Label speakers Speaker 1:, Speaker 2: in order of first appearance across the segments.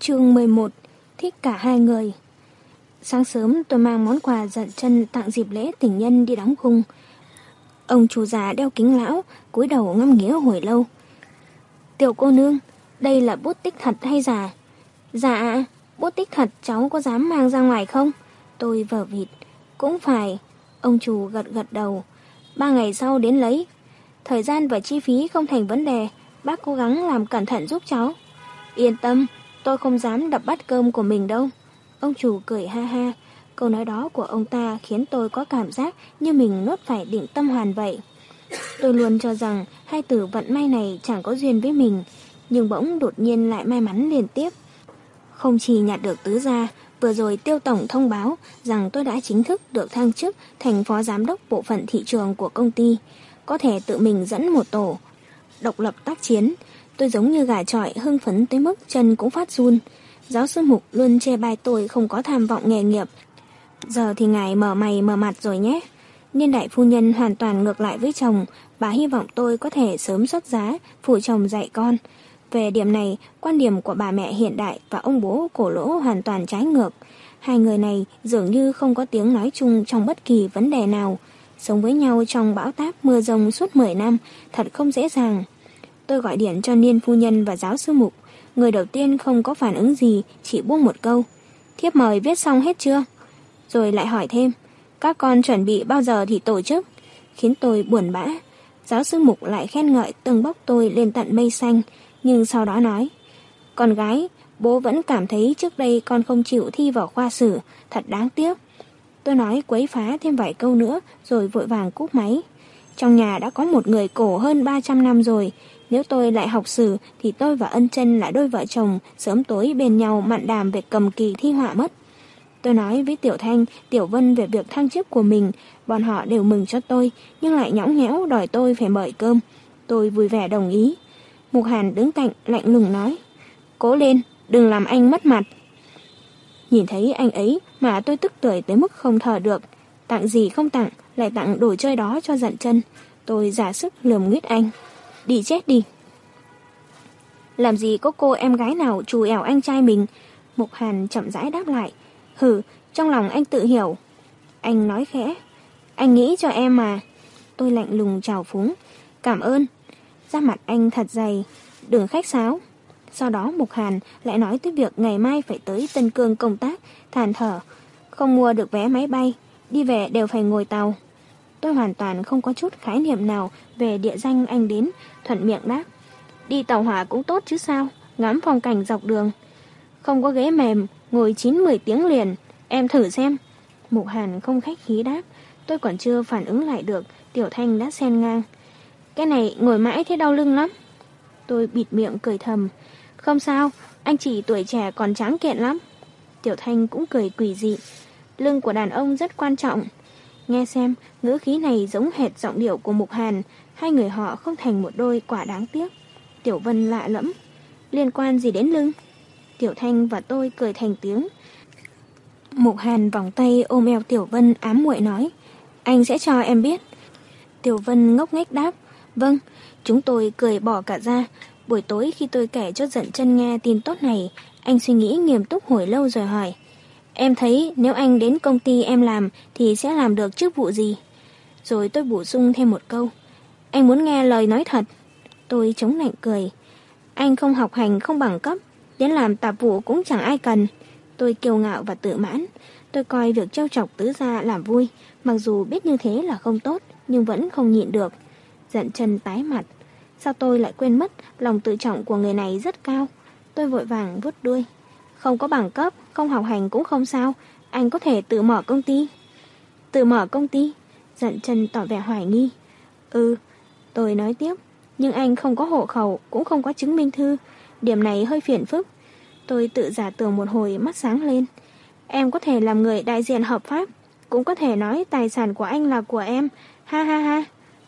Speaker 1: chương 11 Thích cả hai người Sáng sớm tôi mang món quà dặn chân tặng dịp lễ tình nhân đi đóng khung. Ông chủ già đeo kính lão, cúi đầu ngâm nghĩa hồi lâu. Tiểu cô nương, đây là bút tích thật hay giả? Dạ, bút tích thật cháu có dám mang ra ngoài không? Tôi vở vịt. Cũng phải. Ông chủ gật gật đầu. Ba ngày sau đến lấy. Thời gian và chi phí không thành vấn đề. Bác cố gắng làm cẩn thận giúp cháu. Yên tâm, tôi không dám đập bát cơm của mình đâu. Ông chủ cười ha ha. Câu nói đó của ông ta khiến tôi có cảm giác như mình nuốt phải định tâm hoàn vậy. Tôi luôn cho rằng hai từ vận may này chẳng có duyên với mình, nhưng bỗng đột nhiên lại may mắn liên tiếp. Không chỉ nhặt được tứ gia, vừa rồi tiêu tổng thông báo rằng tôi đã chính thức được thăng chức thành phó giám đốc bộ phận thị trường của công ty, có thể tự mình dẫn một tổ, độc lập tác chiến. Tôi giống như gà trọi hưng phấn tới mức chân cũng phát run. Giáo sư Mục luôn chê bai tôi không có tham vọng nghề nghiệp. Giờ thì ngài mở mày mở mặt rồi nhé. Niên đại phu nhân hoàn toàn ngược lại với chồng, bà hy vọng tôi có thể sớm xuất giá, phụ chồng dạy con. Về điểm này, quan điểm của bà mẹ hiện đại và ông bố cổ lỗ hoàn toàn trái ngược. Hai người này dường như không có tiếng nói chung trong bất kỳ vấn đề nào. Sống với nhau trong bão táp mưa rông suốt 10 năm, thật không dễ dàng. Tôi gọi điện cho Niên Phu Nhân và giáo sư Mục. Người đầu tiên không có phản ứng gì, chỉ buông một câu. Thiếp mời viết xong hết chưa? Rồi lại hỏi thêm, các con chuẩn bị bao giờ thì tổ chức? Khiến tôi buồn bã. Giáo sư Mục lại khen ngợi từng bốc tôi lên tận mây xanh, nhưng sau đó nói, con gái, bố vẫn cảm thấy trước đây con không chịu thi vào khoa sử, thật đáng tiếc. Tôi nói quấy phá thêm vài câu nữa, rồi vội vàng cúp máy. Trong nhà đã có một người cổ hơn 300 năm rồi, nếu tôi lại học sử thì tôi và ân chân là đôi vợ chồng sớm tối bên nhau mặn đàm về cầm kỳ thi họa mất. Tôi nói với Tiểu Thanh, Tiểu Vân về việc thăng chức của mình, bọn họ đều mừng cho tôi, nhưng lại nhõng nhẽo đòi tôi phải mời cơm. Tôi vui vẻ đồng ý. Mục Hàn đứng cạnh lạnh lùng nói, cố lên, đừng làm anh mất mặt. Nhìn thấy anh ấy mà tôi tức tuổi tới mức không thở được. Tặng gì không tặng, lại tặng đồ chơi đó cho giận chân. Tôi giả sức lườm nguyết anh. Đi chết đi. Làm gì có cô em gái nào chù ẻo anh trai mình? Mục Hàn chậm rãi đáp lại. Hử, trong lòng anh tự hiểu. Anh nói khẽ. Anh nghĩ cho em mà. Tôi lạnh lùng chào phúng. Cảm ơn. Ra mặt anh thật dày. Đừng khách sáo. Sau đó Mục Hàn lại nói tới việc ngày mai phải tới Tân Cương công tác, thàn thở. Không mua được vé máy bay, đi về đều phải ngồi tàu. Tôi hoàn toàn không có chút khái niệm nào về địa danh anh đến, thuận miệng đáp. Đi tàu hỏa cũng tốt chứ sao, ngắm phong cảnh dọc đường. Không có ghế mềm, ngồi 9-10 tiếng liền, em thử xem. Mục Hàn không khách khí đáp, tôi còn chưa phản ứng lại được, Tiểu Thanh đã xen ngang. Cái này ngồi mãi thế đau lưng lắm. Tôi bịt miệng cười thầm. Không sao, anh chỉ tuổi trẻ còn tráng kiện lắm. Tiểu Thanh cũng cười quỷ dị. Lưng của đàn ông rất quan trọng. Nghe xem, ngữ khí này giống hệt giọng điệu của Mục Hàn. Hai người họ không thành một đôi quả đáng tiếc. Tiểu Vân lạ lẫm. Liên quan gì đến lưng? Tiểu Thanh và tôi cười thành tiếng. Mục Hàn vòng tay ôm eo Tiểu Vân ám muội nói. Anh sẽ cho em biết. Tiểu Vân ngốc nghếch đáp. Vâng, chúng tôi cười bỏ cả ra. Buổi tối khi tôi kể cho giận chân nghe tin tốt này, anh suy nghĩ nghiêm túc hồi lâu rồi hỏi. Em thấy nếu anh đến công ty em làm thì sẽ làm được chức vụ gì? Rồi tôi bổ sung thêm một câu. Anh muốn nghe lời nói thật. Tôi chống nạnh cười. Anh không học hành không bằng cấp, đến làm tạp vụ cũng chẳng ai cần. Tôi kiêu ngạo và tự mãn. Tôi coi việc trêu chọc tứ gia làm vui, mặc dù biết như thế là không tốt, nhưng vẫn không nhịn được. Giận chân tái mặt. Sao tôi lại quên mất lòng tự trọng của người này rất cao? Tôi vội vàng vuốt đuôi. Không có bằng cấp, không học hành cũng không sao. Anh có thể tự mở công ty. Tự mở công ty? Giận chân tỏ vẻ hoài nghi. Ừ, tôi nói tiếp. Nhưng anh không có hộ khẩu, cũng không có chứng minh thư. Điểm này hơi phiền phức. Tôi tự giả tưởng một hồi mắt sáng lên. Em có thể làm người đại diện hợp pháp, cũng có thể nói tài sản của anh là của em. Ha ha ha.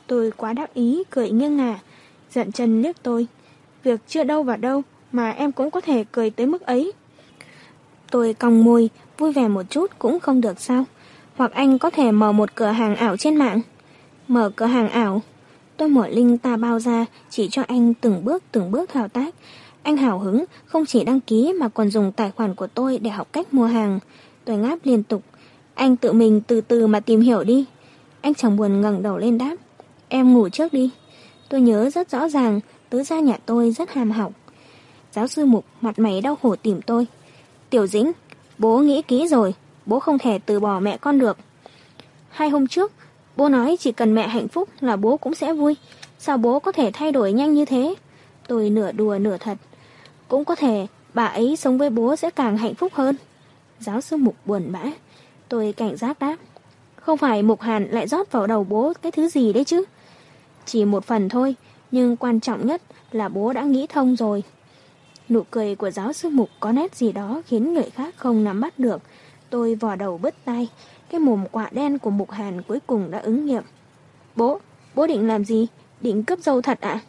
Speaker 1: Tôi quá đắc ý, cười nghiêng ngả. Giận chân liếc tôi. Việc chưa đâu vào đâu, mà em cũng có thể cười tới mức ấy. Tôi cong môi, vui vẻ một chút cũng không được sao. Hoặc anh có thể mở một cửa hàng ảo trên mạng. Mở cửa hàng ảo. Tôi mở link ta bao ra, chỉ cho anh từng bước từng bước thao tác. Anh hào hứng không chỉ đăng ký mà còn dùng tài khoản của tôi để học cách mua hàng. Tôi ngáp liên tục. Anh tự mình từ từ mà tìm hiểu đi. Anh chẳng buồn ngẩng đầu lên đáp. Em ngủ trước đi. Tôi nhớ rất rõ ràng, tứ gia nhà tôi rất hàm học. Giáo sư Mục mặt mày đau khổ tìm tôi. Tiểu Dĩnh, bố nghĩ kỹ rồi, bố không thể từ bỏ mẹ con được. Hai hôm trước, bố nói chỉ cần mẹ hạnh phúc là bố cũng sẽ vui. Sao bố có thể thay đổi nhanh như thế? Tôi nửa đùa nửa thật. Cũng có thể bà ấy sống với bố sẽ càng hạnh phúc hơn. Giáo sư Mục buồn bã. Tôi cảnh giác đáp. Không phải Mục Hàn lại rót vào đầu bố cái thứ gì đấy chứ? Chỉ một phần thôi, nhưng quan trọng nhất là bố đã nghĩ thông rồi. Nụ cười của giáo sư Mục có nét gì đó khiến người khác không nắm bắt được. Tôi vò đầu bứt tay, cái mồm quả đen của Mục Hàn cuối cùng đã ứng nghiệm. Bố, bố định làm gì? Định cướp dâu thật ạ?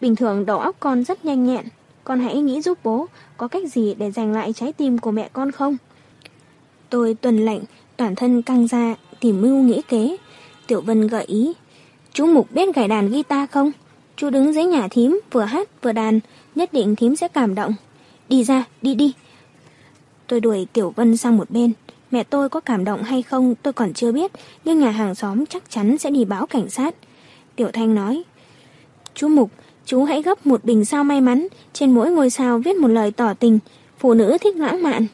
Speaker 1: Bình thường đầu óc con rất nhanh nhẹn, con hãy nghĩ giúp bố có cách gì để giành lại trái tim của mẹ con không? Tôi tuần lệnh, toàn thân căng ra, tìm mưu nghĩ kế. Tiểu Vân gợi ý. Chú Mục biết gảy đàn guitar không? Chú đứng dưới nhà thím, vừa hát vừa đàn, nhất định thím sẽ cảm động. Đi ra, đi đi. Tôi đuổi Tiểu Vân sang một bên. Mẹ tôi có cảm động hay không tôi còn chưa biết, nhưng nhà hàng xóm chắc chắn sẽ đi báo cảnh sát. Tiểu Thanh nói, Chú Mục, chú hãy gấp một bình sao may mắn, trên mỗi ngôi sao viết một lời tỏ tình, phụ nữ thích lãng mạn.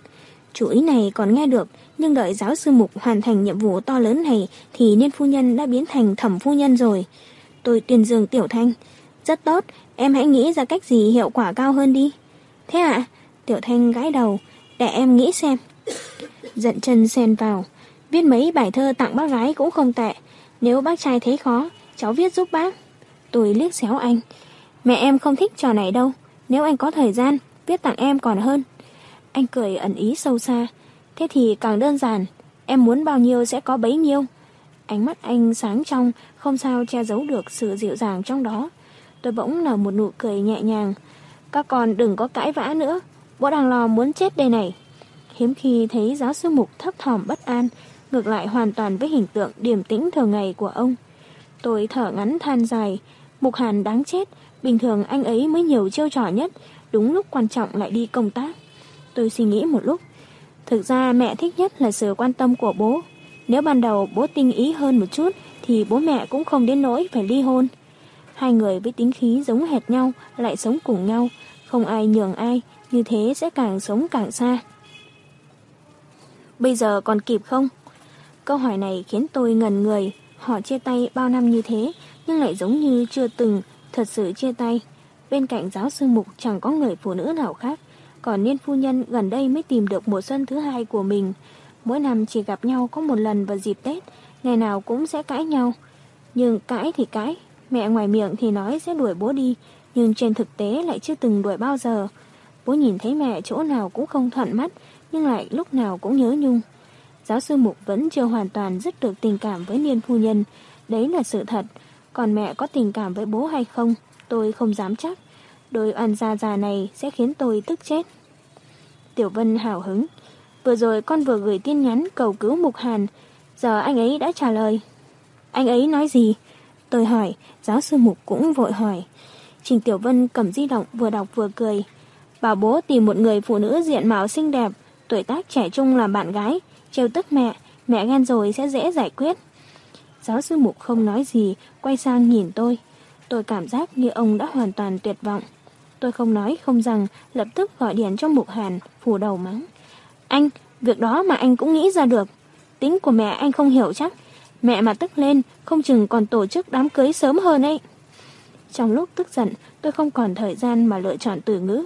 Speaker 1: Chú ý này còn nghe được, nhưng đợi giáo sư Mục hoàn thành nhiệm vụ to lớn này thì niên phu nhân đã biến thành thẩm phu nhân rồi. Tôi tuyên dương Tiểu Thanh. Rất tốt, em hãy nghĩ ra cách gì hiệu quả cao hơn đi. Thế ạ? Tiểu Thanh gãi đầu, để em nghĩ xem. Giận chân xen vào, viết mấy bài thơ tặng bác gái cũng không tệ. Nếu bác trai thấy khó, cháu viết giúp bác. Tôi liếc xéo anh. Mẹ em không thích trò này đâu. Nếu anh có thời gian, viết tặng em còn hơn. Anh cười ẩn ý sâu xa. Thế thì càng đơn giản. Em muốn bao nhiêu sẽ có bấy nhiêu. Ánh mắt anh sáng trong, không sao che giấu được sự dịu dàng trong đó. Tôi bỗng nở một nụ cười nhẹ nhàng. Các con đừng có cãi vã nữa. Bố đang lo muốn chết đây này. Hiếm khi thấy giáo sư mục thấp thỏm bất an, ngược lại hoàn toàn với hình tượng điềm tĩnh thường ngày của ông. Tôi thở ngắn than dài, Mục Hàn đáng chết, bình thường anh ấy mới nhiều chiêu trò nhất, đúng lúc quan trọng lại đi công tác. Tôi suy nghĩ một lúc. Thực ra mẹ thích nhất là sự quan tâm của bố. Nếu ban đầu bố tinh ý hơn một chút thì bố mẹ cũng không đến nỗi phải ly hôn. Hai người với tính khí giống hệt nhau lại sống cùng nhau, không ai nhường ai, như thế sẽ càng sống càng xa. Bây giờ còn kịp không? Câu hỏi này khiến tôi ngần người, họ chia tay bao năm như thế, nhưng lại giống như chưa từng thật sự chia tay. Bên cạnh giáo sư Mục chẳng có người phụ nữ nào khác, còn Niên Phu Nhân gần đây mới tìm được mùa xuân thứ hai của mình. Mỗi năm chỉ gặp nhau có một lần vào dịp Tết, ngày nào cũng sẽ cãi nhau. Nhưng cãi thì cãi, mẹ ngoài miệng thì nói sẽ đuổi bố đi, nhưng trên thực tế lại chưa từng đuổi bao giờ. Bố nhìn thấy mẹ chỗ nào cũng không thuận mắt, nhưng lại lúc nào cũng nhớ nhung. Giáo sư Mục vẫn chưa hoàn toàn dứt được tình cảm với Niên Phu Nhân, đấy là sự thật. Còn mẹ có tình cảm với bố hay không, tôi không dám chắc. Đôi oan gia già này sẽ khiến tôi tức chết. Tiểu Vân hào hứng. Vừa rồi con vừa gửi tin nhắn cầu cứu Mục Hàn, giờ anh ấy đã trả lời. Anh ấy nói gì? Tôi hỏi, giáo sư Mục cũng vội hỏi. Trình Tiểu Vân cầm di động vừa đọc vừa cười. Bảo bố tìm một người phụ nữ diện mạo xinh đẹp, tuổi tác trẻ trung làm bạn gái, trêu tức mẹ, mẹ ghen rồi sẽ dễ giải quyết. Giáo sư Mục không nói gì, quay sang nhìn tôi. Tôi cảm giác như ông đã hoàn toàn tuyệt vọng. Tôi không nói không rằng, lập tức gọi điện cho Mục Hàn, phủ đầu mắng. Anh, việc đó mà anh cũng nghĩ ra được. Tính của mẹ anh không hiểu chắc. Mẹ mà tức lên, không chừng còn tổ chức đám cưới sớm hơn ấy. Trong lúc tức giận, tôi không còn thời gian mà lựa chọn từ ngữ.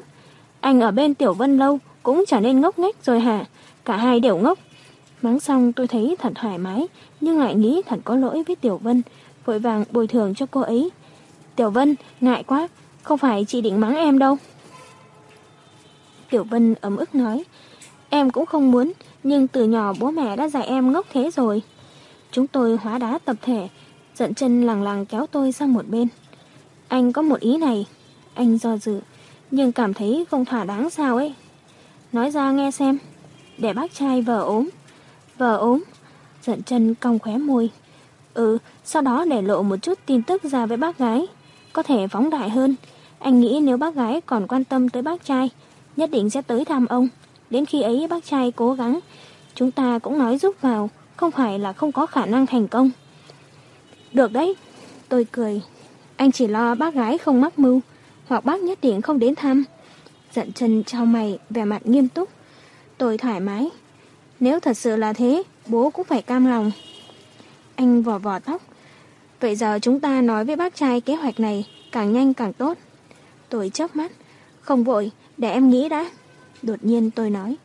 Speaker 1: Anh ở bên Tiểu Vân lâu cũng trở nên ngốc nghếch rồi hả? Cả hai đều ngốc. Mắng xong tôi thấy thật thoải mái, nhưng lại nghĩ thật có lỗi với Tiểu Vân, vội vàng bồi thường cho cô ấy. Tiểu Vân, ngại quá, không phải chị định mắng em đâu. Tiểu Vân ấm ức nói, em cũng không muốn, nhưng từ nhỏ bố mẹ đã dạy em ngốc thế rồi. Chúng tôi hóa đá tập thể, giận chân lằng lằng kéo tôi sang một bên. Anh có một ý này, anh do dự, nhưng cảm thấy không thỏa đáng sao ấy. Nói ra nghe xem, để bác trai vợ ốm. Vợ ốm, giận chân cong khóe môi. Ừ, sau đó để lộ một chút tin tức ra với bác gái. Có thể phóng đại hơn. Anh nghĩ nếu bác gái còn quan tâm tới bác trai, nhất định sẽ tới thăm ông. Đến khi ấy bác trai cố gắng, chúng ta cũng nói giúp vào, không phải là không có khả năng thành công. Được đấy, tôi cười. Anh chỉ lo bác gái không mắc mưu, hoặc bác nhất định không đến thăm. Giận chân trao mày, vẻ mặt nghiêm túc. Tôi thoải mái. Nếu thật sự là thế, bố cũng phải cam lòng. Anh vò vò tóc. Vậy giờ chúng ta nói với bác trai kế hoạch này càng nhanh càng tốt. Tôi chớp mắt. Không vội, để em nghĩ đã. Đột nhiên tôi nói.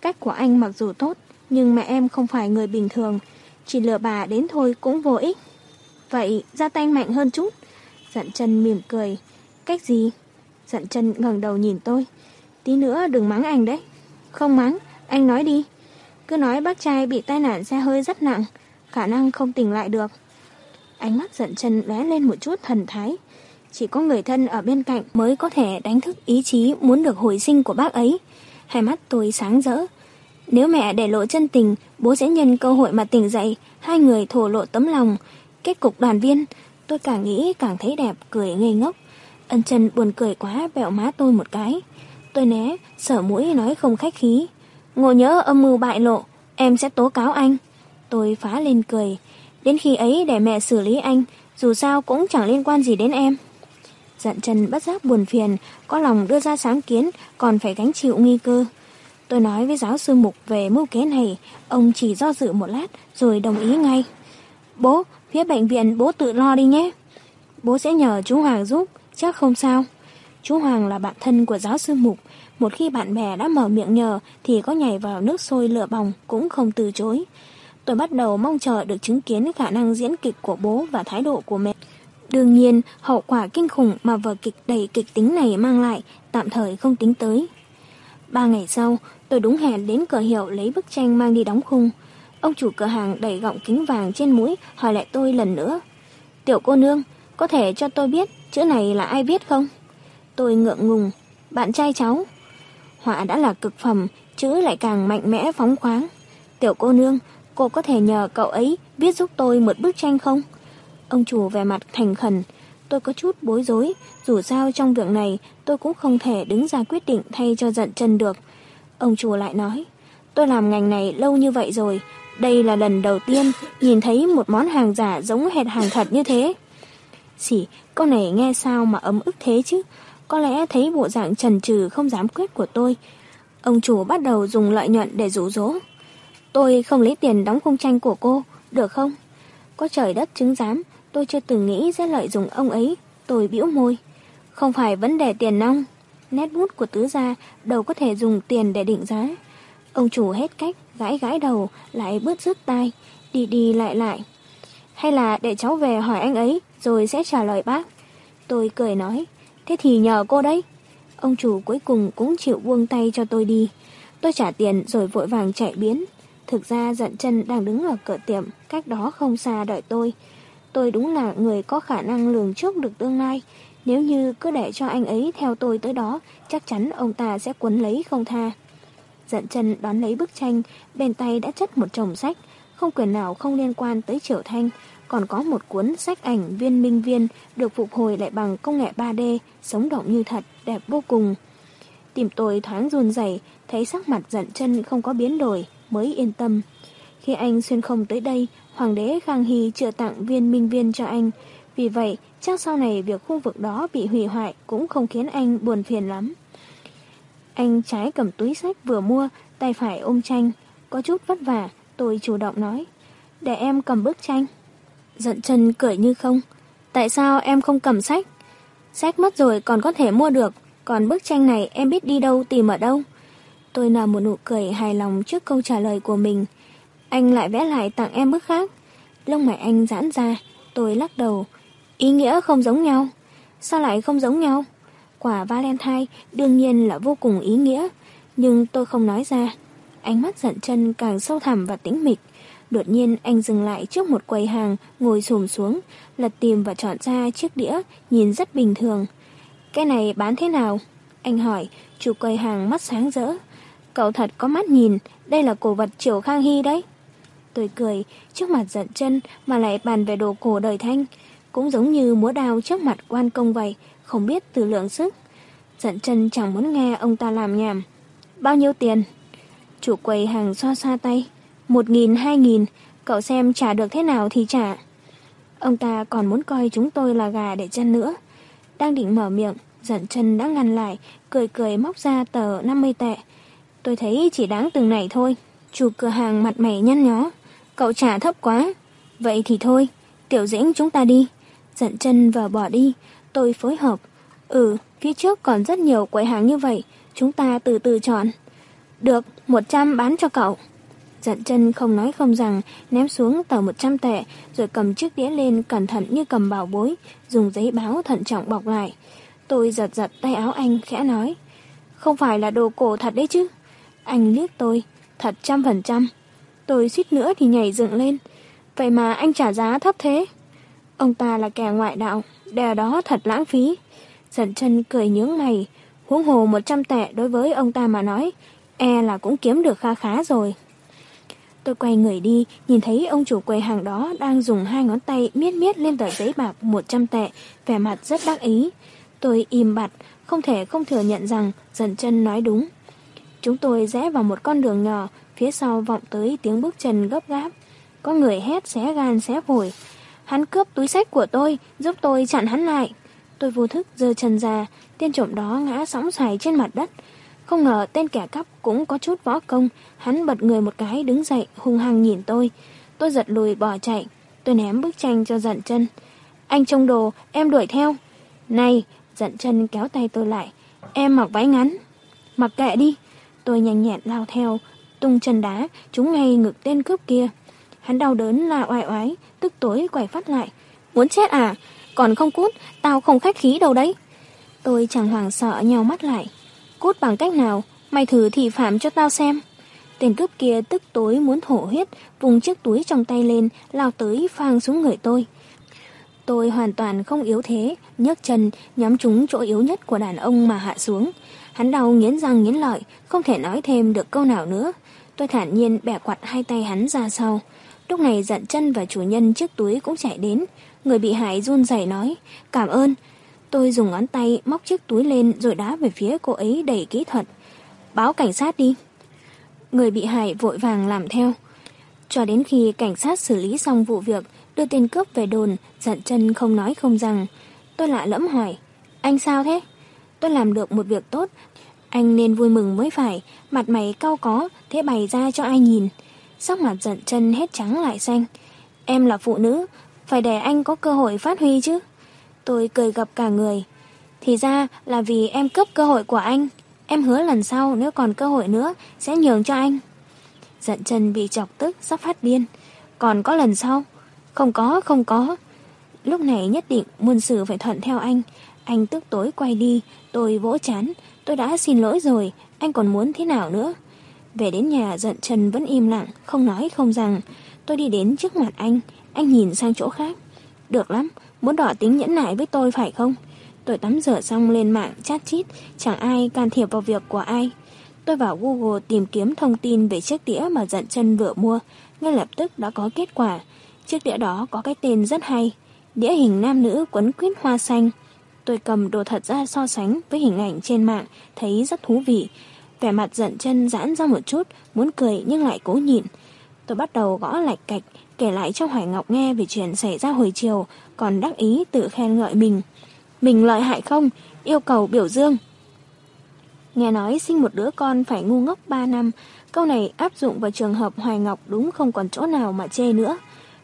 Speaker 1: Cách của anh mặc dù tốt, nhưng mẹ em không phải người bình thường. Chỉ lừa bà đến thôi cũng vô ích. Vậy ra tay mạnh hơn chút. Dặn chân mỉm cười. Cách gì? Dặn chân ngẩng đầu nhìn tôi. Tí nữa đừng mắng anh đấy. Không mắng, anh nói đi. Cứ nói bác trai bị tai nạn xe hơi rất nặng, khả năng không tỉnh lại được. Ánh mắt giận chân lóe lên một chút thần thái. Chỉ có người thân ở bên cạnh mới có thể đánh thức ý chí muốn được hồi sinh của bác ấy. Hai mắt tôi sáng rỡ. Nếu mẹ để lộ chân tình, bố sẽ nhân cơ hội mà tỉnh dậy, hai người thổ lộ tấm lòng. Kết cục đoàn viên, tôi càng nghĩ càng thấy đẹp, cười ngây ngốc. Ân chân buồn cười quá bẹo má tôi một cái. Tôi né, sở mũi nói không khách khí. Ngộ nhớ âm mưu bại lộ, em sẽ tố cáo anh. Tôi phá lên cười. Đến khi ấy để mẹ xử lý anh, dù sao cũng chẳng liên quan gì đến em. Giận chân bất giác buồn phiền, có lòng đưa ra sáng kiến, còn phải gánh chịu nguy cơ. Tôi nói với giáo sư Mục về mưu kế này, ông chỉ do dự một lát rồi đồng ý ngay. Bố, phía bệnh viện bố tự lo đi nhé. Bố sẽ nhờ chú Hoàng giúp, chắc không sao. Chú Hoàng là bạn thân của giáo sư Mục, một khi bạn bè đã mở miệng nhờ thì có nhảy vào nước sôi lửa bỏng cũng không từ chối. Tôi bắt đầu mong chờ được chứng kiến khả năng diễn kịch của bố và thái độ của mẹ. Đương nhiên, hậu quả kinh khủng mà vở kịch đầy kịch tính này mang lại tạm thời không tính tới. Ba ngày sau, tôi đúng hẹn đến cửa hiệu lấy bức tranh mang đi đóng khung. Ông chủ cửa hàng đẩy gọng kính vàng trên mũi hỏi lại tôi lần nữa. Tiểu cô nương, có thể cho tôi biết chữ này là ai viết không? Tôi ngượng ngùng. Bạn trai cháu. Họa đã là cực phẩm, chữ lại càng mạnh mẽ phóng khoáng. Tiểu cô nương, cô có thể nhờ cậu ấy viết giúp tôi một bức tranh không? Ông chủ về mặt thành khẩn. Tôi có chút bối rối, dù sao trong việc này tôi cũng không thể đứng ra quyết định thay cho giận chân được. Ông chủ lại nói, tôi làm ngành này lâu như vậy rồi, đây là lần đầu tiên nhìn thấy một món hàng giả giống hệt hàng thật như thế. Xỉ, câu này nghe sao mà ấm ức thế chứ? Có lẽ thấy bộ dạng trần trừ không dám quyết của tôi. Ông chủ bắt đầu dùng lợi nhuận để rủ rỗ. Tôi không lấy tiền đóng khung tranh của cô, được không? Có trời đất chứng giám, tôi chưa từng nghĩ sẽ lợi dụng ông ấy. Tôi bĩu môi. Không phải vấn đề tiền nong. Nét bút của tứ gia đâu có thể dùng tiền để định giá. Ông chủ hết cách, gãi gãi đầu, lại bứt rứt tai, đi đi lại lại. Hay là để cháu về hỏi anh ấy, rồi sẽ trả lời bác. Tôi cười nói, thế thì nhờ cô đấy. Ông chủ cuối cùng cũng chịu buông tay cho tôi đi. Tôi trả tiền rồi vội vàng chạy biến. Thực ra giận chân đang đứng ở cửa tiệm, cách đó không xa đợi tôi. Tôi đúng là người có khả năng lường trước được tương lai. Nếu như cứ để cho anh ấy theo tôi tới đó, chắc chắn ông ta sẽ quấn lấy không tha. Giận chân đón lấy bức tranh, bên tay đã chất một chồng sách, không quyền nào không liên quan tới Triệu Thanh, còn có một cuốn sách ảnh viên minh viên được phục hồi lại bằng công nghệ 3D, sống động như thật, đẹp vô cùng. Tìm tôi thoáng run rẩy thấy sắc mặt giận chân không có biến đổi, mới yên tâm. Khi anh xuyên không tới đây, Hoàng đế Khang Hy chưa tặng viên minh viên cho anh. Vì vậy, chắc sau này việc khu vực đó bị hủy hoại cũng không khiến anh buồn phiền lắm. Anh trái cầm túi sách vừa mua, tay phải ôm tranh. Có chút vất vả, tôi chủ động nói. Để em cầm bức tranh. Giận chân cười như không. Tại sao em không cầm sách? Sách mất rồi còn có thể mua được. Còn bức tranh này em biết đi đâu tìm ở đâu. Tôi nở một nụ cười hài lòng trước câu trả lời của mình. Anh lại vẽ lại tặng em bức khác. Lông mày anh giãn ra. Tôi lắc đầu. Ý nghĩa không giống nhau. Sao lại không giống nhau? Quả Valentine đương nhiên là vô cùng ý nghĩa. Nhưng tôi không nói ra. Ánh mắt giận chân càng sâu thẳm và tĩnh mịch. Đột nhiên anh dừng lại trước một quầy hàng, ngồi xổm xuống, lật tìm và chọn ra chiếc đĩa, nhìn rất bình thường. Cái này bán thế nào? Anh hỏi, chủ quầy hàng mắt sáng rỡ. Cậu thật có mắt nhìn, đây là cổ vật Triều Khang Hy đấy. Tôi cười, trước mặt giận chân mà lại bàn về đồ cổ đời thanh. Cũng giống như múa đào trước mặt quan công vậy, không biết từ lượng sức. Giận chân chẳng muốn nghe ông ta làm nhảm. Bao nhiêu tiền? Chủ quầy hàng so xoa tay. Một nghìn, hai nghìn, cậu xem trả được thế nào thì trả. Ông ta còn muốn coi chúng tôi là gà để chân nữa. Đang định mở miệng, giận chân đã ngăn lại, cười cười móc ra tờ 50 tệ. Tôi thấy chỉ đáng từng này thôi. Chủ cửa hàng mặt mày nhăn nhó. Cậu trả thấp quá. Vậy thì thôi, tiểu dĩnh chúng ta đi. Giận chân và bỏ đi. Tôi phối hợp. Ừ, phía trước còn rất nhiều quầy hàng như vậy. Chúng ta từ từ chọn. Được, 100 bán cho cậu. Giận chân không nói không rằng, ném xuống tờ 100 tệ, rồi cầm chiếc đĩa lên cẩn thận như cầm bảo bối, dùng giấy báo thận trọng bọc lại. Tôi giật giật tay áo anh, khẽ nói. Không phải là đồ cổ thật đấy chứ. Anh liếc tôi, thật trăm phần trăm. Tôi suýt nữa thì nhảy dựng lên. Vậy mà anh trả giá thấp thế. Ông ta là kẻ ngoại đạo, đèo đó thật lãng phí. Giận chân cười nhướng mày, huống hồ 100 tệ đối với ông ta mà nói, e là cũng kiếm được kha khá rồi. Tôi quay người đi, nhìn thấy ông chủ quầy hàng đó đang dùng hai ngón tay miết miết lên tờ giấy bạc 100 tệ, vẻ mặt rất đắc ý. Tôi im bặt, không thể không thừa nhận rằng dần chân nói đúng. Chúng tôi rẽ vào một con đường nhỏ, phía sau vọng tới tiếng bước chân gấp gáp. Có người hét xé gan xé phổi. Hắn cướp túi sách của tôi, giúp tôi chặn hắn lại. Tôi vô thức giơ chân ra, tên trộm đó ngã sóng xoài trên mặt đất. Không ngờ tên kẻ cắp cũng có chút võ công, hắn bật người một cái đứng dậy, hung hăng nhìn tôi. Tôi giật lùi bỏ chạy, tôi ném bức tranh cho giận chân. Anh trông đồ, em đuổi theo. Này, giận chân kéo tay tôi lại. Em mặc váy ngắn. Mặc kệ đi. Tôi nhanh nhẹn lao theo, tung chân đá, trúng ngay ngực tên cướp kia. Hắn đau đớn là oai oái, tức tối quay phát lại. Muốn chết à? Còn không cút, tao không khách khí đâu đấy. Tôi chẳng hoàng sợ nhau mắt lại. Cút bằng cách nào? Mày thử thị phạm cho tao xem. Tên cướp kia tức tối muốn thổ huyết, vùng chiếc túi trong tay lên, lao tới phang xuống người tôi. Tôi hoàn toàn không yếu thế, nhấc chân, nhắm trúng chỗ yếu nhất của đàn ông mà hạ xuống. Hắn đau nghiến răng nghiến lợi, không thể nói thêm được câu nào nữa. Tôi thản nhiên bẻ quạt hai tay hắn ra sau. Lúc này giận chân và chủ nhân chiếc túi cũng chạy đến. Người bị hại run rẩy nói, cảm ơn. Tôi dùng ngón tay móc chiếc túi lên rồi đá về phía cô ấy đầy kỹ thuật. Báo cảnh sát đi. Người bị hại vội vàng làm theo. Cho đến khi cảnh sát xử lý xong vụ việc, đưa tên cướp về đồn, giận chân không nói không rằng. Tôi lạ lẫm hỏi, anh sao thế? Tôi làm được một việc tốt, anh nên vui mừng mới phải, mặt mày cau có, thế bày ra cho ai nhìn. Sắc mặt giận chân hết trắng lại xanh. Em là phụ nữ, phải để anh có cơ hội phát huy chứ. Tôi cười gặp cả người. Thì ra là vì em cướp cơ hội của anh. Em hứa lần sau nếu còn cơ hội nữa sẽ nhường cho anh. Giận chân bị chọc tức sắp phát điên. Còn có lần sau? Không có, không có. Lúc này nhất định muôn sự phải thuận theo anh. Anh tức tối quay đi, tôi vỗ chán. Tôi đã xin lỗi rồi, anh còn muốn thế nào nữa? Về đến nhà giận chân vẫn im lặng, không nói không rằng. Tôi đi đến trước mặt anh, anh nhìn sang chỗ khác. Được lắm, muốn đỏ tính nhẫn nại với tôi phải không? Tôi tắm rửa xong lên mạng chat chít, chẳng ai can thiệp vào việc của ai. Tôi vào Google tìm kiếm thông tin về chiếc đĩa mà giận chân vừa mua, ngay lập tức đã có kết quả. Chiếc đĩa đó có cái tên rất hay, đĩa hình nam nữ quấn quýt hoa xanh. Tôi cầm đồ thật ra so sánh với hình ảnh trên mạng, thấy rất thú vị. Vẻ mặt giận chân giãn ra một chút, muốn cười nhưng lại cố nhịn. Tôi bắt đầu gõ lạch cạch, kể lại cho Hoài Ngọc nghe về chuyện xảy ra hồi chiều, còn đắc ý tự khen ngợi mình. Mình lợi hại không? Yêu cầu biểu dương. Nghe nói sinh một đứa con phải ngu ngốc 3 năm, câu này áp dụng vào trường hợp Hoài Ngọc đúng không còn chỗ nào mà chê nữa.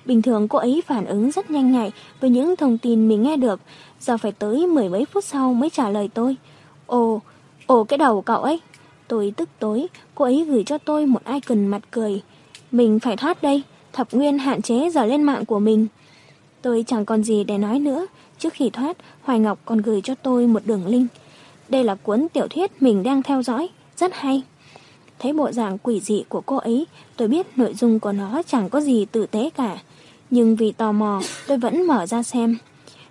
Speaker 1: Bình thường cô ấy phản ứng rất nhanh nhạy với những thông tin mình nghe được, giờ phải tới mười mấy phút sau mới trả lời tôi. Ồ, ồ cái đầu cậu ấy. Tôi tức tối, cô ấy gửi cho tôi một icon mặt cười. Mình phải thoát đây, thập nguyên hạn chế giờ lên mạng của mình. Tôi chẳng còn gì để nói nữa. Trước khi thoát, Hoài Ngọc còn gửi cho tôi một đường link. Đây là cuốn tiểu thuyết mình đang theo dõi, rất hay. Thấy bộ dạng quỷ dị của cô ấy, tôi biết nội dung của nó chẳng có gì tử tế cả. Nhưng vì tò mò, tôi vẫn mở ra xem.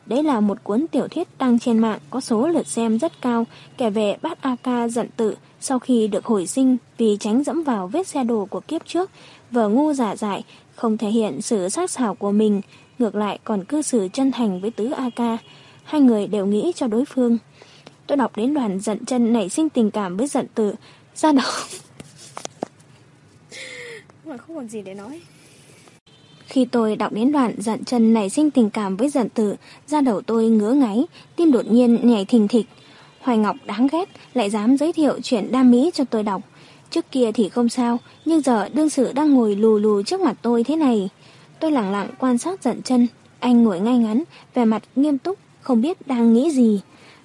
Speaker 1: Đấy là một cuốn tiểu thuyết đăng trên mạng có số lượt xem rất cao, kể về bát A-ca giận tự sau khi được hồi sinh vì tránh dẫm vào vết xe đồ của kiếp trước, vờ ngu giả dại, không thể hiện sự sát xảo của mình, ngược lại còn cư xử chân thành với tứ A-ca. hai người đều nghĩ cho đối phương. Tôi đọc đến đoàn giận chân nảy sinh tình cảm với giận tử, ra đầu.
Speaker 2: Mà không còn gì để nói.
Speaker 1: Khi tôi đọc đến đoạn giận chân nảy sinh tình cảm với giận tử, ra đầu tôi ngứa ngáy, tim đột nhiên nhảy thình thịch. Hoài Ngọc đáng ghét, lại dám giới thiệu chuyện đam mỹ cho tôi đọc. Trước kia thì không sao, nhưng giờ đương sự đang ngồi lù lù trước mặt tôi thế này. Tôi lặng lặng quan sát giận chân, anh ngồi ngay ngắn, vẻ mặt nghiêm túc, không biết đang nghĩ gì.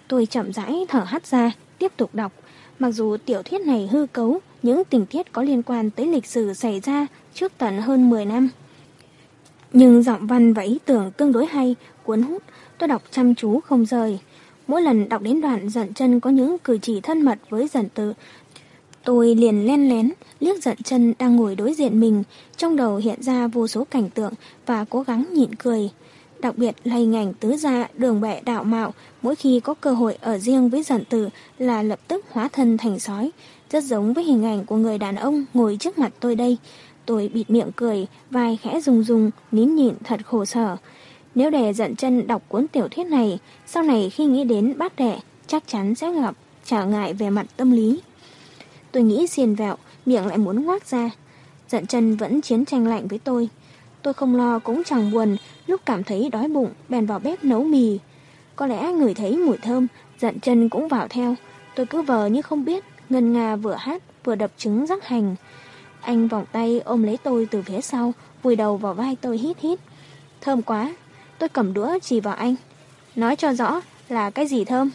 Speaker 1: Tôi chậm rãi thở hắt ra, tiếp tục đọc. Mặc dù tiểu thuyết này hư cấu, những tình tiết có liên quan tới lịch sử xảy ra trước tận hơn 10 năm. Nhưng giọng văn và ý tưởng tương đối hay, cuốn hút, tôi đọc chăm chú không rời. Mỗi lần đọc đến đoạn giận chân có những cử chỉ thân mật với giận tự, tôi liền len lén, liếc giận chân đang ngồi đối diện mình, trong đầu hiện ra vô số cảnh tượng và cố gắng nhịn cười. Đặc biệt là hình ảnh tứ gia đường bệ đạo mạo, mỗi khi có cơ hội ở riêng với giận tử là lập tức hóa thân thành sói, rất giống với hình ảnh của người đàn ông ngồi trước mặt tôi đây. Tôi bịt miệng cười, vai khẽ rung rung, nín nhịn thật khổ sở. Nếu để giận chân đọc cuốn tiểu thuyết này, sau này khi nghĩ đến bát đệ, chắc chắn sẽ gặp trở ngại về mặt tâm lý. Tôi nghĩ xiền vẹo, miệng lại muốn ngoác ra. Giận chân vẫn chiến tranh lạnh với tôi. Tôi không lo cũng chẳng buồn, lúc cảm thấy đói bụng, bèn vào bếp nấu mì. Có lẽ người thấy mùi thơm, giận chân cũng vào theo. Tôi cứ vờ như không biết, ngân nga vừa hát, vừa đập trứng rắc hành. Anh vòng tay ôm lấy tôi từ phía sau, vùi đầu vào vai tôi hít hít. Thơm quá, tôi cầm đũa chỉ vào anh. Nói cho rõ là cái gì thơm?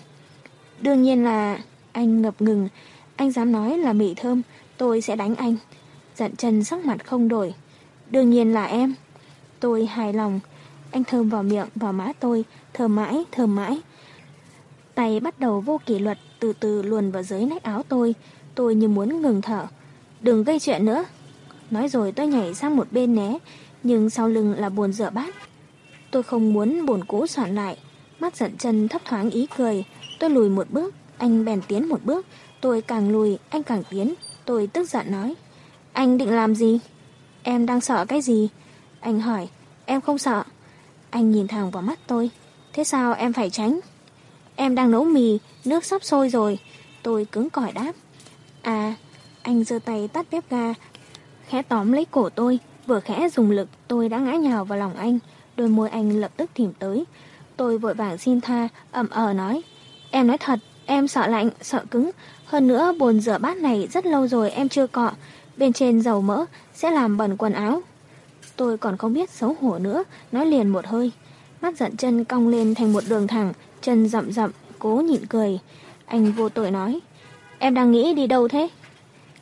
Speaker 1: Đương nhiên là... Anh ngập ngừng, anh dám nói là mị thơm, tôi sẽ đánh anh. Giận chân sắc mặt không đổi. Đương nhiên là em. Tôi hài lòng. Anh thơm vào miệng, vào má tôi, thơm mãi, thơm mãi. Tay bắt đầu vô kỷ luật, từ từ luồn vào dưới nách áo tôi. Tôi như muốn ngừng thở. Đừng gây chuyện nữa. Nói rồi tôi nhảy sang một bên né, nhưng sau lưng là buồn rửa bát. Tôi không muốn bồn cũ soạn lại. Mắt giận chân thấp thoáng ý cười. Tôi lùi một bước, anh bèn tiến một bước. Tôi càng lùi, anh càng tiến. Tôi tức giận nói. Anh định làm gì? Em đang sợ cái gì? Anh hỏi. Em không sợ. Anh nhìn thẳng vào mắt tôi. Thế sao em phải tránh? Em đang nấu mì, nước sắp sôi rồi. Tôi cứng cỏi đáp. À, anh giơ tay tắt bếp ga, khẽ tóm lấy cổ tôi, vừa khẽ dùng lực tôi đã ngã nhào vào lòng anh, đôi môi anh lập tức thìm tới. Tôi vội vàng xin tha, ẩm ờ nói. Em nói thật, em sợ lạnh, sợ cứng. Hơn nữa bồn rửa bát này rất lâu rồi em chưa cọ. Bên trên dầu mỡ sẽ làm bẩn quần áo. Tôi còn không biết xấu hổ nữa, nói liền một hơi. Mắt giận chân cong lên thành một đường thẳng, chân rậm rậm, cố nhịn cười. Anh vô tội nói. Em đang nghĩ đi đâu thế?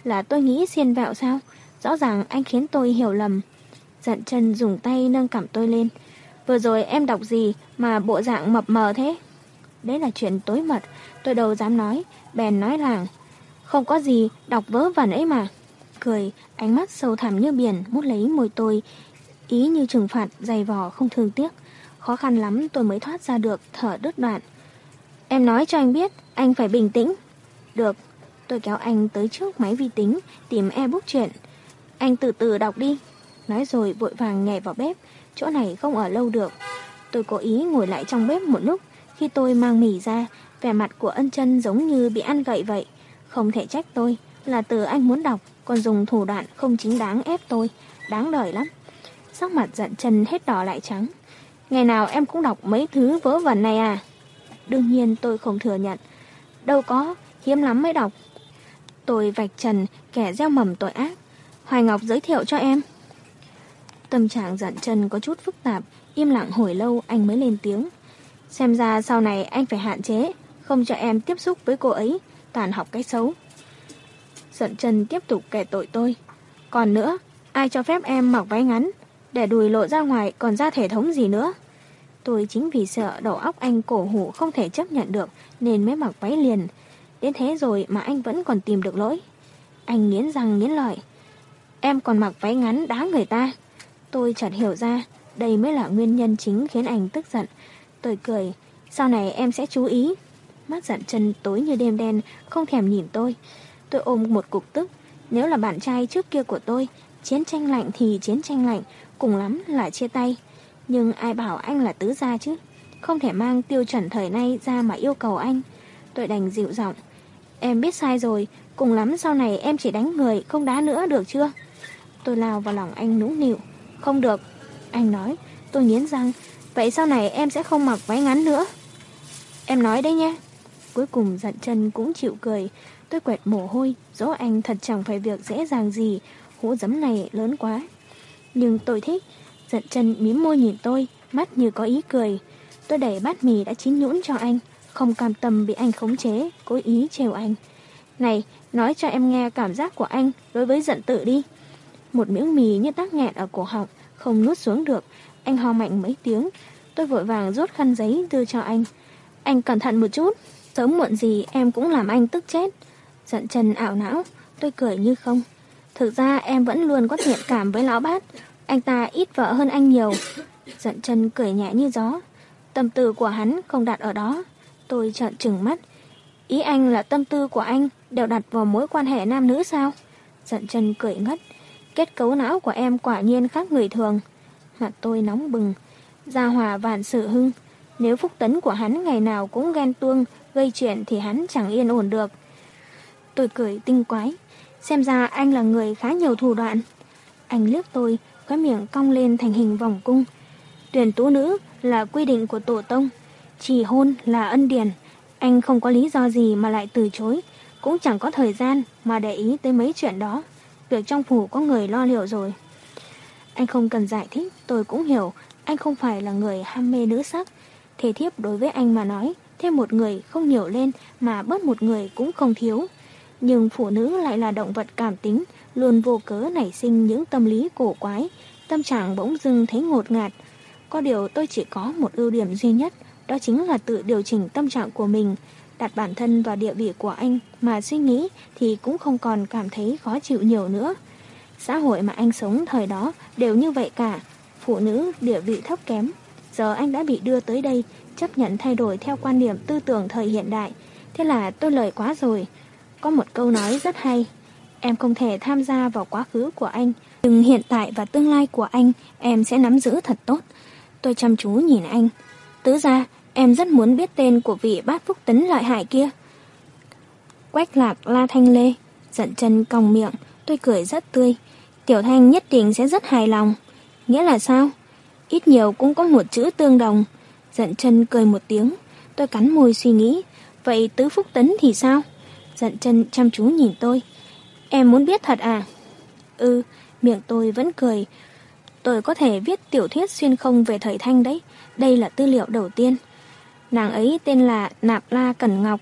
Speaker 1: Là tôi nghĩ xiên vẹo sao? Rõ ràng anh khiến tôi hiểu lầm. Giận chân dùng tay nâng cảm tôi lên. Vừa rồi em đọc gì mà bộ dạng mập mờ thế? Đấy là chuyện tối mật, tôi đâu dám nói, bèn nói rằng Không có gì, đọc vớ vẩn ấy mà. Cười, ánh mắt sâu thẳm như biển, mút lấy môi tôi. Ý như trừng phạt, dày vò không thương tiếc. Khó khăn lắm tôi mới thoát ra được, thở đứt đoạn. Em nói cho anh biết, anh phải bình tĩnh. Được, tôi kéo anh tới trước máy vi tính, tìm ebook chuyện. Anh từ từ đọc đi. Nói rồi vội vàng nhảy vào bếp, chỗ này không ở lâu được. Tôi cố ý ngồi lại trong bếp một lúc, khi tôi mang mì ra, vẻ mặt của ân chân giống như bị ăn gậy vậy. Không thể trách tôi, là từ anh muốn đọc, còn dùng thủ đoạn không chính đáng ép tôi, đáng đời lắm. Sắc mặt giận chân hết đỏ lại trắng. Ngày nào em cũng đọc mấy thứ vớ vẩn này à? Đương nhiên tôi không thừa nhận. Đâu có, hiếm lắm mới đọc. Tôi vạch trần kẻ gieo mầm tội ác. Hoài Ngọc giới thiệu cho em. Tâm trạng giận chân có chút phức tạp, im lặng hồi lâu anh mới lên tiếng. Xem ra sau này anh phải hạn chế, không cho em tiếp xúc với cô ấy, toàn học cái xấu. Giận chân tiếp tục kể tội tôi. Còn nữa, ai cho phép em mặc váy ngắn, để đùi lộ ra ngoài còn ra thể thống gì nữa. Tôi chính vì sợ đầu óc anh cổ hủ không thể chấp nhận được nên mới mặc váy liền. Đến thế rồi mà anh vẫn còn tìm được lỗi. Anh nghiến răng nghiến lợi. Em còn mặc váy ngắn đá người ta. Tôi chợt hiểu ra, đây mới là nguyên nhân chính khiến anh tức giận. Tôi cười, sau này em sẽ chú ý. Mắt dặn chân tối như đêm đen, không thèm nhìn tôi. Tôi ôm một cục tức. Nếu là bạn trai trước kia của tôi, chiến tranh lạnh thì chiến tranh lạnh, cùng lắm là chia tay. Nhưng ai bảo anh là tứ gia chứ? không thể mang tiêu chuẩn thời nay ra mà yêu cầu anh. Tôi đành dịu giọng. Em biết sai rồi, cùng lắm sau này em chỉ đánh người, không đá nữa được chưa? Tôi lao vào lòng anh nũng nịu. Không được. Anh nói, tôi nghiến răng. Vậy sau này em sẽ không mặc váy ngắn nữa. Em nói đấy nhé. Cuối cùng giận chân cũng chịu cười. Tôi quẹt mồ hôi, dỗ anh thật chẳng phải việc dễ dàng gì. Hũ giấm này lớn quá. Nhưng tôi thích. Giận chân mím môi nhìn tôi, mắt như có ý cười. Tôi đẩy bát mì đã chín nhũn cho anh, không cam tâm bị anh khống chế, cố ý trêu anh. Này, nói cho em nghe cảm giác của anh đối với giận tự đi. Một miếng mì như tắc nghẹn ở cổ họng, không nuốt xuống được. Anh ho mạnh mấy tiếng. Tôi vội vàng rút khăn giấy đưa cho anh. Anh cẩn thận một chút. Sớm muộn gì em cũng làm anh tức chết. Giận chân ảo não. Tôi cười như không. Thực ra em vẫn luôn có thiện cảm với lão bát. Anh ta ít vợ hơn anh nhiều. Giận chân cười nhẹ như gió. Tâm tư của hắn không đặt ở đó. Tôi trợn trừng mắt. Ý anh là tâm tư của anh đều đặt vào mối quan hệ nam nữ sao? Giận chân cười ngất. Kết cấu não của em quả nhiên khác người thường. Mặt tôi nóng bừng. Gia hòa vạn sự hưng. Nếu phúc tấn của hắn ngày nào cũng ghen tuông, gây chuyện thì hắn chẳng yên ổn được. Tôi cười tinh quái. Xem ra anh là người khá nhiều thủ đoạn. Anh liếc tôi, cái miệng cong lên thành hình vòng cung. Tuyển tú nữ là quy định của tổ tông. Chỉ hôn là ân điển. Anh không có lý do gì mà lại từ chối. Cũng chẳng có thời gian mà để ý tới mấy chuyện đó. Việc trong phủ có người lo liệu rồi. Anh không cần giải thích, tôi cũng hiểu. Anh không phải là người ham mê nữ sắc. Thế thiếp đối với anh mà nói, thêm một người không nhiều lên mà bớt một người cũng không thiếu. Nhưng phụ nữ lại là động vật cảm tính, luôn vô cớ nảy sinh những tâm lý cổ quái, tâm trạng bỗng dưng thấy ngột ngạt. Có điều tôi chỉ có một ưu điểm duy nhất, đó chính là tự điều chỉnh tâm trạng của mình, đặt bản thân vào địa vị của anh mà suy nghĩ thì cũng không còn cảm thấy khó chịu nhiều nữa. Xã hội mà anh sống thời đó đều như vậy cả, phụ nữ địa vị thấp kém. Giờ anh đã bị đưa tới đây, chấp nhận thay đổi theo quan niệm tư tưởng thời hiện đại. Thế là tôi lời quá rồi. Có một câu nói rất hay. Em không thể tham gia vào quá khứ của anh, nhưng hiện tại và tương lai của anh em sẽ nắm giữ thật tốt. Tôi chăm chú nhìn anh. Tứ ra, em rất muốn biết tên của vị bát phúc tấn lợi hại kia. Quách lạc la thanh lê, giận chân còng miệng, tôi cười rất tươi. Tiểu thanh nhất định sẽ rất hài lòng. Nghĩa là sao? Ít nhiều cũng có một chữ tương đồng. Giận chân cười một tiếng, tôi cắn môi suy nghĩ. Vậy tứ phúc tấn thì sao? Giận chân chăm chú nhìn tôi. Em muốn biết thật à? Ừ, miệng tôi vẫn cười. Tôi có thể viết tiểu thuyết xuyên không về thời thanh đấy. Đây là tư liệu đầu tiên. Nàng ấy tên là Nạp La Cẩn Ngọc.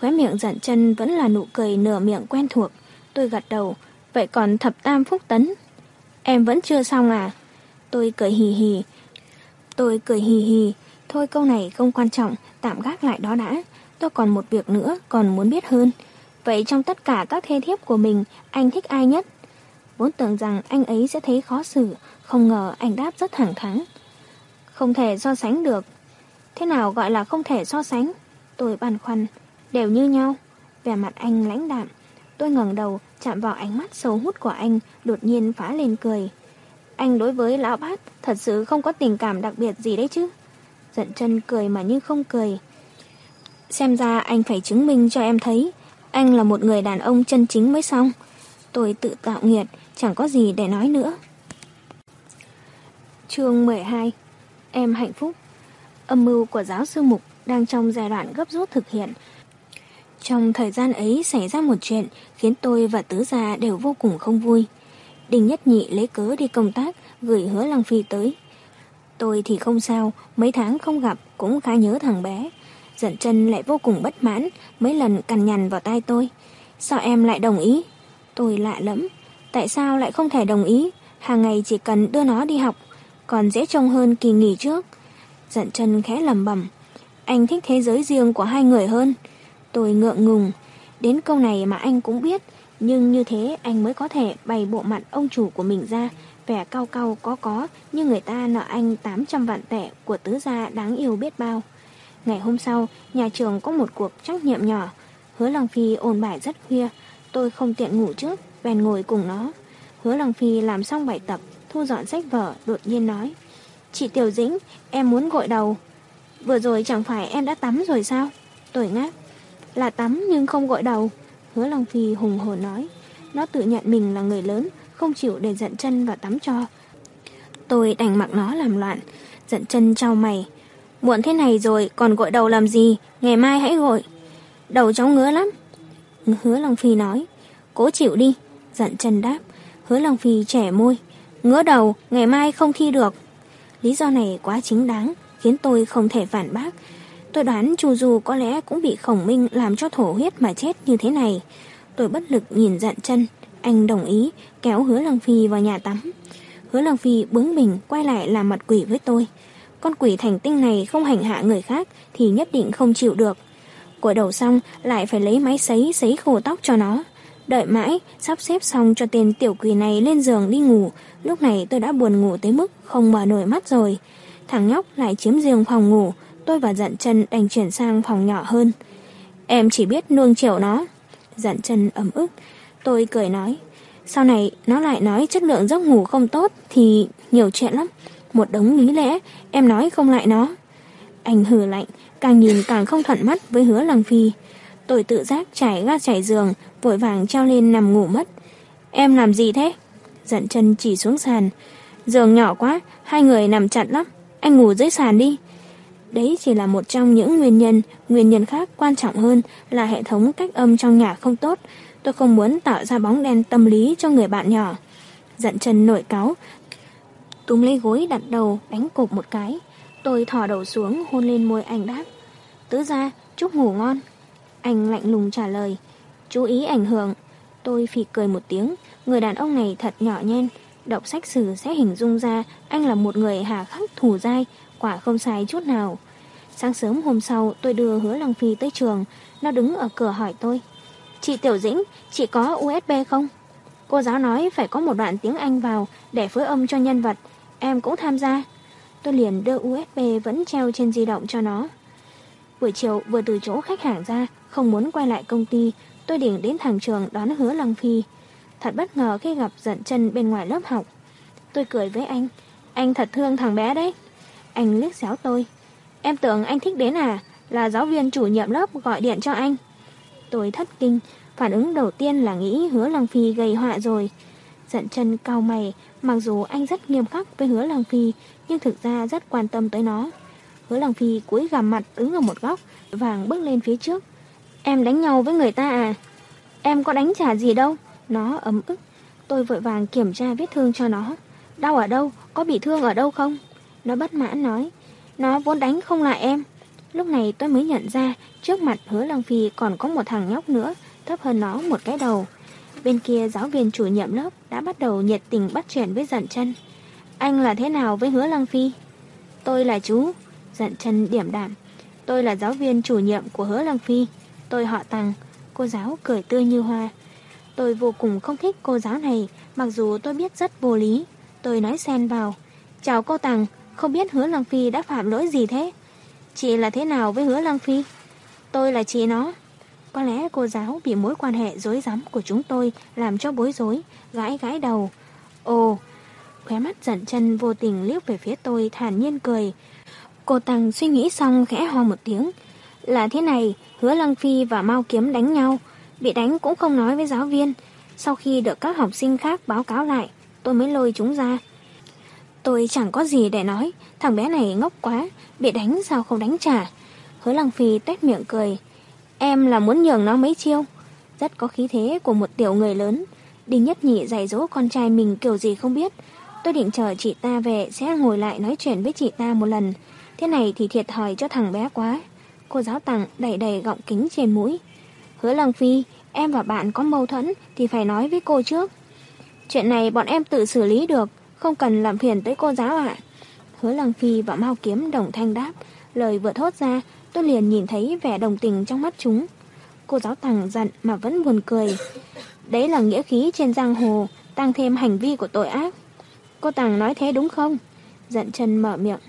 Speaker 1: Khóe miệng giận chân vẫn là nụ cười nửa miệng quen thuộc. Tôi gật đầu. Vậy còn thập tam phúc tấn? Em vẫn chưa xong à? Tôi cười hì hì. Tôi cười hì hì. Thôi câu này không quan trọng, tạm gác lại đó đã. Tôi còn một việc nữa, còn muốn biết hơn. Vậy trong tất cả các thê thiếp của mình, anh thích ai nhất? Vốn tưởng rằng anh ấy sẽ thấy khó xử, không ngờ anh đáp rất thẳng thắn. Không thể so sánh được. Thế nào gọi là không thể so sánh? Tôi băn khoăn, đều như nhau. Vẻ mặt anh lãnh đạm. Tôi ngẩng đầu, chạm vào ánh mắt sâu hút của anh, đột nhiên phá lên cười. Anh đối với lão bát thật sự không có tình cảm đặc biệt gì đấy chứ. Giận chân cười mà như không cười. Xem ra anh phải chứng minh cho em thấy anh là một người đàn ông chân chính mới xong. Tôi tự tạo nghiệt, chẳng có gì để nói nữa. Chương 12 Em hạnh phúc Âm mưu của giáo sư Mục đang trong giai đoạn gấp rút thực hiện. Trong thời gian ấy xảy ra một chuyện khiến tôi và tứ gia đều vô cùng không vui đình Nhất Nhị lấy cớ đi công tác gửi hứa Lăng Phi tới. Tôi thì không sao, mấy tháng không gặp cũng khá nhớ thằng bé. Giận chân lại vô cùng bất mãn, mấy lần cằn nhằn vào tay tôi. Sao em lại đồng ý? Tôi lạ lắm. Tại sao lại không thể đồng ý? Hàng ngày chỉ cần đưa nó đi học, còn dễ trông hơn kỳ nghỉ trước. Giận chân khẽ lầm bẩm Anh thích thế giới riêng của hai người hơn. Tôi ngượng ngùng. Đến câu này mà anh cũng biết. Nhưng như thế anh mới có thể bày bộ mặt ông chủ của mình ra. Vẻ cao cao có có như người ta nợ anh 800 vạn tệ của tứ gia đáng yêu biết bao. Ngày hôm sau, nhà trường có một cuộc trắc nghiệm nhỏ. Hứa Lăng Phi ôn bài rất khuya. Tôi không tiện ngủ trước, bèn ngồi cùng nó. Hứa Lăng Phi làm xong bài tập, thu dọn sách vở, đột nhiên nói. Chị Tiểu Dĩnh, em muốn gội đầu. Vừa rồi chẳng phải em đã tắm rồi sao? Tôi ngáp. Là tắm nhưng không gội đầu. Hứa Long Phi hùng hổ nói. Nó tự nhận mình là người lớn, không chịu để giận chân và tắm cho. Tôi đành mặc nó làm loạn. Giận chân trao mày. Muộn thế này rồi, còn gội đầu làm gì? Ngày mai hãy gội. Đầu cháu ngứa lắm. Hứa Long Phi nói. Cố chịu đi. Giận chân đáp. Hứa Long Phi trẻ môi. Ngứa đầu, ngày mai không thi được. Lý do này quá chính đáng, khiến tôi không thể phản bác. Tôi đoán Chu Du có lẽ cũng bị khổng minh làm cho thổ huyết mà chết như thế này. Tôi bất lực nhìn dặn chân. Anh đồng ý, kéo hứa Lăng Phi vào nhà tắm. Hứa Lăng Phi bướng bỉnh quay lại làm mặt quỷ với tôi. Con quỷ thành tinh này không hành hạ người khác thì nhất định không chịu được. Cội đầu xong lại phải lấy máy sấy sấy khô tóc cho nó. Đợi mãi, sắp xếp xong cho tên tiểu quỷ này lên giường đi ngủ. Lúc này tôi đã buồn ngủ tới mức không mở nổi mắt rồi. Thằng nhóc lại chiếm giường phòng ngủ. Tôi và dặn chân đành chuyển sang phòng nhỏ hơn. Em chỉ biết nuông chiều nó. Dặn chân ấm ức. Tôi cười nói. Sau này nó lại nói chất lượng giấc ngủ không tốt thì nhiều chuyện lắm. Một đống lý lẽ, em nói không lại nó. Anh hừ lạnh, càng nhìn càng không thuận mắt với hứa lăng phi. Tôi tự giác trải ra trải giường, vội vàng treo lên nằm ngủ mất. Em làm gì thế? dặn chân chỉ xuống sàn. Giường nhỏ quá, hai người nằm chặt lắm. Anh ngủ dưới sàn đi. Đấy chỉ là một trong những nguyên nhân, nguyên nhân khác quan trọng hơn là hệ thống cách âm trong nhà không tốt. Tôi không muốn tạo ra bóng đen tâm lý cho người bạn nhỏ. Giận chân nổi cáo, túm lấy gối đặt đầu, đánh cục một cái. Tôi thò đầu xuống hôn lên môi anh đáp. Tứ ra, chúc ngủ ngon. Anh lạnh lùng trả lời. Chú ý ảnh hưởng. Tôi phì cười một tiếng. Người đàn ông này thật nhỏ nhen. Đọc sách sử sẽ hình dung ra anh là một người hà khắc thủ dai, quả không sai chút nào. Sáng sớm hôm sau tôi đưa hứa Lăng Phi tới trường. Nó đứng ở cửa hỏi tôi. Chị Tiểu Dĩnh, chị có USB không? Cô giáo nói phải có một đoạn tiếng Anh vào để phối âm cho nhân vật. Em cũng tham gia. Tôi liền đưa USB vẫn treo trên di động cho nó. Buổi chiều vừa từ chỗ khách hàng ra, không muốn quay lại công ty, tôi định đến thẳng trường đón hứa Lăng Phi. Thật bất ngờ khi gặp giận chân bên ngoài lớp học. Tôi cười với anh. Anh thật thương thằng bé đấy. Anh liếc xéo tôi. Em tưởng anh thích đến à? Là giáo viên chủ nhiệm lớp gọi điện cho anh. Tôi thất kinh. Phản ứng đầu tiên là nghĩ hứa Lăng Phi gây họa rồi. Giận chân cao mày, mặc dù anh rất nghiêm khắc với hứa Lăng Phi, nhưng thực ra rất quan tâm tới nó. Hứa Lăng Phi cúi gằm mặt đứng ở một góc, vàng bước lên phía trước. Em đánh nhau với người ta à? Em có đánh trả gì đâu. Nó ấm ức. Tôi vội vàng kiểm tra vết thương cho nó. Đau ở đâu? Có bị thương ở đâu không? Nó bất mãn nói. Nó vốn đánh không lại em. Lúc này tôi mới nhận ra trước mặt hứa Lăng Phi còn có một thằng nhóc nữa, thấp hơn nó một cái đầu. Bên kia giáo viên chủ nhiệm lớp đã bắt đầu nhiệt tình bắt chuyện với dặn chân. Anh là thế nào với hứa Lăng Phi? Tôi là chú. Dặn chân điểm đảm. Tôi là giáo viên chủ nhiệm của hứa Lăng Phi. Tôi họ Tăng. Cô giáo cười tươi như hoa. Tôi vô cùng không thích cô giáo này, mặc dù tôi biết rất vô lý. Tôi nói xen vào. Chào cô Tăng, không biết hứa Lăng Phi đã phạm lỗi gì thế? Chị là thế nào với hứa Lăng Phi? Tôi là chị nó. Có lẽ cô giáo bị mối quan hệ dối rắm của chúng tôi làm cho bối rối, gãi gãi đầu. Ồ, khóe mắt giận chân vô tình liếc về phía tôi thản nhiên cười. Cô Tăng suy nghĩ xong khẽ ho một tiếng. Là thế này, hứa Lăng Phi và Mao Kiếm đánh nhau. Bị đánh cũng không nói với giáo viên. Sau khi được các học sinh khác báo cáo lại, tôi mới lôi chúng ra. Tôi chẳng có gì để nói, thằng bé này ngốc quá, bị đánh sao không đánh trả. Hứa Lăng Phi tét miệng cười. Em là muốn nhường nó mấy chiêu. Rất có khí thế của một tiểu người lớn. Đinh Nhất Nhị dạy dỗ con trai mình kiểu gì không biết. Tôi định chờ chị ta về sẽ ngồi lại nói chuyện với chị ta một lần. Thế này thì thiệt thòi cho thằng bé quá. Cô giáo tặng đầy đầy gọng kính trên mũi. Hứa Lăng Phi, em và bạn có mâu thuẫn thì phải nói với cô trước. Chuyện này bọn em tự xử lý được, không cần làm phiền tới cô giáo ạ. Hứa Lăng Phi và Mao Kiếm đồng thanh đáp, lời vừa thốt ra, tôi liền nhìn thấy vẻ đồng tình trong mắt chúng. Cô giáo Tằng giận mà vẫn buồn cười. Đấy là nghĩa khí trên giang hồ, tăng thêm hành vi của tội ác. Cô Tằng nói thế đúng không? Giận chân mở miệng.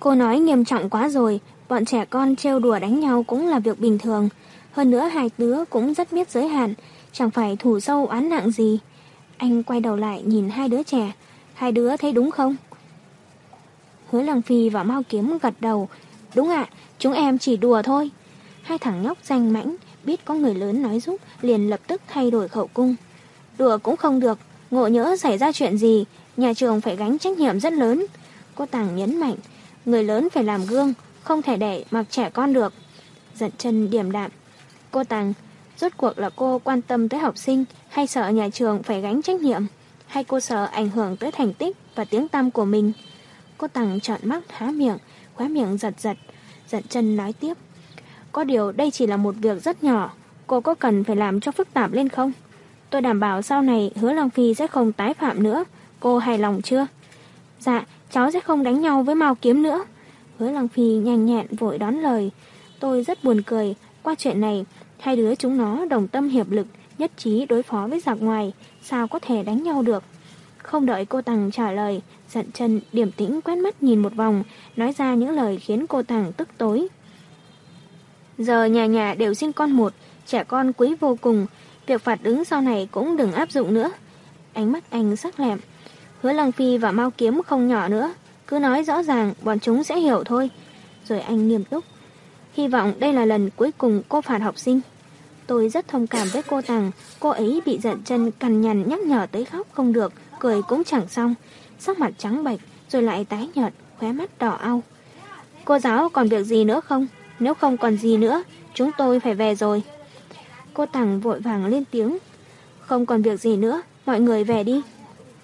Speaker 1: Cô nói nghiêm trọng quá rồi, bọn trẻ con trêu đùa đánh nhau cũng là việc bình thường. Hơn nữa hai đứa cũng rất biết giới hạn, chẳng phải thủ sâu oán nặng gì. Anh quay đầu lại nhìn hai đứa trẻ. Hai đứa thấy đúng không? Hứa Lăng Phi và Mao Kiếm gật đầu. Đúng ạ, chúng em chỉ đùa thôi. Hai thằng nhóc danh mãnh, biết có người lớn nói giúp, liền lập tức thay đổi khẩu cung. Đùa cũng không được, ngộ nhỡ xảy ra chuyện gì, nhà trường phải gánh trách nhiệm rất lớn. Cô Tàng nhấn mạnh, người lớn phải làm gương, không thể để mặc trẻ con được. Giận chân điểm đạm. Cô Tàng, rốt cuộc là cô quan tâm tới học sinh hay sợ nhà trường phải gánh trách nhiệm? Hay cô sợ ảnh hưởng tới thành tích và tiếng tăm của mình? Cô Tàng trọn mắt há miệng, khóe miệng giật giật. Giận chân nói tiếp. Có điều đây chỉ là một việc rất nhỏ, cô có cần phải làm cho phức tạp lên không? Tôi đảm bảo sau này hứa Long Phi sẽ không tái phạm nữa. Cô hài lòng chưa? Dạ, cháu sẽ không đánh nhau với Mao Kiếm nữa. Hứa Lăng Phi nhanh nhẹn vội đón lời. Tôi rất buồn cười. Qua chuyện này, hai đứa chúng nó đồng tâm hiệp lực, nhất trí đối phó với giặc ngoài. Sao có thể đánh nhau được? Không đợi cô Tằng trả lời, giận chân điểm tĩnh quét mắt nhìn một vòng, nói ra những lời khiến cô Tằng tức tối. Giờ nhà nhà đều sinh con một, trẻ con quý vô cùng, việc phạt đứng sau này cũng đừng áp dụng nữa. Ánh mắt anh sắc lẹm. Hứa Lăng Phi và Mao Kiếm không nhỏ nữa, cứ nói rõ ràng bọn chúng sẽ hiểu thôi. Rồi anh nghiêm túc. Hy vọng đây là lần cuối cùng cô phạt học sinh. Tôi rất thông cảm với cô Tằng, cô ấy bị giận chân cằn nhằn nhắc nhở tới khóc không được, cười cũng chẳng xong. Sắc mặt trắng bệch, rồi lại tái nhợt, khóe mắt đỏ au. Cô giáo còn việc gì nữa không? Nếu không còn gì nữa, chúng tôi phải về rồi. Cô Tằng vội vàng lên tiếng. Không còn việc gì nữa, mọi người về đi.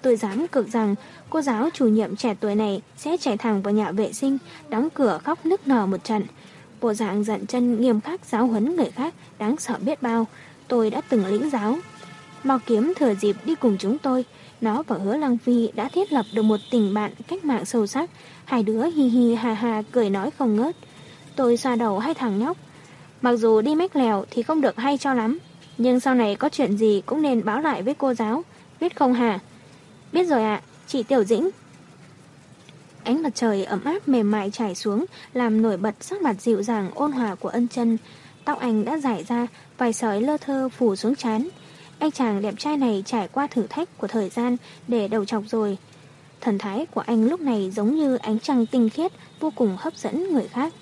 Speaker 1: Tôi dám cực rằng cô giáo chủ nhiệm trẻ tuổi này sẽ chạy thẳng vào nhà vệ sinh, đóng cửa khóc nức nở một trận. Bộ dạng giận chân nghiêm khắc giáo huấn người khác đáng sợ biết bao. Tôi đã từng lĩnh giáo. Mao kiếm thừa dịp đi cùng chúng tôi. Nó và hứa Lăng Phi đã thiết lập được một tình bạn cách mạng sâu sắc. Hai đứa hi hi ha ha cười nói không ngớt. Tôi xoa đầu hai thằng nhóc. Mặc dù đi mách lèo thì không được hay cho lắm. Nhưng sau này có chuyện gì cũng nên báo lại với cô giáo. Biết không hả? Biết rồi ạ, chị Tiểu Dĩnh. Ánh mặt trời ấm áp mềm mại trải xuống, làm nổi bật sắc mặt dịu dàng ôn hòa của ân chân. Tóc anh đã giải ra, vài sợi lơ thơ phủ xuống chán. Anh chàng đẹp trai này trải qua thử thách của thời gian để đầu chọc rồi. Thần thái của anh lúc này giống như ánh trăng tinh khiết, vô cùng hấp dẫn người khác.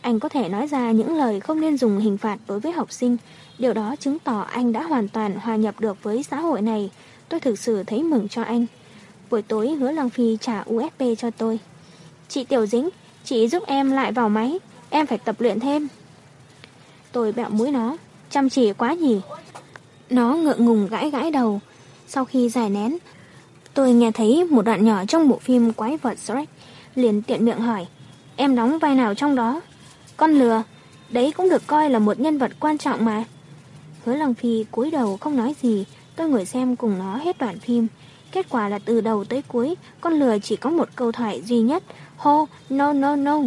Speaker 1: Anh có thể nói ra những lời không nên dùng hình phạt đối với học sinh. Điều đó chứng tỏ anh đã hoàn toàn hòa nhập được với xã hội này. Tôi thực sự thấy mừng cho anh. Buổi tối hứa Lăng Phi trả USB cho tôi. Chị Tiểu Dính, chị giúp em lại vào máy. Em phải tập luyện thêm. Tôi bẹo mũi nó. Chăm chỉ quá nhỉ. Nó ngượng ngùng gãi gãi đầu. Sau khi giải nén, tôi nghe thấy một đoạn nhỏ trong bộ phim Quái vật Shrek. Liền tiện miệng hỏi. Em đóng vai nào trong đó? Con lừa. Đấy cũng được coi là một nhân vật quan trọng mà. Hứa Lăng Phi cúi đầu không nói gì. Tôi ngồi xem cùng nó hết đoạn phim. Kết quả là từ đầu tới cuối, con lừa chỉ có một câu thoại duy nhất. Hô, no no no.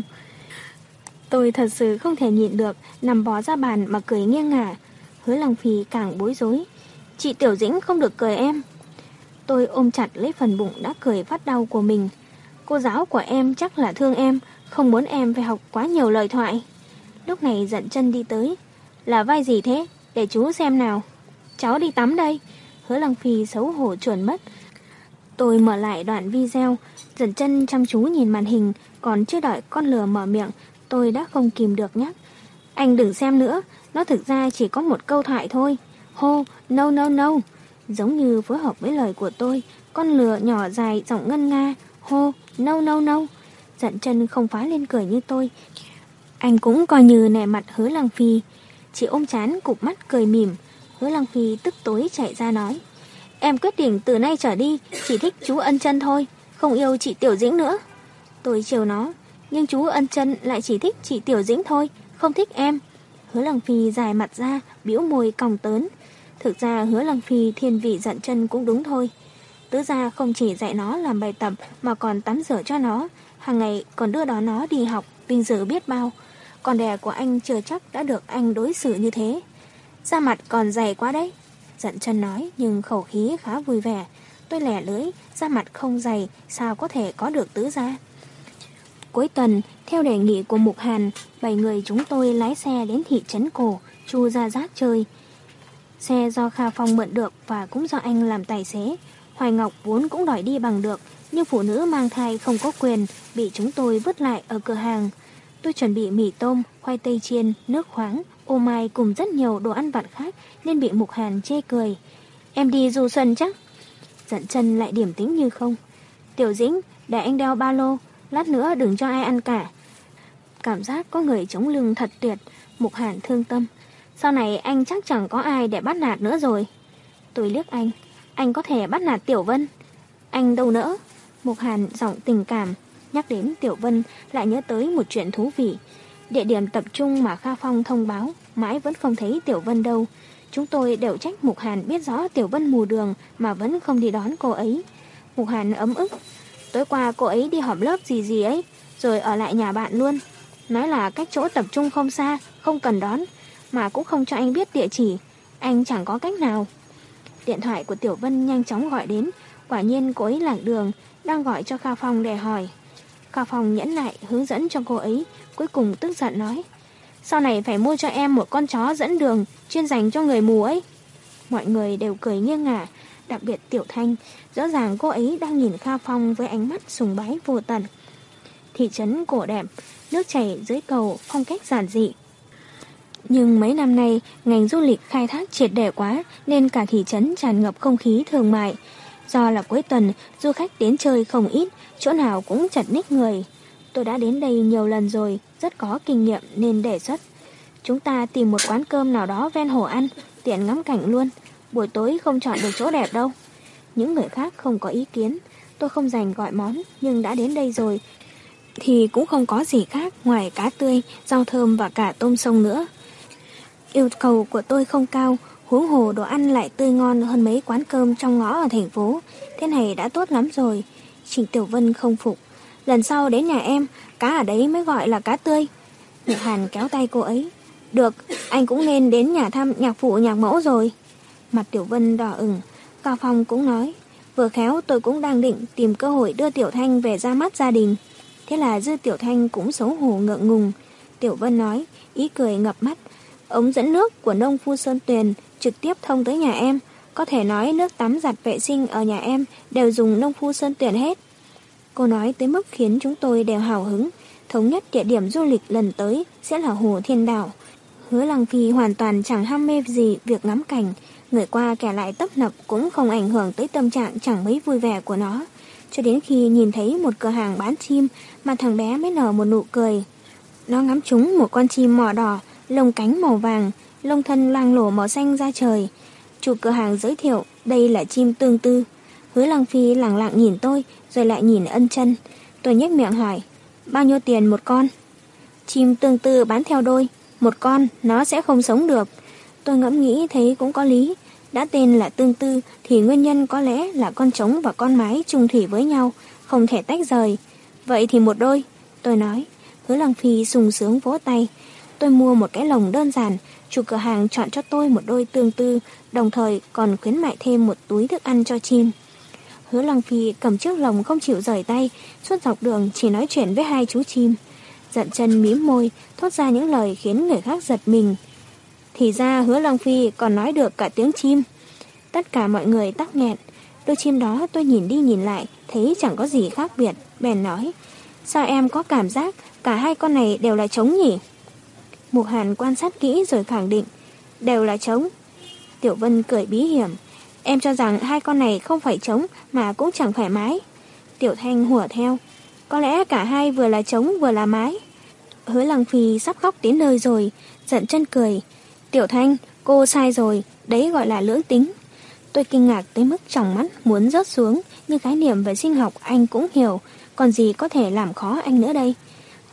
Speaker 1: Tôi thật sự không thể nhịn được, nằm bó ra bàn mà cười nghiêng ngả. Hứa Lăng Phi càng bối rối. Chị Tiểu Dĩnh không được cười em. Tôi ôm chặt lấy phần bụng đã cười phát đau của mình. Cô giáo của em chắc là thương em, không muốn em phải học quá nhiều lời thoại. Lúc này giận chân đi tới. Là vai gì thế? Để chú xem nào. Cháu đi tắm đây. Hứa Lăng Phi xấu hổ chuẩn mất. Tôi mở lại đoạn video, dần chân chăm chú nhìn màn hình, còn chưa đợi con lừa mở miệng, tôi đã không kìm được nhắc. Anh đừng xem nữa, nó thực ra chỉ có một câu thoại thôi. Hô, no no no. Giống như phối hợp với lời của tôi, con lừa nhỏ dài giọng ngân nga, hô, no no no. Giận chân không phá lên cười như tôi. Anh cũng coi như nẻ mặt hứa lăng phi. Chị ôm chán cụp mắt cười mỉm. Hứa lăng phi tức tối chạy ra nói. Em quyết định từ nay trở đi chỉ thích chú ân chân thôi, không yêu chị Tiểu Dĩnh nữa. Tôi chiều nó, nhưng chú ân chân lại chỉ thích chị Tiểu Dĩnh thôi, không thích em. Hứa Lăng Phi dài mặt ra, biểu môi còng tớn. Thực ra hứa Lăng Phi thiên vị giận chân cũng đúng thôi. Tứ ra không chỉ dạy nó làm bài tập mà còn tắm rửa cho nó, hàng ngày còn đưa đón nó đi học, vinh dự biết bao. Còn đẻ của anh chưa chắc đã được anh đối xử như thế. Da mặt còn dày quá đấy. Giận chân nói nhưng khẩu khí khá vui vẻ. Tôi lẻ lưỡi da mặt không dày, sao có thể có được tứ gia. Cuối tuần, theo đề nghị của Mục Hàn, bảy người chúng tôi lái xe đến thị trấn cổ, chu ra rác chơi. Xe do Kha Phong mượn được và cũng do anh làm tài xế. Hoài Ngọc vốn cũng đòi đi bằng được, nhưng phụ nữ mang thai không có quyền bị chúng tôi vứt lại ở cửa hàng. Tôi chuẩn bị mì tôm, khoai tây chiên, nước khoáng, ô mai cùng rất nhiều đồ ăn vặt khác nên bị Mục Hàn chê cười. Em đi du xuân chắc? Giận chân lại điểm tính như không. Tiểu Dĩnh, để anh đeo ba lô, lát nữa đừng cho ai ăn cả. Cảm giác có người chống lưng thật tuyệt, Mục Hàn thương tâm. Sau này anh chắc chẳng có ai để bắt nạt nữa rồi. Tôi liếc anh, anh có thể bắt nạt Tiểu Vân. Anh đâu nỡ. Mục Hàn giọng tình cảm, nhắc đến Tiểu Vân lại nhớ tới một chuyện thú vị. Địa điểm tập trung mà Kha Phong thông báo, mãi vẫn không thấy Tiểu Vân đâu. Chúng tôi đều trách Mục Hàn biết rõ Tiểu Vân mù đường mà vẫn không đi đón cô ấy. Mục Hàn ấm ức. Tối qua cô ấy đi họp lớp gì gì ấy, rồi ở lại nhà bạn luôn. Nói là cách chỗ tập trung không xa, không cần đón, mà cũng không cho anh biết địa chỉ. Anh chẳng có cách nào. Điện thoại của Tiểu Vân nhanh chóng gọi đến, quả nhiên cô ấy lạc đường, đang gọi cho Kha Phong để hỏi. Kha Phong nhẫn lại hướng dẫn cho cô ấy, cuối cùng tức giận nói. Sau này phải mua cho em một con chó dẫn đường, chuyên dành cho người mù ấy. Mọi người đều cười nghiêng ngả, đặc biệt Tiểu Thanh, rõ ràng cô ấy đang nhìn Kha Phong với ánh mắt sùng bái vô tận. Thị trấn cổ đẹp, nước chảy dưới cầu, phong cách giản dị. Nhưng mấy năm nay, ngành du lịch khai thác triệt để quá nên cả thị trấn tràn ngập không khí thương mại. Do là cuối tuần, du khách đến chơi không ít, chỗ nào cũng chật ních người. Tôi đã đến đây nhiều lần rồi, rất có kinh nghiệm nên đề xuất. Chúng ta tìm một quán cơm nào đó ven hồ ăn, tiện ngắm cảnh luôn. Buổi tối không chọn được chỗ đẹp đâu. Những người khác không có ý kiến. Tôi không dành gọi món, nhưng đã đến đây rồi. Thì cũng không có gì khác ngoài cá tươi, rau thơm và cả tôm sông nữa. Yêu cầu của tôi không cao, huống hồ đồ ăn lại tươi ngon hơn mấy quán cơm trong ngõ ở thành phố. Thế này đã tốt lắm rồi. Trịnh Tiểu Vân không phục. Lần sau đến nhà em, cá ở đấy mới gọi là cá tươi. Nhật Hàn kéo tay cô ấy. Được, anh cũng nên đến nhà thăm nhạc phụ nhạc mẫu rồi. Mặt Tiểu Vân đỏ ửng. Cao Phong cũng nói. Vừa khéo tôi cũng đang định tìm cơ hội đưa Tiểu Thanh về ra mắt gia đình. Thế là Dư Tiểu Thanh cũng xấu hổ ngượng ngùng. Tiểu Vân nói, ý cười ngập mắt. Ống dẫn nước của nông phu Sơn Tuyền trực tiếp thông tới nhà em. Có thể nói nước tắm giặt vệ sinh ở nhà em đều dùng nông phu Sơn Tuyền hết. Cô nói tới mức khiến chúng tôi đều hào hứng. Thống nhất địa điểm du lịch lần tới sẽ là Hồ Thiên Đảo. Hứa Lăng Phi hoàn toàn chẳng ham mê gì việc ngắm cảnh. Người qua kẻ lại tấp nập cũng không ảnh hưởng tới tâm trạng chẳng mấy vui vẻ của nó. Cho đến khi nhìn thấy một cửa hàng bán chim mà thằng bé mới nở một nụ cười. Nó ngắm trúng một con chim mỏ đỏ lông cánh màu vàng, lông thân loang lổ màu xanh ra trời. Chủ cửa hàng giới thiệu đây là chim tương tư. Hứa Lăng Phi lặng lặng nhìn tôi, rồi lại nhìn ân chân. Tôi nhếch miệng hỏi, bao nhiêu tiền một con? Chim tương tư bán theo đôi, một con nó sẽ không sống được. Tôi ngẫm nghĩ thấy cũng có lý. Đã tên là tương tư thì nguyên nhân có lẽ là con trống và con mái chung thủy với nhau, không thể tách rời. Vậy thì một đôi, tôi nói. Hứa Lăng Phi sùng sướng vỗ tay. Tôi mua một cái lồng đơn giản, chủ cửa hàng chọn cho tôi một đôi tương tư, đồng thời còn khuyến mại thêm một túi thức ăn cho chim. Hứa Lăng Phi cầm chiếc lồng không chịu rời tay, suốt dọc đường chỉ nói chuyện với hai chú chim. Giận chân mím môi, thốt ra những lời khiến người khác giật mình. Thì ra hứa Lăng Phi còn nói được cả tiếng chim. Tất cả mọi người tắc nghẹn. Đôi chim đó tôi nhìn đi nhìn lại, thấy chẳng có gì khác biệt, bèn nói. Sao em có cảm giác cả hai con này đều là trống nhỉ? Mục Hàn quan sát kỹ rồi khẳng định, đều là trống. Tiểu Vân cười bí hiểm, em cho rằng hai con này không phải trống mà cũng chẳng phải mái. Tiểu Thanh hùa theo, có lẽ cả hai vừa là trống vừa là mái. Hứa Lăng Phi sắp khóc đến nơi rồi, giận chân cười. Tiểu Thanh, cô sai rồi, đấy gọi là lưỡng tính. Tôi kinh ngạc tới mức tròng mắt muốn rớt xuống, nhưng khái niệm về sinh học anh cũng hiểu, còn gì có thể làm khó anh nữa đây.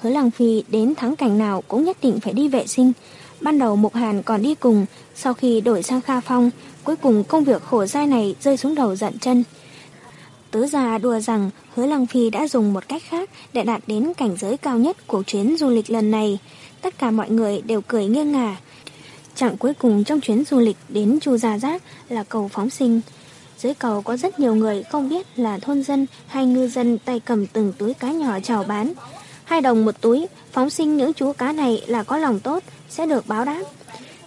Speaker 1: Hứa Lăng Phi đến thắng cảnh nào cũng nhất định phải đi vệ sinh. Ban đầu Mục Hàn còn đi cùng, sau khi đổi sang Kha Phong, cuối cùng công việc khổ dai này rơi xuống đầu giận chân. Tứ già đùa rằng Hứa Lăng Phi đã dùng một cách khác để đạt đến cảnh giới cao nhất của chuyến du lịch lần này. Tất cả mọi người đều cười nghiêng ngả. Chặng cuối cùng trong chuyến du lịch đến Chu Gia Giác là cầu phóng sinh. Dưới cầu có rất nhiều người không biết là thôn dân hay ngư dân tay cầm từng túi cá nhỏ chào bán hai đồng một túi, phóng sinh những chú cá này là có lòng tốt, sẽ được báo đáp.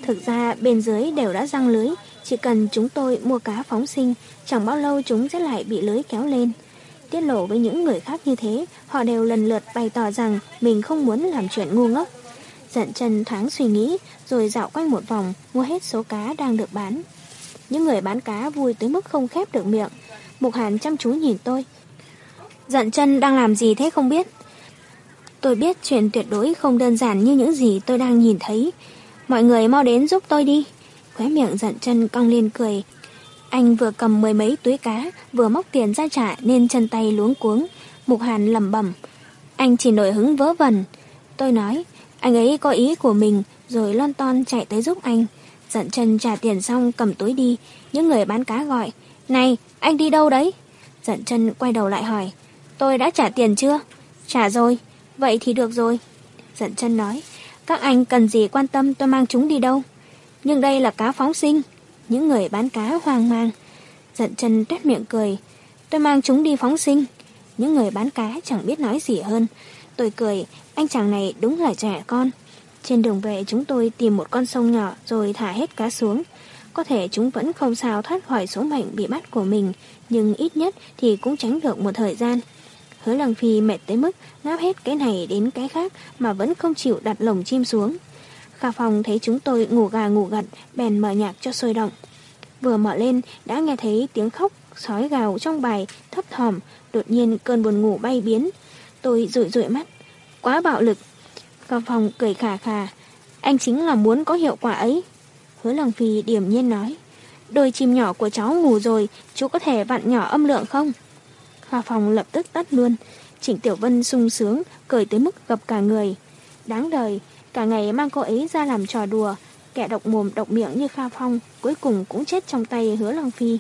Speaker 1: Thực ra bên dưới đều đã răng lưới, chỉ cần chúng tôi mua cá phóng sinh, chẳng bao lâu chúng sẽ lại bị lưới kéo lên. Tiết lộ với những người khác như thế, họ đều lần lượt bày tỏ rằng mình không muốn làm chuyện ngu ngốc. Giận chân thoáng suy nghĩ, rồi dạo quanh một vòng, mua hết số cá đang được bán. Những người bán cá vui tới mức không khép được miệng. Mục Hàn chăm chú nhìn tôi. Giận chân đang làm gì thế không biết. Tôi biết chuyện tuyệt đối không đơn giản như những gì tôi đang nhìn thấy. Mọi người mau đến giúp tôi đi. Khóe miệng giận chân cong lên cười. Anh vừa cầm mười mấy túi cá, vừa móc tiền ra trả nên chân tay luống cuống. Mục Hàn lầm bẩm Anh chỉ nổi hứng vớ vẩn. Tôi nói, anh ấy có ý của mình, rồi lon ton chạy tới giúp anh. Dặn chân trả tiền xong cầm túi đi, những người bán cá gọi. Này, anh đi đâu đấy? Dặn chân quay đầu lại hỏi. Tôi đã trả tiền chưa? Trả rồi. Vậy thì được rồi. Dặn chân nói. Các anh cần gì quan tâm tôi mang chúng đi đâu? Nhưng đây là cá phóng sinh. Những người bán cá hoang mang. Giận chân tét miệng cười. Tôi mang chúng đi phóng sinh. Những người bán cá chẳng biết nói gì hơn. Tôi cười, anh chàng này đúng là trẻ con. Trên đường về chúng tôi tìm một con sông nhỏ rồi thả hết cá xuống. Có thể chúng vẫn không sao thoát khỏi số mệnh bị bắt của mình, nhưng ít nhất thì cũng tránh được một thời gian. Hứa Lăng Phi mệt tới mức ngáp hết cái này đến cái khác mà vẫn không chịu đặt lồng chim xuống. Cả phòng thấy chúng tôi ngủ gà ngủ gật, bèn mở nhạc cho sôi động. Vừa mở lên đã nghe thấy tiếng khóc sói gào trong bài thấp thỏm, đột nhiên cơn buồn ngủ bay biến. Tôi rụi rụi mắt. Quá bạo lực. Cả phòng cười khà khà. Anh chính là muốn có hiệu quả ấy. Hứa Lăng Phi điểm nhiên nói. Đôi chim nhỏ của cháu ngủ rồi, chú có thể vặn nhỏ âm lượng không? Hòa phòng lập tức tắt luôn. Trịnh Tiểu Vân sung sướng, cười tới mức gặp cả người. Đáng đời, cả ngày mang cô ấy ra làm trò đùa. Kẻ độc mồm độc miệng như Kha Phong, cuối cùng cũng chết trong tay hứa Lăng Phi.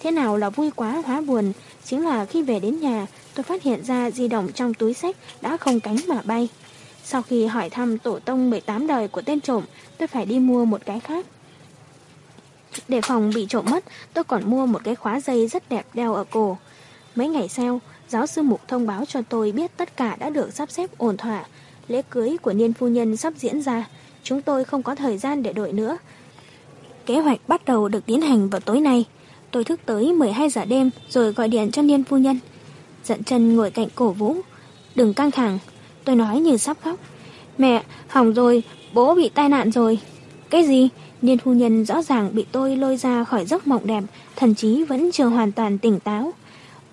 Speaker 1: Thế nào là vui quá hóa buồn, chính là khi về đến nhà, tôi phát hiện ra di động trong túi sách đã không cánh mà bay. Sau khi hỏi thăm tổ tông 18 đời của tên trộm, tôi phải đi mua một cái khác. Để phòng bị trộm mất, tôi còn mua một cái khóa dây rất đẹp đeo ở cổ. Mấy ngày sau, giáo sư Mục thông báo cho tôi biết tất cả đã được sắp xếp ổn thỏa. Lễ cưới của Niên Phu Nhân sắp diễn ra. Chúng tôi không có thời gian để đợi nữa. Kế hoạch bắt đầu được tiến hành vào tối nay. Tôi thức tới 12 giờ đêm rồi gọi điện cho Niên Phu Nhân. Dận chân ngồi cạnh cổ vũ. Đừng căng thẳng. Tôi nói như sắp khóc. Mẹ, hỏng rồi, bố bị tai nạn rồi. Cái gì? Niên Phu Nhân rõ ràng bị tôi lôi ra khỏi giấc mộng đẹp, thậm chí vẫn chưa hoàn toàn tỉnh táo.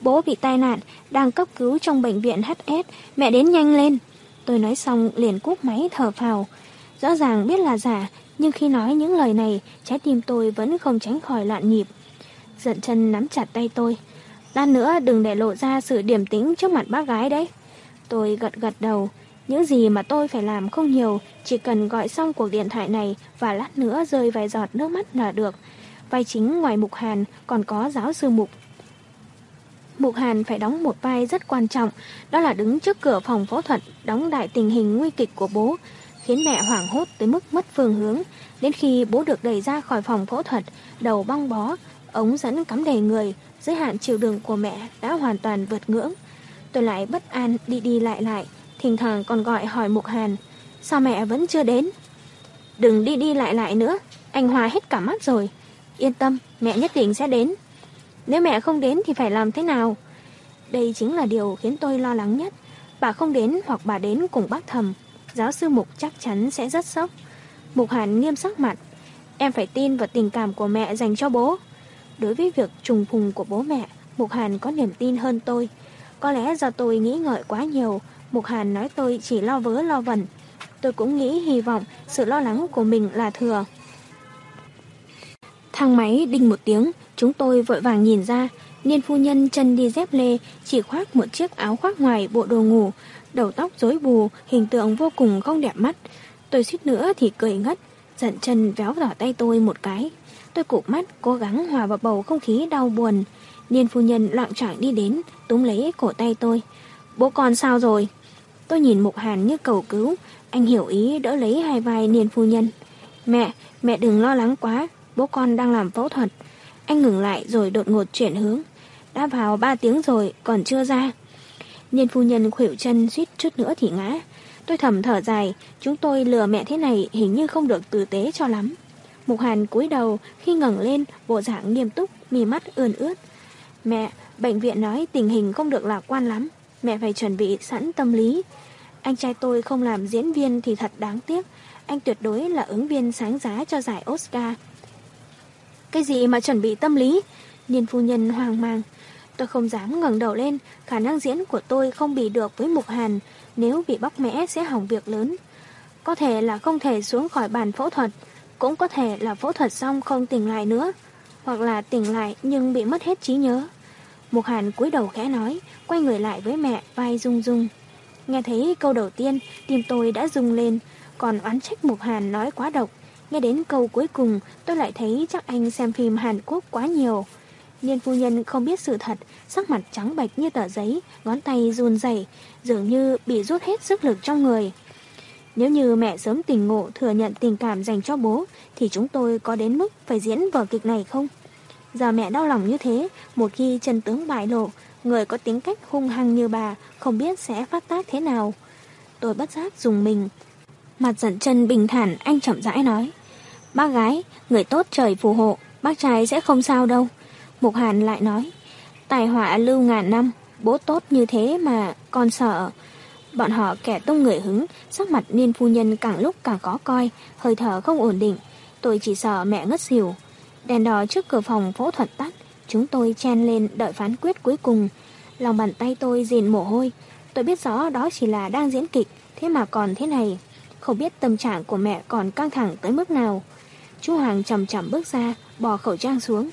Speaker 1: Bố bị tai nạn, đang cấp cứu trong bệnh viện HS, mẹ đến nhanh lên. Tôi nói xong liền cúp máy thở phào. Rõ ràng biết là giả, nhưng khi nói những lời này, trái tim tôi vẫn không tránh khỏi loạn nhịp. Giận chân nắm chặt tay tôi. Lát nữa đừng để lộ ra sự điểm tĩnh trước mặt bác gái đấy. Tôi gật gật đầu. Những gì mà tôi phải làm không nhiều, chỉ cần gọi xong cuộc điện thoại này và lát nữa rơi vài giọt nước mắt là được. Vai chính ngoài Mục Hàn còn có giáo sư Mục Mục Hàn phải đóng một vai rất quan trọng, đó là đứng trước cửa phòng phẫu thuật, đóng đại tình hình nguy kịch của bố, khiến mẹ hoảng hốt tới mức mất phương hướng. Đến khi bố được đẩy ra khỏi phòng phẫu thuật, đầu băng bó, ống dẫn cắm đầy người, giới hạn chiều đường của mẹ đã hoàn toàn vượt ngưỡng. Tôi lại bất an đi đi lại lại, thỉnh thoảng còn gọi hỏi Mục Hàn, sao mẹ vẫn chưa đến? Đừng đi đi lại lại nữa, anh Hòa hết cả mắt rồi. Yên tâm, mẹ nhất định sẽ đến. Nếu mẹ không đến thì phải làm thế nào? Đây chính là điều khiến tôi lo lắng nhất. Bà không đến hoặc bà đến cùng bác thầm. Giáo sư Mục chắc chắn sẽ rất sốc. Mục Hàn nghiêm sắc mặt. Em phải tin vào tình cảm của mẹ dành cho bố. Đối với việc trùng phùng của bố mẹ, Mục Hàn có niềm tin hơn tôi. Có lẽ do tôi nghĩ ngợi quá nhiều, Mục Hàn nói tôi chỉ lo vớ lo vẩn. Tôi cũng nghĩ hy vọng sự lo lắng của mình là thừa. Thang máy đinh một tiếng, chúng tôi vội vàng nhìn ra, niên phu nhân chân đi dép lê, chỉ khoác một chiếc áo khoác ngoài bộ đồ ngủ, đầu tóc rối bù, hình tượng vô cùng không đẹp mắt. Tôi suýt nữa thì cười ngất, giận chân véo vào tay tôi một cái. Tôi cụp mắt, cố gắng hòa vào bầu không khí đau buồn. Niên phu nhân loạn trạng đi đến, túm lấy cổ tay tôi. Bố con sao rồi? Tôi nhìn Mục Hàn như cầu cứu, anh hiểu ý đỡ lấy hai vai niên phu nhân. Mẹ, mẹ đừng lo lắng quá, bố con đang làm phẫu thuật. Anh ngừng lại rồi đột ngột chuyển hướng. Đã vào ba tiếng rồi, còn chưa ra. Niên phu nhân khuỷu chân suýt chút nữa thì ngã. Tôi thầm thở dài, chúng tôi lừa mẹ thế này hình như không được tử tế cho lắm. Mục Hàn cúi đầu, khi ngẩng lên, bộ dạng nghiêm túc, mì mắt ươn ướt. Mẹ, Bệnh viện nói tình hình không được lạc quan lắm, mẹ phải chuẩn bị sẵn tâm lý. Anh trai tôi không làm diễn viên thì thật đáng tiếc, anh tuyệt đối là ứng viên sáng giá cho giải Oscar. Cái gì mà chuẩn bị tâm lý? Niên phu nhân hoang mang. Tôi không dám ngẩng đầu lên, khả năng diễn của tôi không bị được với Mục Hàn, nếu bị bóc mẽ sẽ hỏng việc lớn. Có thể là không thể xuống khỏi bàn phẫu thuật, cũng có thể là phẫu thuật xong không tỉnh lại nữa, hoặc là tỉnh lại nhưng bị mất hết trí nhớ. Mục Hàn cúi đầu khẽ nói, quay người lại với mẹ, vai rung rung. Nghe thấy câu đầu tiên, tim tôi đã rung lên, còn oán trách Mục Hàn nói quá độc. Nghe đến câu cuối cùng, tôi lại thấy chắc anh xem phim Hàn Quốc quá nhiều. Niên phu nhân không biết sự thật, sắc mặt trắng bệch như tờ giấy, ngón tay run rẩy, dường như bị rút hết sức lực trong người. Nếu như mẹ sớm tình ngộ thừa nhận tình cảm dành cho bố, thì chúng tôi có đến mức phải diễn vở kịch này không? Giờ mẹ đau lòng như thế, một khi chân tướng bại lộ, người có tính cách hung hăng như bà không biết sẽ phát tác thế nào. Tôi bất giác dùng mình. Mặt giận chân bình thản, anh chậm rãi nói. Bác gái, người tốt trời phù hộ, bác trai sẽ không sao đâu. Mục Hàn lại nói. Tài họa lưu ngàn năm, bố tốt như thế mà con sợ. Bọn họ kẻ tung người hứng, sắc mặt niên phu nhân càng lúc càng có coi, hơi thở không ổn định. Tôi chỉ sợ mẹ ngất xỉu. Đèn đỏ trước cửa phòng phẫu thuật tắt, chúng tôi chen lên đợi phán quyết cuối cùng. Lòng bàn tay tôi dìn mồ hôi. Tôi biết rõ đó chỉ là đang diễn kịch, thế mà còn thế này. Không biết tâm trạng của mẹ còn căng thẳng tới mức nào. Chú Hoàng chậm chậm bước ra, bỏ khẩu trang xuống.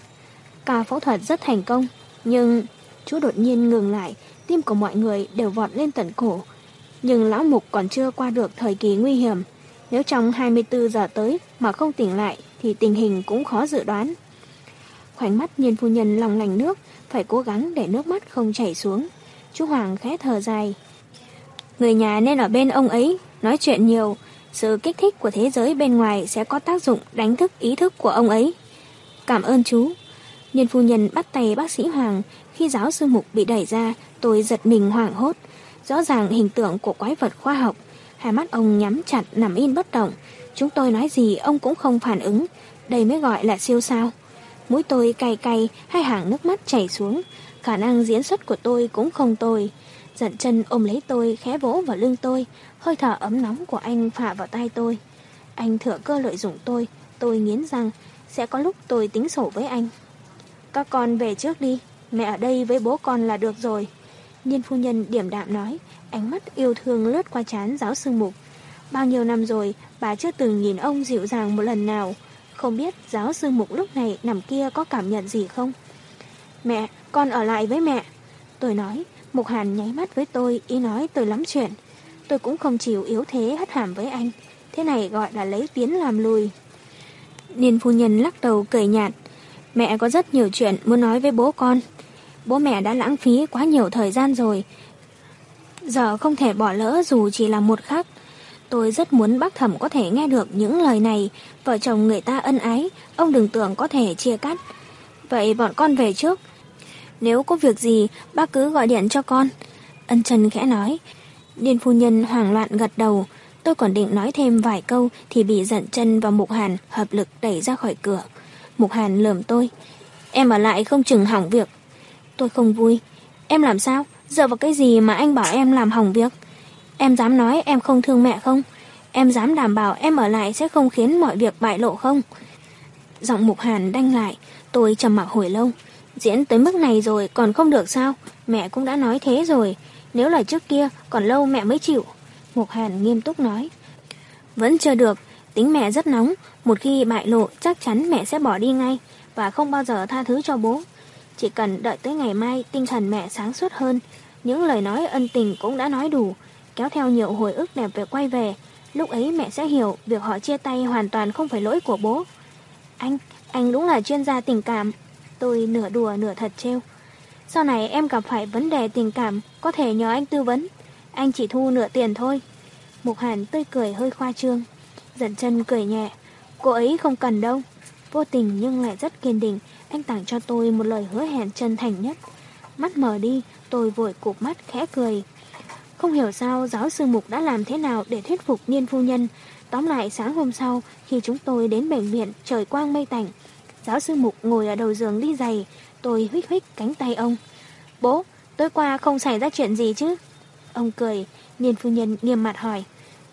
Speaker 1: Ca phẫu thuật rất thành công, nhưng chú đột nhiên ngừng lại, tim của mọi người đều vọt lên tận cổ. Nhưng lão mục còn chưa qua được thời kỳ nguy hiểm. Nếu trong 24 giờ tới mà không tỉnh lại thì tình hình cũng khó dự đoán. Khoảnh mắt nhìn phu nhân lòng lành nước, phải cố gắng để nước mắt không chảy xuống. Chú Hoàng khẽ thở dài. Người nhà nên ở bên ông ấy, nói chuyện nhiều. Sự kích thích của thế giới bên ngoài sẽ có tác dụng đánh thức ý thức của ông ấy. Cảm ơn chú. Nhân phu nhân bắt tay bác sĩ Hoàng. Khi giáo sư Mục bị đẩy ra, tôi giật mình hoảng hốt. Rõ ràng hình tượng của quái vật khoa học. Hai mắt ông nhắm chặt nằm in bất động. Chúng tôi nói gì ông cũng không phản ứng. Đây mới gọi là siêu sao. Mũi tôi cay cay, hai hàng nước mắt chảy xuống. Khả năng diễn xuất của tôi cũng không tồi. Giận chân ôm lấy tôi, khẽ vỗ vào lưng tôi. Hơi thở ấm nóng của anh phả vào tay tôi. Anh thừa cơ lợi dụng tôi. Tôi nghiến răng, sẽ có lúc tôi tính sổ với anh. Các con về trước đi, mẹ ở đây với bố con là được rồi. Nhiên phu nhân điểm đạm nói, ánh mắt yêu thương lướt qua chán giáo sư mục. Bao nhiêu năm rồi, bà chưa từng nhìn ông dịu dàng một lần nào. Không biết giáo sư mục lúc này nằm kia có cảm nhận gì không? Mẹ, con ở lại với mẹ. Tôi nói, Mục Hàn nháy mắt với tôi, ý nói tôi lắm chuyện. Tôi cũng không chịu yếu thế hất hàm với anh. Thế này gọi là lấy tiến làm lùi. Niên phu nhân lắc đầu cười nhạt. Mẹ có rất nhiều chuyện muốn nói với bố con. Bố mẹ đã lãng phí quá nhiều thời gian rồi. Giờ không thể bỏ lỡ dù chỉ là một khắc. Tôi rất muốn bác thẩm có thể nghe được những lời này. Vợ chồng người ta ân ái, ông đừng tưởng có thể chia cắt. Vậy bọn con về trước. Nếu có việc gì, bác cứ gọi điện cho con. Ân Trần khẽ nói. điền phu nhân hoảng loạn gật đầu. Tôi còn định nói thêm vài câu thì bị giận chân và Mục Hàn hợp lực đẩy ra khỏi cửa. Mục Hàn lườm tôi. Em ở lại không chừng hỏng việc. Tôi không vui. Em làm sao? Dựa vào cái gì mà anh bảo em làm hỏng việc? Em dám nói em không thương mẹ không? Em dám đảm bảo em ở lại sẽ không khiến mọi việc bại lộ không? Giọng Mục Hàn đanh lại. Tôi trầm mặc hồi lâu. Diễn tới mức này rồi còn không được sao? Mẹ cũng đã nói thế rồi. Nếu là trước kia còn lâu mẹ mới chịu. Mục Hàn nghiêm túc nói. Vẫn chưa được. Tính mẹ rất nóng. Một khi bại lộ chắc chắn mẹ sẽ bỏ đi ngay. Và không bao giờ tha thứ cho bố. Chỉ cần đợi tới ngày mai tinh thần mẹ sáng suốt hơn. Những lời nói ân tình cũng đã nói đủ. Kéo theo nhiều hồi ức đẹp về quay về. Lúc ấy mẹ sẽ hiểu việc họ chia tay hoàn toàn không phải lỗi của bố. Anh, anh đúng là chuyên gia tình cảm. Tôi nửa đùa nửa thật trêu. Sau này em gặp phải vấn đề tình cảm, có thể nhờ anh tư vấn. Anh chỉ thu nửa tiền thôi. Mục Hàn tươi cười hơi khoa trương. Giận chân cười nhẹ. Cô ấy không cần đâu. Vô tình nhưng lại rất kiên định. Anh tặng cho tôi một lời hứa hẹn chân thành nhất. Mắt mở đi, tôi vội cụp mắt khẽ cười. Không hiểu sao giáo sư Mục đã làm thế nào để thuyết phục niên phu nhân. Tóm lại sáng hôm sau, khi chúng tôi đến bệnh viện, trời quang mây tạnh. Giáo sư Mục ngồi ở đầu giường đi giày, tôi huých huých cánh tay ông. Bố, tối qua không xảy ra chuyện gì chứ? Ông cười, Niên phu nhân nghiêm mặt hỏi.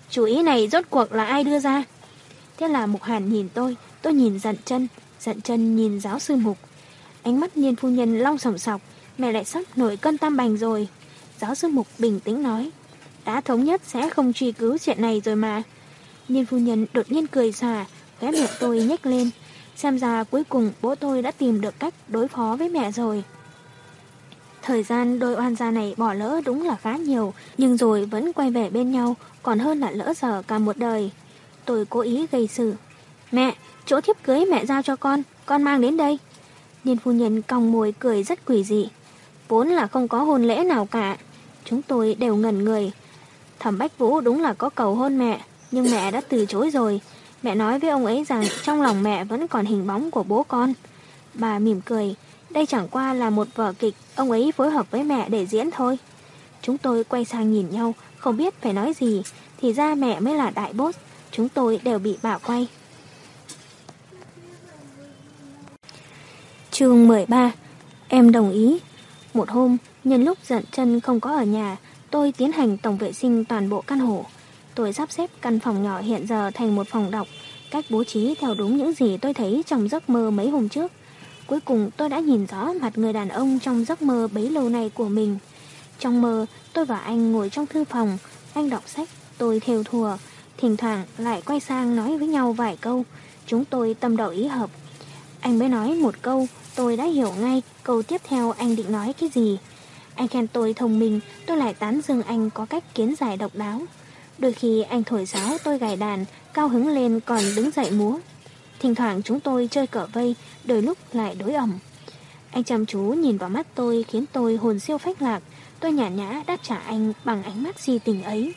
Speaker 1: Chủ ý này rốt cuộc là ai đưa ra? Thế là Mục Hàn nhìn tôi, tôi nhìn giận chân, giận chân nhìn giáo sư Mục. Ánh mắt Niên phu nhân long sòng sọc, mẹ lại sắp nổi cân tam bành rồi. Giáo sư Mục bình tĩnh nói, đã thống nhất sẽ không truy cứu chuyện này rồi mà. Niên phu nhân đột nhiên cười xòa, khóe miệng tôi nhếch lên. Xem ra cuối cùng bố tôi đã tìm được cách đối phó với mẹ rồi. Thời gian đôi oan gia này bỏ lỡ đúng là khá nhiều, nhưng rồi vẫn quay về bên nhau, còn hơn là lỡ giờ cả một đời. Tôi cố ý gây sự. Mẹ, chỗ thiếp cưới mẹ giao cho con, con mang đến đây. Niên phu nhân cong môi cười rất quỷ dị. Vốn là không có hôn lễ nào cả. Chúng tôi đều ngẩn người. Thẩm Bách Vũ đúng là có cầu hôn mẹ, nhưng mẹ đã từ chối rồi. Mẹ nói với ông ấy rằng trong lòng mẹ vẫn còn hình bóng của bố con. Bà mỉm cười, đây chẳng qua là một vở kịch ông ấy phối hợp với mẹ để diễn thôi. Chúng tôi quay sang nhìn nhau, không biết phải nói gì, thì ra mẹ mới là đại boss. Chúng tôi đều bị bảo quay. Chương 13 Em đồng ý. Một hôm, nhân lúc giận chân không có ở nhà, tôi tiến hành tổng vệ sinh toàn bộ căn hộ. Tôi sắp xếp căn phòng nhỏ hiện giờ thành một phòng đọc, cách bố trí theo đúng những gì tôi thấy trong giấc mơ mấy hôm trước. Cuối cùng tôi đã nhìn rõ mặt người đàn ông trong giấc mơ bấy lâu này của mình. Trong mơ, tôi và anh ngồi trong thư phòng, anh đọc sách, tôi theo thùa, thỉnh thoảng lại quay sang nói với nhau vài câu. Chúng tôi tâm đầu ý hợp. Anh mới nói một câu, tôi đã hiểu ngay câu tiếp theo anh định nói cái gì. Anh khen tôi thông minh, tôi lại tán dương anh có cách kiến giải độc đáo. Đôi khi anh thổi sáo tôi gài đàn, cao hứng lên còn đứng dậy múa. Thỉnh thoảng chúng tôi chơi cờ vây, đôi lúc lại đối ẩm. Anh chăm chú nhìn vào mắt tôi khiến tôi hồn siêu phách lạc. Tôi nhả nhã đáp trả anh bằng ánh mắt si tình ấy.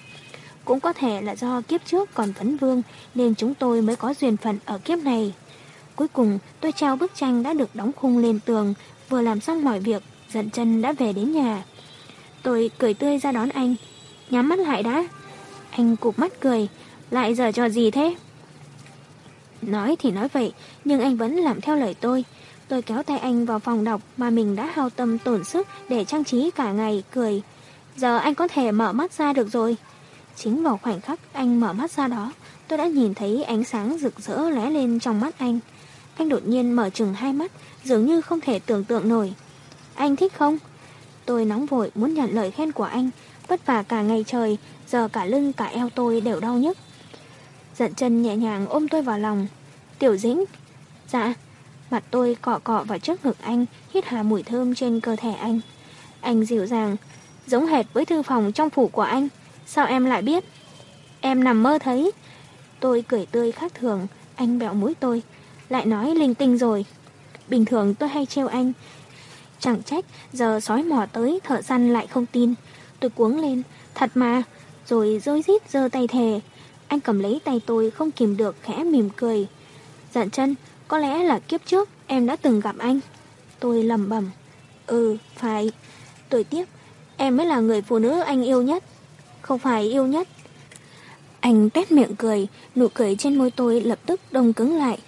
Speaker 1: Cũng có thể là do kiếp trước còn vấn vương nên chúng tôi mới có duyên phận ở kiếp này. Cuối cùng tôi trao bức tranh đã được đóng khung lên tường, vừa làm xong mọi việc, giận chân đã về đến nhà. Tôi cười tươi ra đón anh, nhắm mắt lại đã. Anh cụp mắt cười, lại giờ trò gì thế? Nói thì nói vậy, nhưng anh vẫn làm theo lời tôi. Tôi kéo tay anh vào phòng đọc mà mình đã hao tâm tổn sức để trang trí cả ngày, cười. Giờ anh có thể mở mắt ra được rồi. Chính vào khoảnh khắc anh mở mắt ra đó, tôi đã nhìn thấy ánh sáng rực rỡ lóe lên trong mắt anh. Anh đột nhiên mở chừng hai mắt, dường như không thể tưởng tượng nổi. Anh thích không? Tôi nóng vội muốn nhận lời khen của anh, vất vả cả ngày trời, giờ cả lưng cả eo tôi đều đau nhức. Giận chân nhẹ nhàng ôm tôi vào lòng. Tiểu dĩnh. Dạ. Mặt tôi cọ cọ vào trước ngực anh, hít hà mùi thơm trên cơ thể anh. Anh dịu dàng, giống hệt với thư phòng trong phủ của anh. Sao em lại biết? Em nằm mơ thấy. Tôi cười tươi khác thường, anh bẹo mũi tôi. Lại nói linh tinh rồi. Bình thường tôi hay trêu anh. Chẳng trách, giờ sói mò tới thợ săn lại không tin. Tôi cuống lên, thật mà. Rồi rối rít giơ tay thề. Anh cầm lấy tay tôi không kìm được khẽ mỉm cười. Dặn chân, có lẽ là kiếp trước em đã từng gặp anh. Tôi lầm bẩm Ừ, phải. Tôi tiếp, em mới là người phụ nữ anh yêu nhất. Không phải yêu nhất. Anh tét miệng cười, nụ cười trên môi tôi lập tức đông cứng lại.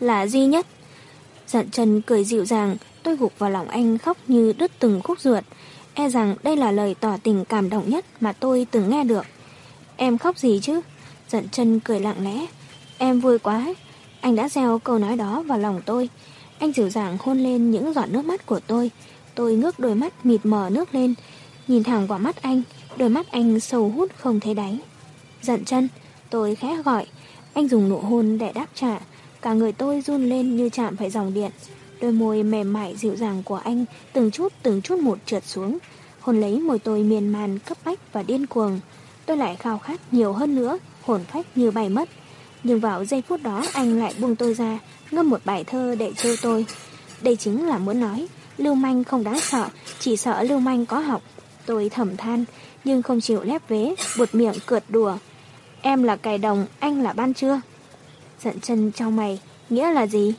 Speaker 1: Là duy nhất. Dặn chân cười dịu dàng, tôi gục vào lòng anh khóc như đứt từng khúc ruột. E rằng đây là lời tỏ tình cảm động nhất mà tôi từng nghe được. Em khóc gì chứ? Giận chân cười lặng lẽ. Em vui quá. Anh đã gieo câu nói đó vào lòng tôi. Anh dịu dàng hôn lên những giọt nước mắt của tôi. Tôi ngước đôi mắt mịt mờ nước lên. Nhìn thẳng vào mắt anh. Đôi mắt anh sâu hút không thấy đáy. Giận chân. Tôi khẽ gọi. Anh dùng nụ hôn để đáp trả. Cả người tôi run lên như chạm phải dòng điện. Đôi môi mềm mại dịu dàng của anh từng chút từng chút một trượt xuống. Hôn lấy môi tôi miên man cấp bách và điên cuồng. Tôi lại khao khát nhiều hơn nữa hồn phách như bay mất. Nhưng vào giây phút đó anh lại buông tôi ra, ngâm một bài thơ để trêu tôi. Đây chính là muốn nói, lưu manh không đáng sợ, chỉ sợ lưu manh có học. Tôi thầm than, nhưng không chịu lép vế, buột miệng cượt đùa. Em là cài đồng, anh là ban chưa? Giận chân trong mày, nghĩa là gì?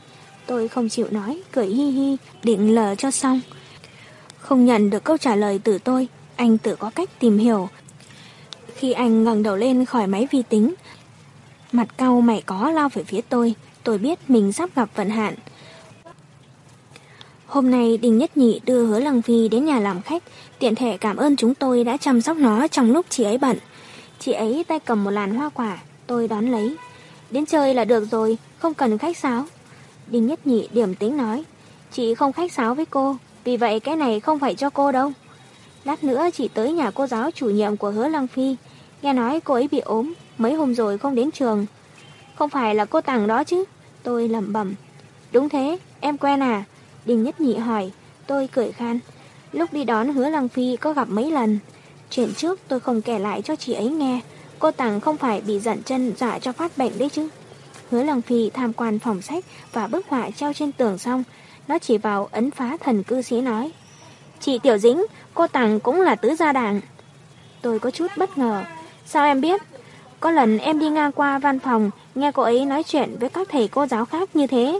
Speaker 1: Tôi không chịu nói, cười hi hi, định lờ cho xong. Không nhận được câu trả lời từ tôi, anh tự có cách tìm hiểu, khi anh ngẩng đầu lên khỏi máy vi tính, mặt cau mày có lao về phía tôi, tôi biết mình sắp gặp vận hạn. Hôm nay Đình Nhất Nhị đưa hứa Lăng Phi đến nhà làm khách, tiện thể cảm ơn chúng tôi đã chăm sóc nó trong lúc chị ấy bận. Chị ấy tay cầm một làn hoa quả, tôi đón lấy. Đến chơi là được rồi, không cần khách sáo. Đinh Nhất Nhị điểm tính nói, chị không khách sáo với cô, vì vậy cái này không phải cho cô đâu. Lát nữa chị tới nhà cô giáo chủ nhiệm của hứa Lăng Phi, nghe nói cô ấy bị ốm, mấy hôm rồi không đến trường. Không phải là cô Tàng đó chứ? Tôi lẩm bẩm. Đúng thế, em quen à? Đinh Nhất Nhị hỏi, tôi cười khan. Lúc đi đón hứa Lăng Phi có gặp mấy lần. Chuyện trước tôi không kể lại cho chị ấy nghe. Cô Tàng không phải bị giận chân dọa cho phát bệnh đấy chứ. Hứa Lăng Phi tham quan phòng sách và bức họa treo trên tường xong. Nó chỉ vào ấn phá thần cư sĩ nói. Chị Tiểu Dĩnh, cô Tằng cũng là tứ gia đảng. Tôi có chút bất ngờ. Sao em biết? Có lần em đi ngang qua văn phòng, nghe cô ấy nói chuyện với các thầy cô giáo khác như thế.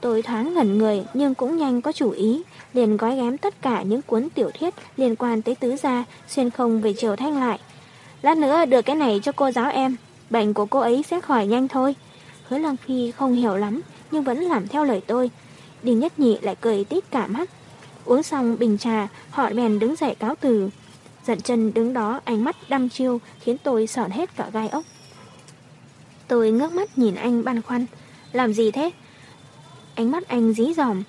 Speaker 1: Tôi thoáng ngẩn người nhưng cũng nhanh có chủ ý, liền gói ghém tất cả những cuốn tiểu thuyết liên quan tới tứ gia, xuyên không về chiều thanh lại. Lát nữa đưa cái này cho cô giáo em, bệnh của cô ấy sẽ khỏi nhanh thôi. Hứa Lăng Phi không hiểu lắm, nhưng vẫn làm theo lời tôi. Đình Nhất Nhị lại cười tít cả mắt. Uống xong bình trà, họ bèn đứng dậy cáo từ. Giận chân đứng đó ánh mắt đăm chiêu khiến tôi sởn hết cả gai ốc. Tôi ngước mắt nhìn anh băn khoăn. Làm gì thế? Ánh mắt anh dí dòm.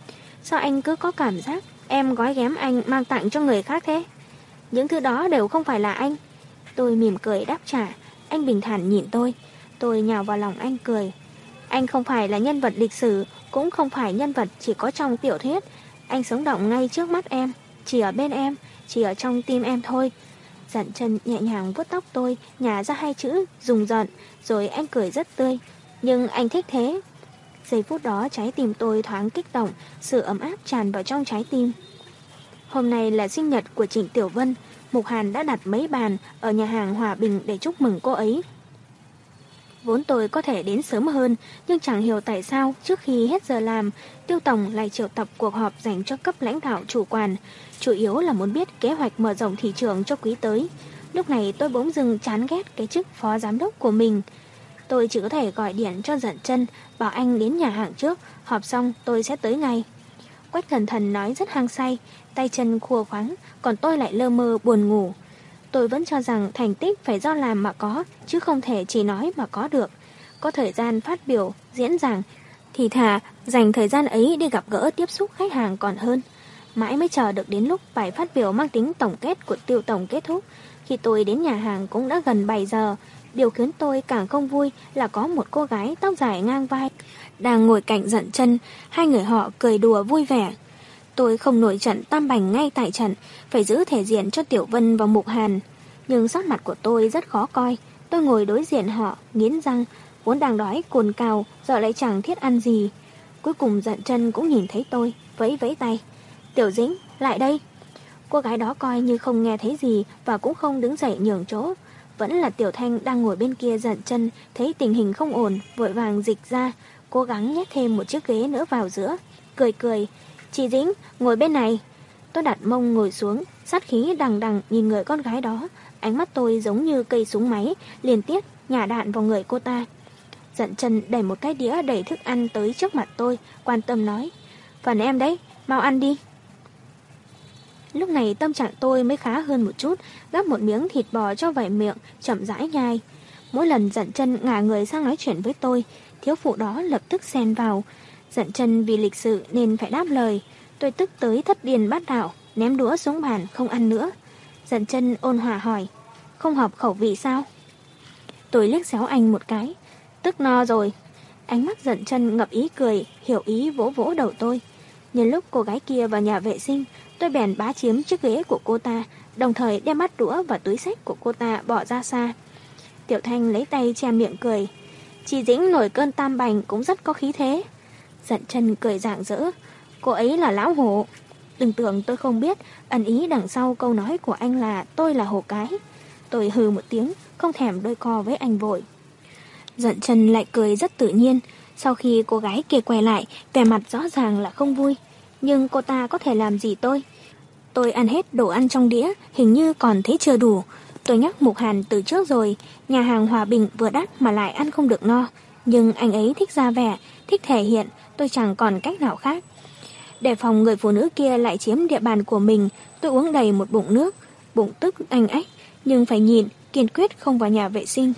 Speaker 1: Sao anh cứ có cảm giác em gói ghém anh mang tặng cho người khác thế? Những thứ đó đều không phải là anh. Tôi mỉm cười đáp trả. Anh bình thản nhìn tôi. Tôi nhào vào lòng anh cười. Anh không phải là nhân vật lịch sử, cũng không phải nhân vật chỉ có trong tiểu thuyết. Anh sống động ngay trước mắt em, chỉ ở bên em, chỉ ở trong tim em thôi. Giận chân nhẹ nhàng vuốt tóc tôi, nhả ra hai chữ, dùng giận, rồi anh cười rất tươi. Nhưng anh thích thế. Giây phút đó trái tim tôi thoáng kích động, sự ấm áp tràn vào trong trái tim. Hôm nay là sinh nhật của Trịnh Tiểu Vân, Mục Hàn đã đặt mấy bàn ở nhà hàng Hòa Bình để chúc mừng cô ấy. Vốn tôi có thể đến sớm hơn, nhưng chẳng hiểu tại sao trước khi hết giờ làm, Tiêu Tổng lại triệu tập cuộc họp dành cho cấp lãnh đạo chủ quản, chủ yếu là muốn biết kế hoạch mở rộng thị trường cho quý tới. Lúc này tôi bỗng dưng chán ghét cái chức phó giám đốc của mình. Tôi chỉ có thể gọi điện cho giận chân, bảo anh đến nhà hàng trước, họp xong tôi sẽ tới ngay. Quách thần thần nói rất hăng say, tay chân khua khoáng, còn tôi lại lơ mơ buồn ngủ. Tôi vẫn cho rằng thành tích phải do làm mà có, chứ không thể chỉ nói mà có được. Có thời gian phát biểu, diễn giảng, thì thà dành thời gian ấy đi gặp gỡ tiếp xúc khách hàng còn hơn. Mãi mới chờ được đến lúc bài phát biểu mang tính tổng kết của tiêu tổng kết thúc. Khi tôi đến nhà hàng cũng đã gần 7 giờ. Điều khiến tôi càng không vui là có một cô gái tóc dài ngang vai. Đang ngồi cạnh giận chân, hai người họ cười đùa vui vẻ. Tôi không nổi trận tam bành ngay tại trận, phải giữ thể diện cho Tiểu Vân và Mục Hàn. Nhưng sắc mặt của tôi rất khó coi. Tôi ngồi đối diện họ, nghiến răng, vốn đang đói cồn cào, giờ lại chẳng thiết ăn gì. Cuối cùng giận chân cũng nhìn thấy tôi, vẫy vẫy tay. Tiểu Dĩnh, lại đây. Cô gái đó coi như không nghe thấy gì và cũng không đứng dậy nhường chỗ. Vẫn là Tiểu Thanh đang ngồi bên kia giận chân, thấy tình hình không ổn, vội vàng dịch ra, cố gắng nhét thêm một chiếc ghế nữa vào giữa. Cười cười, chị Dĩnh, ngồi bên này. Tôi đặt mông ngồi xuống, sát khí đằng đằng nhìn người con gái đó. Ánh mắt tôi giống như cây súng máy, liên tiếp nhả đạn vào người cô ta. Giận chân đẩy một cái đĩa đầy thức ăn tới trước mặt tôi, quan tâm nói. Phần em đấy, mau ăn đi. Lúc này tâm trạng tôi mới khá hơn một chút, gắp một miếng thịt bò cho vải miệng, chậm rãi nhai. Mỗi lần giận chân ngả người sang nói chuyện với tôi, thiếu phụ đó lập tức xen vào. Giận chân vì lịch sự nên phải đáp lời. Tôi tức tới thất điền bát đạo, ném đũa xuống bàn không ăn nữa. Giận chân ôn hòa hỏi, không hợp khẩu vị sao? Tôi liếc xéo anh một cái, tức no rồi. Ánh mắt giận chân ngập ý cười, hiểu ý vỗ vỗ đầu tôi. Nhân lúc cô gái kia vào nhà vệ sinh, tôi bèn bá chiếm chiếc ghế của cô ta, đồng thời đem mắt đũa và túi sách của cô ta bỏ ra xa. Tiểu Thanh lấy tay che miệng cười. Chị Dĩnh nổi cơn tam bành cũng rất có khí thế. Giận chân cười rạng rỡ. Cô ấy là lão hổ. Đừng tưởng tôi không biết, ẩn ý đằng sau câu nói của anh là tôi là hổ cái. Tôi hừ một tiếng, không thèm đôi co với anh vội. Giận chân lại cười rất tự nhiên. Sau khi cô gái kia quay lại, vẻ mặt rõ ràng là không vui. Nhưng cô ta có thể làm gì tôi? Tôi ăn hết đồ ăn trong đĩa, hình như còn thấy chưa đủ. Tôi nhắc Mục Hàn từ trước rồi, nhà hàng Hòa Bình vừa đắt mà lại ăn không được no. Nhưng anh ấy thích ra vẻ, thích thể hiện, tôi chẳng còn cách nào khác. Để phòng người phụ nữ kia lại chiếm địa bàn của mình, tôi uống đầy một bụng nước. Bụng tức anh ách, nhưng phải nhịn, kiên quyết không vào nhà vệ sinh.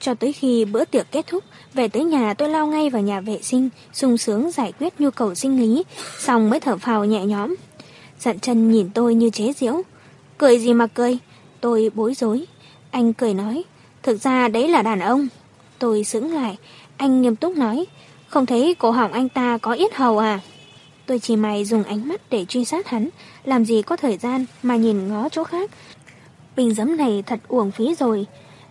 Speaker 1: Cho tới khi bữa tiệc kết thúc, về tới nhà tôi lao ngay vào nhà vệ sinh, sung sướng giải quyết nhu cầu sinh lý, xong mới thở phào nhẹ nhõm. Dặn chân nhìn tôi như chế giễu. Cười gì mà cười? Tôi bối rối. Anh cười nói, thực ra đấy là đàn ông. Tôi sững lại, anh nghiêm túc nói, không thấy cổ họng anh ta có yết hầu à? Tôi chỉ mày dùng ánh mắt để truy sát hắn, làm gì có thời gian mà nhìn ngó chỗ khác. Bình giấm này thật uổng phí rồi.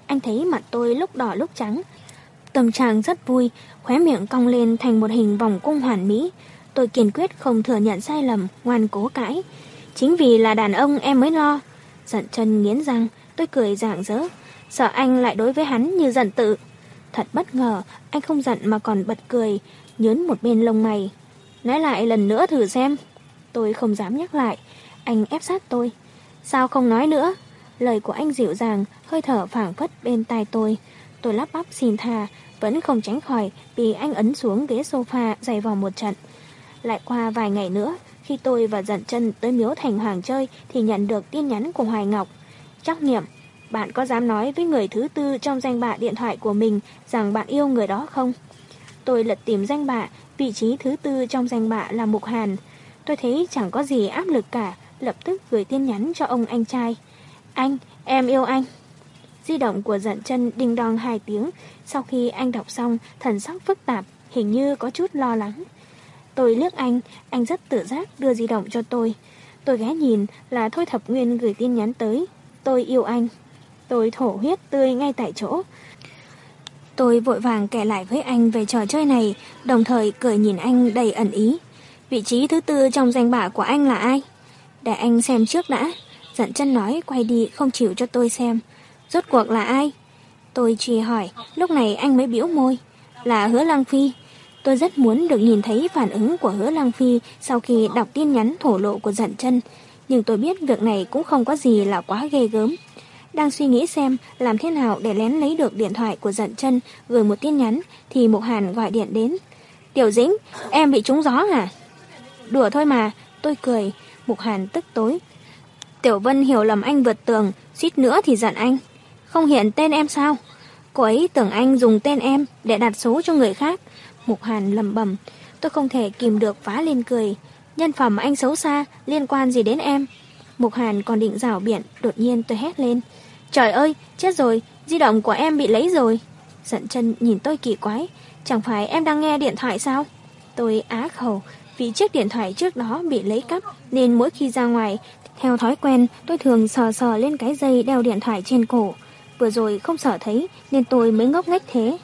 Speaker 1: Anh thấy mặt tôi lúc đỏ lúc trắng. Tâm trạng rất vui, khóe miệng cong lên thành một hình vòng cung hoàn mỹ. Tôi kiên quyết không thừa nhận sai lầm, ngoan cố cãi. Chính vì là đàn ông em mới lo. Giận chân nghiến răng, tôi cười rạng rỡ. Sợ anh lại đối với hắn như giận tự. Thật bất ngờ, anh không giận mà còn bật cười, nhớn một bên lông mày. Nói lại lần nữa thử xem. Tôi không dám nhắc lại. Anh ép sát tôi. Sao không nói nữa? Lời của anh dịu dàng, hơi thở phảng phất bên tai tôi. Tôi lắp bắp xin tha, vẫn không tránh khỏi vì anh ấn xuống ghế sofa dày vào một trận. Lại qua vài ngày nữa, khi tôi và dặn chân tới miếu thành hoàng chơi thì nhận được tin nhắn của Hoài Ngọc. Trắc nghiệm, bạn có dám nói với người thứ tư trong danh bạ điện thoại của mình rằng bạn yêu người đó không? Tôi lật tìm danh bạ, vị trí thứ tư trong danh bạ là Mục Hàn. Tôi thấy chẳng có gì áp lực cả, lập tức gửi tin nhắn cho ông anh trai. Anh, em yêu anh. Di động của dặn chân đinh đong hai tiếng, sau khi anh đọc xong, thần sắc phức tạp, hình như có chút lo lắng. Tôi liếc anh, anh rất tự giác đưa di động cho tôi. Tôi ghé nhìn là Thôi Thập Nguyên gửi tin nhắn tới. Tôi yêu anh. Tôi thổ huyết tươi ngay tại chỗ. Tôi vội vàng kể lại với anh về trò chơi này, đồng thời cười nhìn anh đầy ẩn ý. Vị trí thứ tư trong danh bạ của anh là ai? Để anh xem trước đã. Dặn chân nói quay đi không chịu cho tôi xem. Rốt cuộc là ai? Tôi chỉ hỏi, lúc này anh mới biểu môi. Là hứa Lăng Phi. Tôi rất muốn được nhìn thấy phản ứng của hứa Lăng Phi sau khi đọc tin nhắn thổ lộ của dặn chân. Nhưng tôi biết việc này cũng không có gì là quá ghê gớm. Đang suy nghĩ xem làm thế nào để lén lấy được điện thoại của giận chân gửi một tin nhắn thì Mục Hàn gọi điện đến. Tiểu Dĩnh, em bị trúng gió à? Đùa thôi mà, tôi cười. Mục Hàn tức tối. Tiểu Vân hiểu lầm anh vượt tường, suýt nữa thì giận anh. Không hiện tên em sao? Cô ấy tưởng anh dùng tên em để đặt số cho người khác. Mục Hàn lầm bầm. Tôi không thể kìm được phá lên cười. Nhân phẩm anh xấu xa, liên quan gì đến em? Mục Hàn còn định rảo biện, đột nhiên tôi hét lên. Trời ơi, chết rồi, di động của em bị lấy rồi. Giận chân nhìn tôi kỳ quái, chẳng phải em đang nghe điện thoại sao? Tôi á khẩu, vì chiếc điện thoại trước đó bị lấy cắp nên mỗi khi ra ngoài, theo thói quen tôi thường sờ sờ lên cái dây đeo điện thoại trên cổ. Vừa rồi không sợ thấy nên tôi mới ngốc nghếch thế.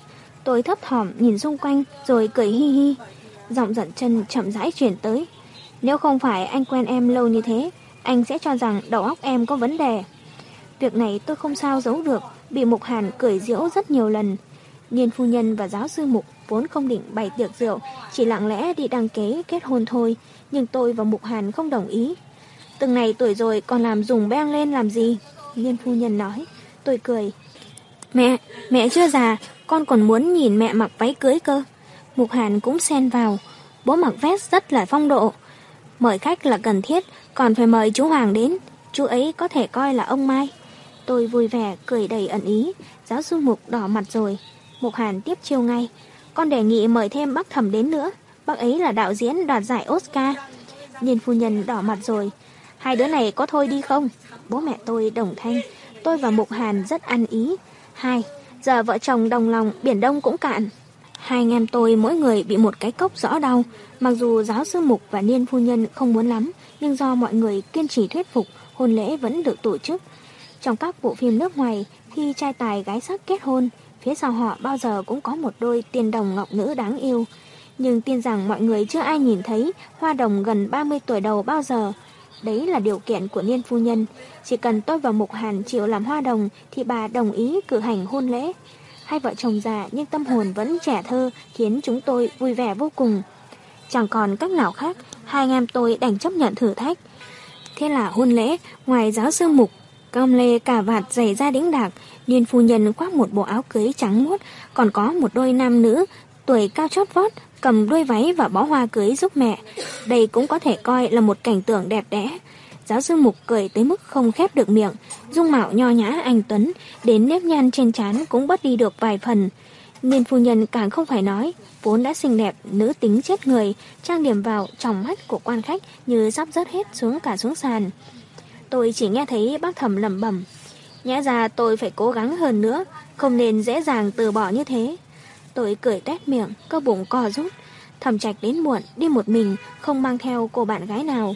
Speaker 1: Tôi thấp thỏm nhìn xung quanh rồi cười hi hi. Giọng giận chân chậm rãi chuyển tới. Nếu không phải anh quen em lâu như thế, anh sẽ cho rằng đầu óc em có vấn đề. Việc này tôi không sao giấu được, bị Mục Hàn cười diễu rất nhiều lần. Niên phu nhân và giáo sư Mục vốn không định bày tiệc rượu, chỉ lặng lẽ đi đăng ký kết hôn thôi, nhưng tôi và Mục Hàn không đồng ý. Từng này tuổi rồi còn làm dùng beng lên làm gì? Niên phu nhân nói. Tôi cười. Mẹ, mẹ chưa già, con còn muốn nhìn mẹ mặc váy cưới cơ. Mục Hàn cũng xen vào. Bố mặc vest rất là phong độ. Mời khách là cần thiết, còn phải mời chú Hoàng đến. Chú ấy có thể coi là ông Mai. Tôi vui vẻ, cười đầy ẩn ý. Giáo sư Mục đỏ mặt rồi. Mục Hàn tiếp chiêu ngay. Con đề nghị mời thêm bác thẩm đến nữa. Bác ấy là đạo diễn đoạt giải Oscar. Nhìn phu nhân đỏ mặt rồi. Hai đứa này có thôi đi không? Bố mẹ tôi đồng thanh. Tôi và Mục Hàn rất ăn ý. Hai, giờ vợ chồng đồng lòng, biển đông cũng cạn. Hai anh em tôi mỗi người bị một cái cốc rõ đau. Mặc dù giáo sư Mục và Niên Phu Nhân không muốn lắm, nhưng do mọi người kiên trì thuyết phục, hôn lễ vẫn được tổ chức. Trong các bộ phim nước ngoài, khi trai tài gái sắc kết hôn, phía sau họ bao giờ cũng có một đôi tiên đồng ngọc nữ đáng yêu. Nhưng tin rằng mọi người chưa ai nhìn thấy hoa đồng gần 30 tuổi đầu bao giờ. Đấy là điều kiện của Niên Phu Nhân. Chỉ cần tôi và Mục Hàn chịu làm hoa đồng thì bà đồng ý cử hành hôn lễ. Hai vợ chồng già nhưng tâm hồn vẫn trẻ thơ khiến chúng tôi vui vẻ vô cùng. Chẳng còn cách nào khác, hai anh em tôi đành chấp nhận thử thách. Thế là hôn lễ, ngoài giáo sư Mục, cơm lê cả vạt giày da đĩnh đạc, Niên Phu Nhân khoác một bộ áo cưới trắng muốt, còn có một đôi nam nữ tuổi cao chót vót, cầm đuôi váy và bó hoa cưới giúp mẹ. Đây cũng có thể coi là một cảnh tượng đẹp đẽ. Giáo sư Mục cười tới mức không khép được miệng, dung mạo nho nhã anh Tuấn, đến nếp nhăn trên trán cũng bớt đi được vài phần. Nên phu nhân càng không phải nói, vốn đã xinh đẹp, nữ tính chết người, trang điểm vào trong mắt của quan khách như sắp rớt hết xuống cả xuống sàn. Tôi chỉ nghe thấy bác thầm lẩm bẩm, nhẽ ra tôi phải cố gắng hơn nữa, không nên dễ dàng từ bỏ như thế. Tôi cười tét miệng, cơ bụng co rút. Thẩm trạch đến muộn, đi một mình, không mang theo cô bạn gái nào.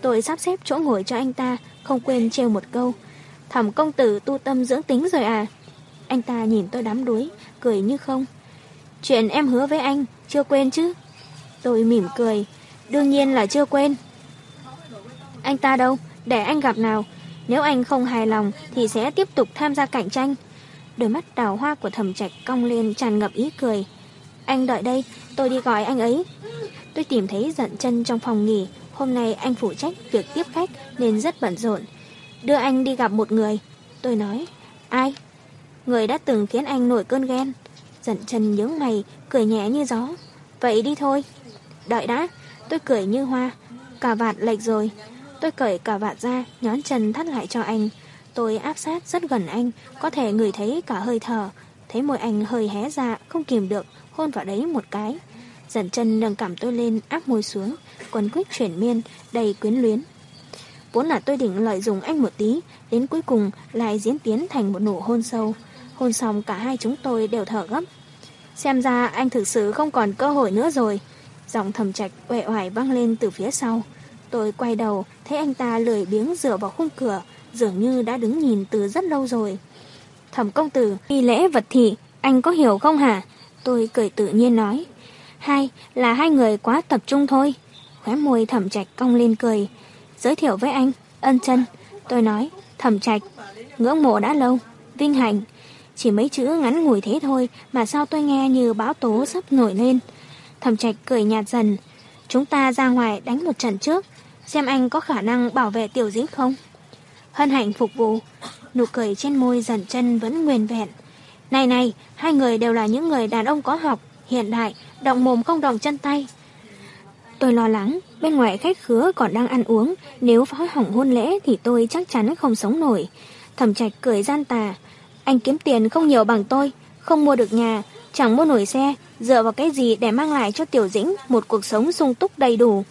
Speaker 1: Tôi sắp xếp chỗ ngồi cho anh ta, không quên trêu một câu. Thẩm công tử tu tâm dưỡng tính rồi à? Anh ta nhìn tôi đám đuối, cười như không. Chuyện em hứa với anh, chưa quên chứ? Tôi mỉm cười, đương nhiên là chưa quên. Anh ta đâu? Để anh gặp nào. Nếu anh không hài lòng thì sẽ tiếp tục tham gia cạnh tranh. Đôi mắt đào hoa của thẩm trạch cong lên tràn ngập ý cười. Anh đợi đây, tôi đi gọi anh ấy. Tôi tìm thấy giận chân trong phòng nghỉ. Hôm nay anh phụ trách việc tiếp khách nên rất bận rộn. Đưa anh đi gặp một người. Tôi nói, ai? Người đã từng khiến anh nổi cơn ghen. Giận chân nhướng mày, cười nhẹ như gió. Vậy đi thôi. Đợi đã, tôi cười như hoa. Cà vạt lệch rồi. Tôi cởi cả vạt ra, nhón chân thắt lại cho anh. Tôi áp sát rất gần anh, có thể ngửi thấy cả hơi thở. Thấy môi anh hơi hé ra, không kìm được, hôn vào đấy một cái. Dần chân nâng cảm tôi lên, áp môi xuống, quần quyết chuyển miên, đầy quyến luyến. Vốn là tôi định lợi dụng anh một tí, đến cuối cùng lại diễn tiến thành một nụ hôn sâu. Hôn xong cả hai chúng tôi đều thở gấp. Xem ra anh thực sự không còn cơ hội nữa rồi. Giọng thầm trạch uể oải vang lên từ phía sau. Tôi quay đầu, thấy anh ta lười biếng dựa vào khung cửa, dường như đã đứng nhìn từ rất lâu rồi. Thẩm công tử, nghi lễ vật thị, anh có hiểu không hả? Tôi cười tự nhiên nói. Hai, là hai người quá tập trung thôi. Khóe môi thẩm trạch cong lên cười. Giới thiệu với anh, ân chân. Tôi nói, thẩm trạch, ngưỡng mộ đã lâu, vinh hạnh. Chỉ mấy chữ ngắn ngủi thế thôi mà sao tôi nghe như bão tố sắp nổi lên. Thẩm trạch cười nhạt dần. Chúng ta ra ngoài đánh một trận trước, xem anh có khả năng bảo vệ tiểu dĩnh không? Hân hạnh phục vụ, nụ cười trên môi dần chân vẫn nguyên vẹn. Này này, hai người đều là những người đàn ông có học, hiện đại, động mồm không động chân tay. Tôi lo lắng, bên ngoài khách khứa còn đang ăn uống, nếu phá hỏng hôn lễ thì tôi chắc chắn không sống nổi. Thẩm trạch cười gian tà, anh kiếm tiền không nhiều bằng tôi, không mua được nhà, chẳng mua nổi xe, dựa vào cái gì để mang lại cho Tiểu Dĩnh một cuộc sống sung túc đầy đủ.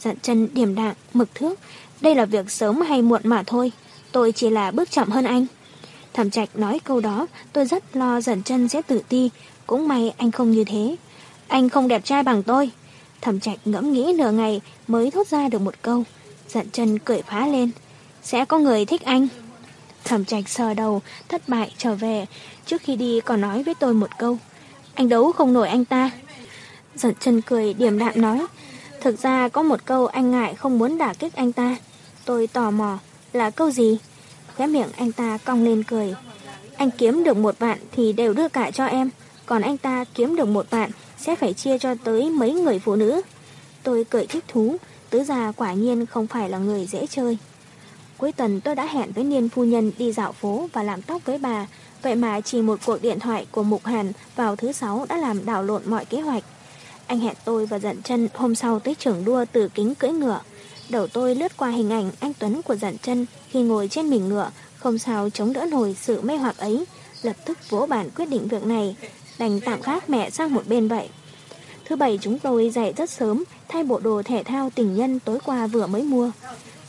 Speaker 1: Dặn chân điểm đạm, mực thước, đây là việc sớm hay muộn mà thôi, tôi chỉ là bước chậm hơn anh. Thẩm trạch nói câu đó, tôi rất lo dần chân sẽ tự ti, cũng may anh không như thế. Anh không đẹp trai bằng tôi. Thẩm trạch ngẫm nghĩ nửa ngày mới thốt ra được một câu. Dặn chân cười phá lên. Sẽ có người thích anh. Thẩm trạch sờ đầu, thất bại trở về. Trước khi đi còn nói với tôi một câu. Anh đấu không nổi anh ta. Giận chân cười điểm đạm nói. Thực ra có một câu anh ngại không muốn đả kích anh ta. Tôi tò mò. Là câu gì? Khóe miệng anh ta cong lên cười. Anh kiếm được một vạn thì đều đưa cả cho em. Còn anh ta kiếm được một vạn sẽ phải chia cho tới mấy người phụ nữ. Tôi cười thích thú. Tứ già quả nhiên không phải là người dễ chơi. Cuối tuần tôi đã hẹn với Niên Phu Nhân đi dạo phố và làm tóc với bà. Vậy mà chỉ một cuộc điện thoại của Mục Hàn vào thứ sáu đã làm đảo lộn mọi kế hoạch. Anh hẹn tôi và dặn chân hôm sau tới trường đua từ kính cưỡi ngựa. Đầu tôi lướt qua hình ảnh anh Tuấn của dặn chân khi ngồi trên mình ngựa, không sao chống đỡ nổi sự mê hoặc ấy. Lập tức vỗ bản quyết định việc này, đành tạm gác mẹ sang một bên vậy. Thứ bảy chúng tôi dậy rất sớm, thay bộ đồ thể thao tình nhân tối qua vừa mới mua.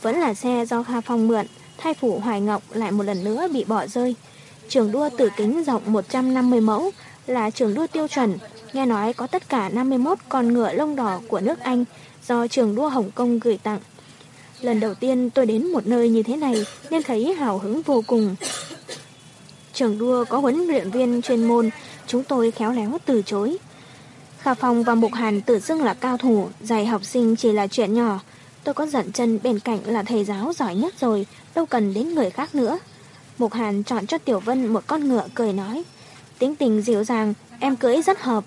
Speaker 1: Vẫn là xe do Kha Phong mượn, thai phủ Hoài Ngọc lại một lần nữa bị bỏ rơi. Trường đua tử kính rộng 150 mẫu là trường đua tiêu chuẩn, nghe nói có tất cả 51 con ngựa lông đỏ của nước Anh do trường đua Hồng Kông gửi tặng. Lần đầu tiên tôi đến một nơi như thế này nên thấy hào hứng vô cùng. Trường đua có huấn luyện viên chuyên môn, chúng tôi khéo léo từ chối. Khả Phong và Mục Hàn tự xưng là cao thủ, dạy học sinh chỉ là chuyện nhỏ. Tôi có dặn chân bên cạnh là thầy giáo giỏi nhất rồi, đâu cần đến người khác nữa. Mục Hàn chọn cho Tiểu Vân một con ngựa cười nói. Tính tình dịu dàng, em cưỡi rất hợp.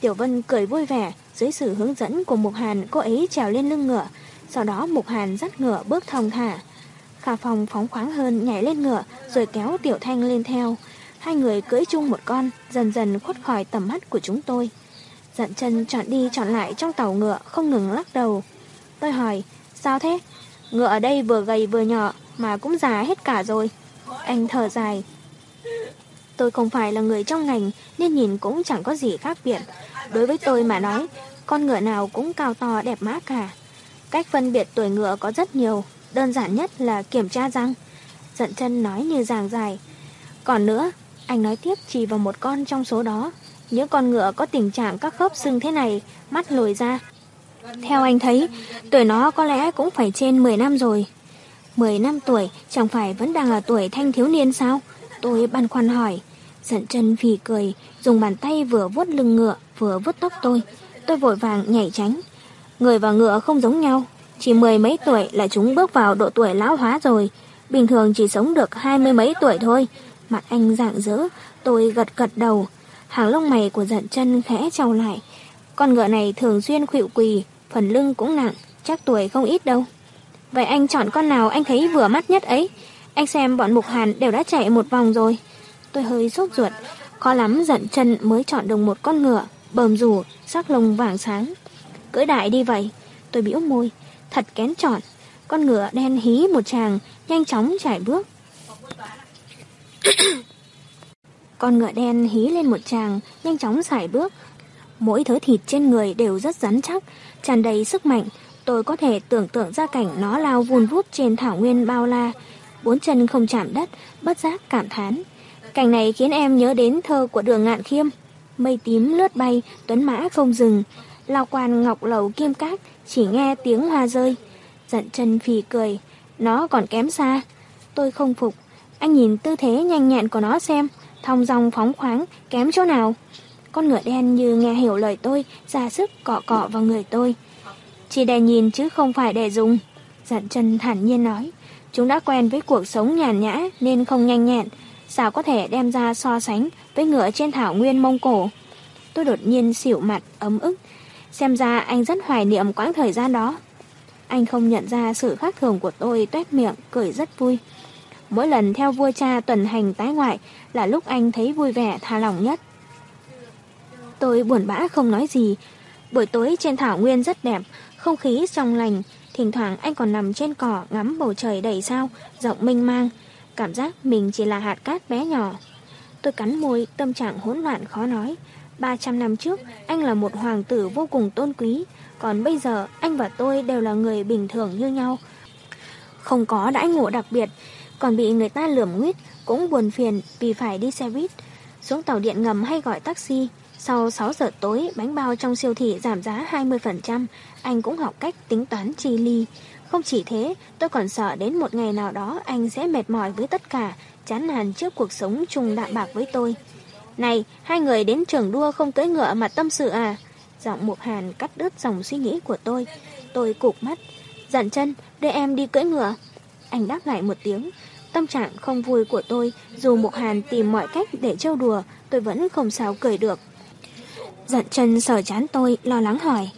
Speaker 1: Tiểu Vân cười vui vẻ, dưới sự hướng dẫn của Mục Hàn cô ấy trèo lên lưng ngựa, sau đó Mục Hàn dắt ngựa bước thong thả. Khả Phong phóng khoáng hơn nhảy lên ngựa rồi kéo Tiểu Thanh lên theo. Hai người cưỡi chung một con, dần dần khuất khỏi tầm mắt của chúng tôi. dặn chân chọn đi chọn lại trong tàu ngựa không ngừng lắc đầu. Tôi hỏi, sao thế? Ngựa ở đây vừa gầy vừa nhỏ mà cũng già hết cả rồi. Anh thở dài. Tôi không phải là người trong ngành nên nhìn cũng chẳng có gì khác biệt. Đối với tôi mà nói, con ngựa nào cũng cao to đẹp mã cả. Cách phân biệt tuổi ngựa có rất nhiều, đơn giản nhất là kiểm tra răng. Giận chân nói như giảng dài. Còn nữa, anh nói tiếp chỉ vào một con trong số đó. Những con ngựa có tình trạng các khớp xương thế này, mắt lồi ra. Theo anh thấy, tuổi nó có lẽ cũng phải trên 10 năm rồi. 10 năm tuổi chẳng phải vẫn đang ở tuổi thanh thiếu niên sao? Tôi băn khoăn hỏi. Giận chân phì cười, dùng bàn tay vừa vuốt lưng ngựa, vừa vuốt tóc tôi. Tôi vội vàng nhảy tránh. Người và ngựa không giống nhau. Chỉ mười mấy tuổi là chúng bước vào độ tuổi lão hóa rồi. Bình thường chỉ sống được hai mươi mấy tuổi thôi. Mặt anh rạng rỡ, tôi gật gật đầu. Hàng lông mày của giận chân khẽ trao lại. Con ngựa này thường xuyên khuỵu quỳ, phần lưng cũng nặng, chắc tuổi không ít đâu. Vậy anh chọn con nào anh thấy vừa mắt nhất ấy? Anh xem bọn Mục Hàn đều đã chạy một vòng rồi. Tôi hơi sốt ruột, khó lắm giận chân mới chọn được một con ngựa, bờm rủ, sắc lông vàng sáng. Cưỡi đại đi vậy. Tôi bĩu môi, thật kén chọn. Con ngựa đen hí một chàng, nhanh chóng chạy bước. con ngựa đen hí lên một chàng, nhanh chóng xài bước. Mỗi thớ thịt trên người đều rất rắn chắc, tràn đầy sức mạnh. Tôi có thể tưởng tượng ra cảnh nó lao vun vút trên thảo nguyên bao la, bốn chân không chạm đất, bất giác cảm thán. Cảnh này khiến em nhớ đến thơ của đường ngạn khiêm. Mây tím lướt bay, tuấn mã không dừng. Lao quan ngọc lầu kim cát, chỉ nghe tiếng hoa rơi. Giận chân phì cười, nó còn kém xa. Tôi không phục, anh nhìn tư thế nhanh nhẹn của nó xem, thong dong phóng khoáng, kém chỗ nào. Con ngựa đen như nghe hiểu lời tôi, ra sức cọ cọ vào người tôi. Chỉ để nhìn chứ không phải để dùng. Giận chân thản nhiên nói, chúng đã quen với cuộc sống nhàn nhã nên không nhanh nhẹn, sao có thể đem ra so sánh với ngựa trên thảo nguyên Mông Cổ. Tôi đột nhiên xỉu mặt, ấm ức. Xem ra anh rất hoài niệm quãng thời gian đó. Anh không nhận ra sự khác thường của tôi tuét miệng, cười rất vui. Mỗi lần theo vua cha tuần hành tái ngoại là lúc anh thấy vui vẻ tha lòng nhất. Tôi buồn bã không nói gì. Buổi tối trên thảo nguyên rất đẹp, không khí trong lành. Thỉnh thoảng anh còn nằm trên cỏ ngắm bầu trời đầy sao, rộng mênh mang. Cảm giác mình chỉ là hạt cát bé nhỏ. Tôi cắn môi, tâm trạng hỗn loạn khó nói. 300 năm trước, anh là một hoàng tử vô cùng tôn quý, còn bây giờ anh và tôi đều là người bình thường như nhau. Không có đãi ngộ đặc biệt, còn bị người ta lườm nguyết, cũng buồn phiền vì phải đi xe buýt. Xuống tàu điện ngầm hay gọi taxi, sau 6 giờ tối, bánh bao trong siêu thị giảm giá 20%, anh cũng học cách tính toán chi ly. Không chỉ thế, tôi còn sợ đến một ngày nào đó anh sẽ mệt mỏi với tất cả, chán nản trước cuộc sống chung đạm bạc với tôi. Này, hai người đến trường đua không cưỡi ngựa mà tâm sự à? Giọng Mục Hàn cắt đứt dòng suy nghĩ của tôi. Tôi cụp mắt. Dặn chân, để em đi cưỡi ngựa. Anh đáp lại một tiếng. Tâm trạng không vui của tôi, dù Mục Hàn tìm mọi cách để trêu đùa, tôi vẫn không sao cười được. Dặn chân sờ chán tôi, lo lắng hỏi.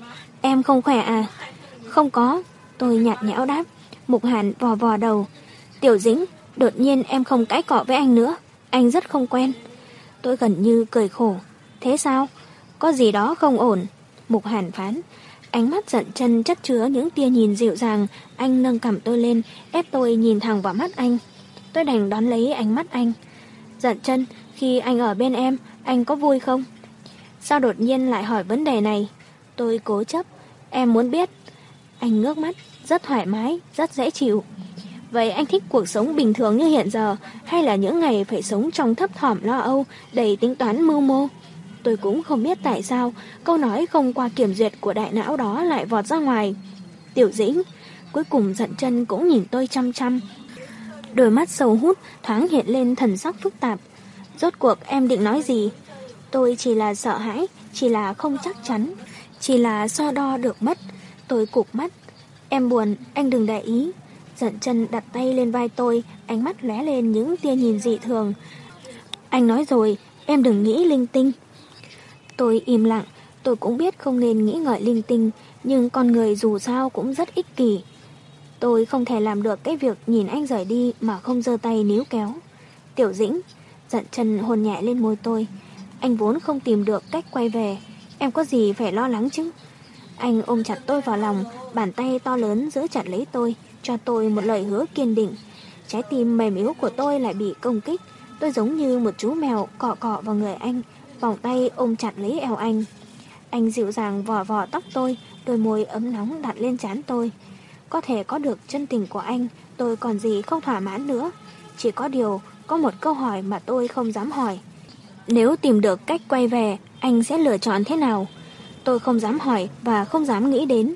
Speaker 1: Em không khỏe à? Không có. Tôi nhạt nhẽo đáp. Mục Hàn vò vò đầu. Tiểu Dĩnh, đột nhiên em không cãi cọ với anh nữa. Anh rất không quen. Tôi gần như cười khổ. Thế sao? Có gì đó không ổn. Mục Hàn phán. Ánh mắt giận chân chất chứa những tia nhìn dịu dàng. Anh nâng cầm tôi lên, ép tôi nhìn thẳng vào mắt anh. Tôi đành đón lấy ánh mắt anh. Giận chân, khi anh ở bên em, anh có vui không? Sao đột nhiên lại hỏi vấn đề này? Tôi cố chấp. Em muốn biết. Anh ngước mắt, rất thoải mái, rất dễ chịu. Vậy anh thích cuộc sống bình thường như hiện giờ hay là những ngày phải sống trong thấp thỏm lo âu, đầy tính toán mưu mô? Tôi cũng không biết tại sao câu nói không qua kiểm duyệt của đại não đó lại vọt ra ngoài. Tiểu dĩnh, cuối cùng giận chân cũng nhìn tôi chăm chăm. Đôi mắt sâu hút thoáng hiện lên thần sắc phức tạp. Rốt cuộc em định nói gì? Tôi chỉ là sợ hãi, chỉ là không chắc chắn, chỉ là so đo được mất. Tôi cụp mắt. Em buồn, anh đừng để ý. Giận chân đặt tay lên vai tôi, ánh mắt lóe lên những tia nhìn dị thường. Anh nói rồi, em đừng nghĩ linh tinh. Tôi im lặng, tôi cũng biết không nên nghĩ ngợi linh tinh, nhưng con người dù sao cũng rất ích kỷ. Tôi không thể làm được cái việc nhìn anh rời đi mà không giơ tay níu kéo. Tiểu dĩnh, giận chân hồn nhẹ lên môi tôi. Anh vốn không tìm được cách quay về, Em có gì phải lo lắng chứ? Anh ôm chặt tôi vào lòng, bàn tay to lớn giữ chặt lấy tôi, cho tôi một lời hứa kiên định. Trái tim mềm yếu của tôi lại bị công kích. Tôi giống như một chú mèo cọ cọ vào người anh, vòng tay ôm chặt lấy eo anh. Anh dịu dàng vò vò tóc tôi, đôi môi ấm nóng đặt lên trán tôi. Có thể có được chân tình của anh, tôi còn gì không thỏa mãn nữa. Chỉ có điều, có một câu hỏi mà tôi không dám hỏi. Nếu tìm được cách quay về, anh sẽ lựa chọn thế nào? Tôi không dám hỏi và không dám nghĩ đến.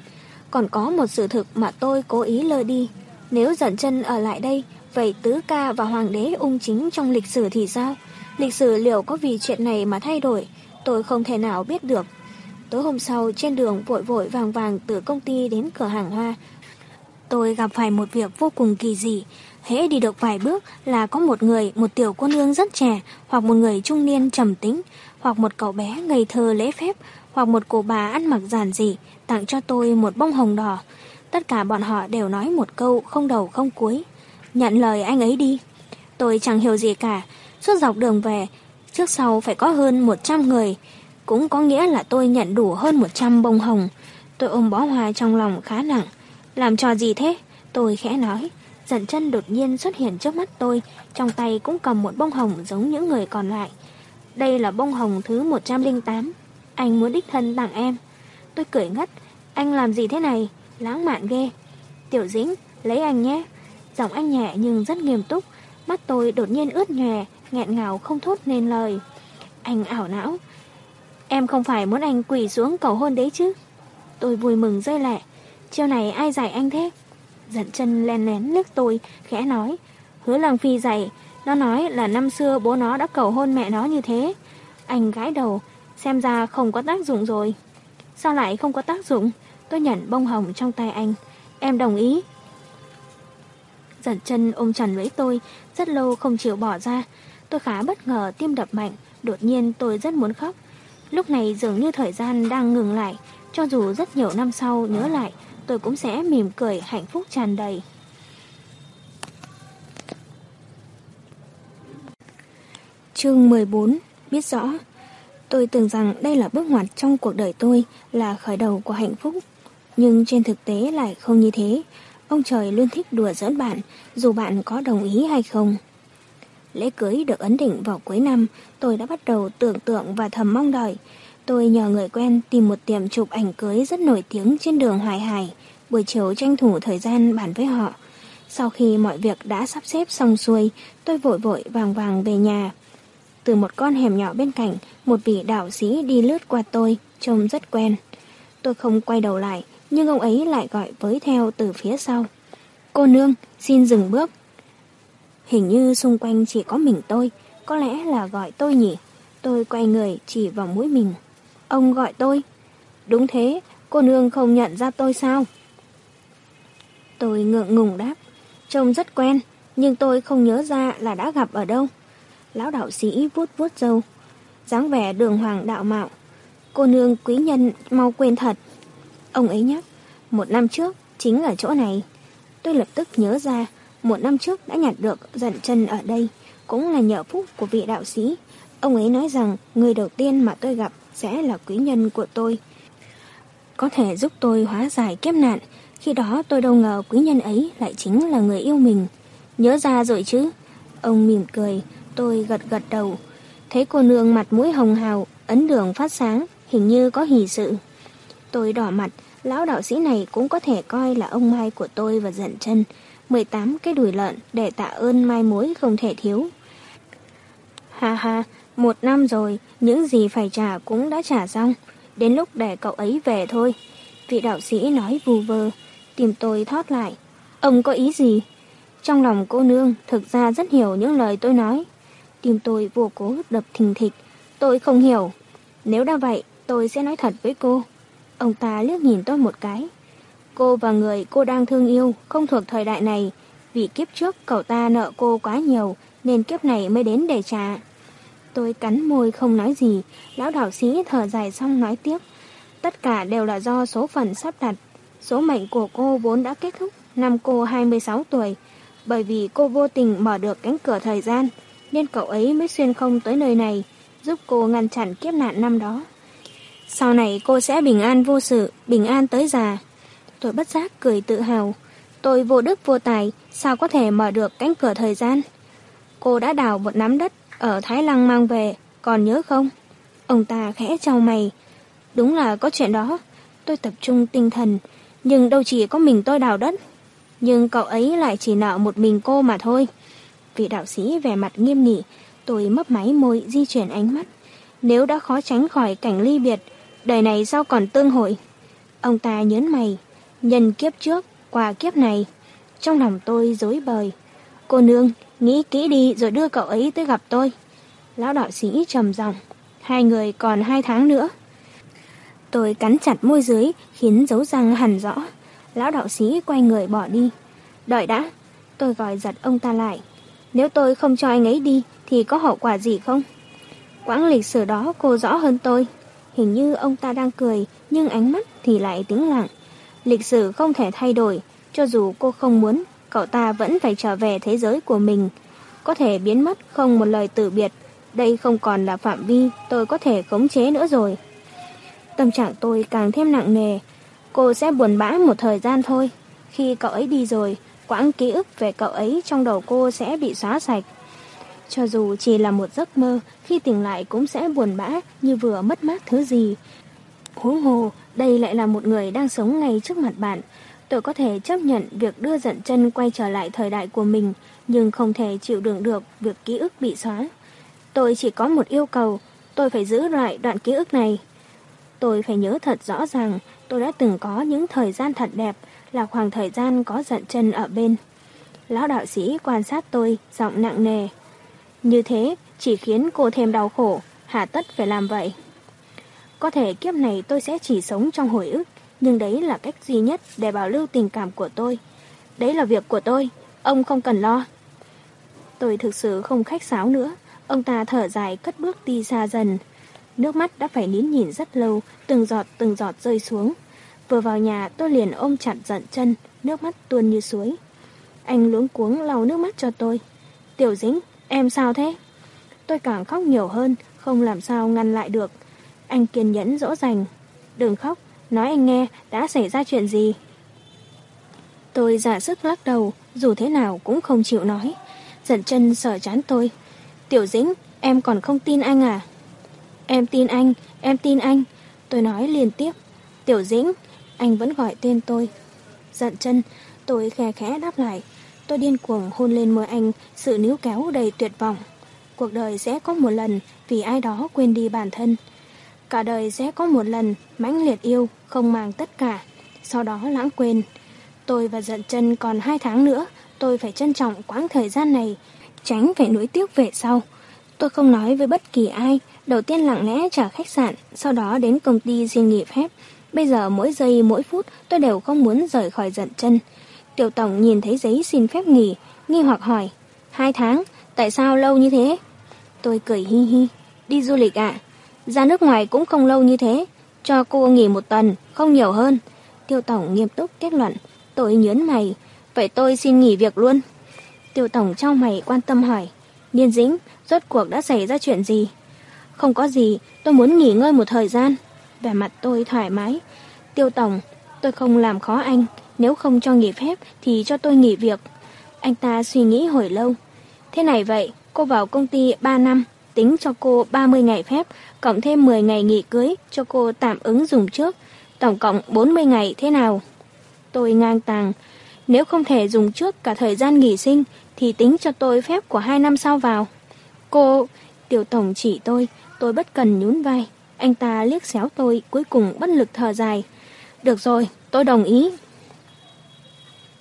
Speaker 1: Còn có một sự thực mà tôi cố ý lơ đi. Nếu dẫn chân ở lại đây, vậy tứ ca và hoàng đế ung chính trong lịch sử thì sao? Lịch sử liệu có vì chuyện này mà thay đổi? Tôi không thể nào biết được. Tối hôm sau, trên đường vội vội vàng vàng từ công ty đến cửa hàng hoa, tôi gặp phải một việc vô cùng kỳ dị. Hễ đi được vài bước là có một người, một tiểu cô nương rất trẻ, hoặc một người trung niên trầm tính, hoặc một cậu bé ngây thơ lễ phép, hoặc một cô bà ăn mặc giản dị, tặng cho tôi một bông hồng đỏ. Tất cả bọn họ đều nói một câu không đầu không cuối. Nhận lời anh ấy đi. Tôi chẳng hiểu gì cả. Suốt dọc đường về, trước sau phải có hơn 100 người. Cũng có nghĩa là tôi nhận đủ hơn 100 bông hồng. Tôi ôm bó hoa trong lòng khá nặng. Làm trò gì thế? Tôi khẽ nói. Dần chân đột nhiên xuất hiện trước mắt tôi, trong tay cũng cầm một bông hồng giống những người còn lại. Đây là bông hồng thứ 108. Anh muốn đích thân tặng em. Tôi cười ngất. Anh làm gì thế này? Lãng mạn ghê. Tiểu dĩnh, lấy anh nhé. Giọng anh nhẹ nhưng rất nghiêm túc. Mắt tôi đột nhiên ướt nhòe, nghẹn ngào không thốt nên lời. Anh ảo não. Em không phải muốn anh quỳ xuống cầu hôn đấy chứ? Tôi vui mừng rơi lệ. chiều này ai dạy anh thế? Giận chân len lén liếc tôi, khẽ nói. Hứa lăng phi dạy, nó nói là năm xưa bố nó đã cầu hôn mẹ nó như thế. Anh gãi đầu, xem ra không có tác dụng rồi. Sao lại không có tác dụng? Tôi nhận bông hồng trong tay anh. Em đồng ý. Giận chân ôm chặt lấy tôi, rất lâu không chịu bỏ ra. Tôi khá bất ngờ tim đập mạnh, đột nhiên tôi rất muốn khóc. Lúc này dường như thời gian đang ngừng lại, cho dù rất nhiều năm sau nhớ lại, tôi cũng sẽ mỉm cười hạnh phúc tràn đầy. Chương 14 Biết rõ Tôi tưởng rằng đây là bước ngoặt trong cuộc đời tôi, là khởi đầu của hạnh phúc. Nhưng trên thực tế lại không như thế. Ông trời luôn thích đùa giỡn bạn, dù bạn có đồng ý hay không. Lễ cưới được ấn định vào cuối năm, tôi đã bắt đầu tưởng tượng và thầm mong đợi. Tôi nhờ người quen tìm một tiệm chụp ảnh cưới rất nổi tiếng trên đường Hoài Hải, buổi chiều tranh thủ thời gian bàn với họ. Sau khi mọi việc đã sắp xếp xong xuôi, tôi vội vội vàng vàng về nhà. Từ một con hẻm nhỏ bên cạnh, một vị đạo sĩ đi lướt qua tôi, trông rất quen. Tôi không quay đầu lại, nhưng ông ấy lại gọi với theo từ phía sau. Cô nương, xin dừng bước. Hình như xung quanh chỉ có mình tôi, có lẽ là gọi tôi nhỉ. Tôi quay người chỉ vào mũi mình. Ông gọi tôi. Đúng thế, cô nương không nhận ra tôi sao? Tôi ngượng ngùng đáp. Trông rất quen, nhưng tôi không nhớ ra là đã gặp ở đâu. Lão đạo sĩ vuốt vuốt râu. dáng vẻ đường hoàng đạo mạo. Cô nương quý nhân mau quên thật. Ông ấy nhắc, một năm trước chính ở chỗ này. Tôi lập tức nhớ ra, một năm trước đã nhặt được dặn chân ở đây, cũng là nhờ phúc của vị đạo sĩ. Ông ấy nói rằng người đầu tiên mà tôi gặp sẽ là quý nhân của tôi. Có thể giúp tôi hóa giải kiếp nạn, khi đó tôi đâu ngờ quý nhân ấy lại chính là người yêu mình. Nhớ ra rồi chứ? Ông mỉm cười, tôi gật gật đầu. Thấy cô nương mặt mũi hồng hào, ấn đường phát sáng, hình như có hỷ sự. Tôi đỏ mặt, lão đạo sĩ này cũng có thể coi là ông mai của tôi và giận chân. 18 cái đùi lợn để tạ ơn mai mối không thể thiếu. Ha ha, một năm rồi, những gì phải trả cũng đã trả xong. Đến lúc để cậu ấy về thôi. Vị đạo sĩ nói vù vơ, tìm tôi thoát lại. Ông có ý gì? Trong lòng cô nương thực ra rất hiểu những lời tôi nói. Tim tôi vô cố đập thình thịch. Tôi không hiểu. Nếu đã vậy, tôi sẽ nói thật với cô. Ông ta liếc nhìn tôi một cái. Cô và người cô đang thương yêu không thuộc thời đại này. Vì kiếp trước cậu ta nợ cô quá nhiều nên kiếp này mới đến để trả. Tôi cắn môi không nói gì. Lão đạo sĩ thở dài xong nói tiếp. Tất cả đều là do số phận sắp đặt. Số mệnh của cô vốn đã kết thúc năm cô 26 tuổi. Bởi vì cô vô tình mở được cánh cửa thời gian, nên cậu ấy mới xuyên không tới nơi này, giúp cô ngăn chặn kiếp nạn năm đó. Sau này cô sẽ bình an vô sự, bình an tới già. Tôi bất giác cười tự hào. Tôi vô đức vô tài, sao có thể mở được cánh cửa thời gian? Cô đã đào một nắm đất ở Thái Lăng mang về, còn nhớ không? Ông ta khẽ trao mày. Đúng là có chuyện đó. Tôi tập trung tinh thần, nhưng đâu chỉ có mình tôi đào đất. Nhưng cậu ấy lại chỉ nợ một mình cô mà thôi. Vị đạo sĩ vẻ mặt nghiêm nghị, tôi mấp máy môi di chuyển ánh mắt. Nếu đã khó tránh khỏi cảnh ly biệt, đời này sao còn tương hội? Ông ta nhớn mày, nhân kiếp trước, qua kiếp này. Trong lòng tôi dối bời. Cô nương, nghĩ kỹ đi rồi đưa cậu ấy tới gặp tôi. Lão đạo sĩ trầm giọng hai người còn hai tháng nữa. Tôi cắn chặt môi dưới, khiến dấu răng hẳn rõ. Lão đạo sĩ quay người bỏ đi. Đợi đã, tôi gọi giật ông ta lại. Nếu tôi không cho anh ấy đi, thì có hậu quả gì không? Quãng lịch sử đó cô rõ hơn tôi. Hình như ông ta đang cười, nhưng ánh mắt thì lại tiếng lặng. Lịch sử không thể thay đổi, cho dù cô không muốn, cậu ta vẫn phải trở về thế giới của mình. Có thể biến mất không một lời từ biệt, đây không còn là phạm vi tôi có thể khống chế nữa rồi. Tâm trạng tôi càng thêm nặng nề. Cô sẽ buồn bã một thời gian thôi. Khi cậu ấy đi rồi, quãng ký ức về cậu ấy trong đầu cô sẽ bị xóa sạch. Cho dù chỉ là một giấc mơ, khi tỉnh lại cũng sẽ buồn bã như vừa mất mát thứ gì. Huống hồ, đây lại là một người đang sống ngay trước mặt bạn. Tôi có thể chấp nhận việc đưa dận chân quay trở lại thời đại của mình, nhưng không thể chịu đựng được việc ký ức bị xóa. Tôi chỉ có một yêu cầu, tôi phải giữ lại đoạn ký ức này. Tôi phải nhớ thật rõ ràng, tôi đã từng có những thời gian thật đẹp, là khoảng thời gian có giận chân ở bên. Lão đạo sĩ quan sát tôi, giọng nặng nề. Như thế, chỉ khiến cô thêm đau khổ, hà tất phải làm vậy. Có thể kiếp này tôi sẽ chỉ sống trong hồi ức, nhưng đấy là cách duy nhất để bảo lưu tình cảm của tôi. Đấy là việc của tôi, ông không cần lo. Tôi thực sự không khách sáo nữa, Ông ta thở dài cất bước đi xa dần. Nước mắt đã phải nín nhìn rất lâu, từng giọt từng giọt rơi xuống. Vừa vào nhà tôi liền ôm chặt giận chân, nước mắt tuôn như suối. Anh luống cuống lau nước mắt cho tôi. Tiểu dính, em sao thế? Tôi càng khóc nhiều hơn, không làm sao ngăn lại được. Anh kiên nhẫn dỗ dành. Đừng khóc, nói anh nghe đã xảy ra chuyện gì. Tôi giả sức lắc đầu, dù thế nào cũng không chịu nói. Giận chân sợ chán tôi. Tiểu Dĩnh, em còn không tin anh à? Em tin anh, em tin anh. Tôi nói liên tiếp. Tiểu Dĩnh, anh vẫn gọi tên tôi. Giận chân, tôi khe khẽ đáp lại. Tôi điên cuồng hôn lên môi anh, sự níu kéo đầy tuyệt vọng. Cuộc đời sẽ có một lần vì ai đó quên đi bản thân. Cả đời sẽ có một lần mãnh liệt yêu, không mang tất cả. Sau đó lãng quên. Tôi và giận chân còn hai tháng nữa, tôi phải trân trọng quãng thời gian này, tránh phải nuối tiếc về sau. Tôi không nói với bất kỳ ai, đầu tiên lặng lẽ trả khách sạn, sau đó đến công ty xin nghỉ phép. Bây giờ mỗi giây mỗi phút tôi đều không muốn rời khỏi giận chân. Tiểu tổng nhìn thấy giấy xin phép nghỉ, nghi hoặc hỏi, hai tháng, tại sao lâu như thế? Tôi cười hi hi, đi du lịch ạ. Ra nước ngoài cũng không lâu như thế, cho cô nghỉ một tuần, không nhiều hơn. Tiêu tổng nghiêm túc kết luận, tôi nhớn mày, vậy tôi xin nghỉ việc luôn. Tiêu tổng trong mày quan tâm hỏi. Niên dĩnh, rốt cuộc đã xảy ra chuyện gì? Không có gì, tôi muốn nghỉ ngơi một thời gian. Vẻ mặt tôi thoải mái. Tiêu tổng, tôi không làm khó anh. Nếu không cho nghỉ phép thì cho tôi nghỉ việc. Anh ta suy nghĩ hồi lâu. Thế này vậy, cô vào công ty 3 năm, tính cho cô 30 ngày phép, cộng thêm 10 ngày nghỉ cưới cho cô tạm ứng dùng trước. Tổng cộng 40 ngày thế nào? Tôi ngang tàng. Nếu không thể dùng trước cả thời gian nghỉ sinh thì tính cho tôi phép của hai năm sau vào. Cô, tiểu tổng chỉ tôi, tôi bất cần nhún vai. Anh ta liếc xéo tôi, cuối cùng bất lực thở dài. Được rồi, tôi đồng ý.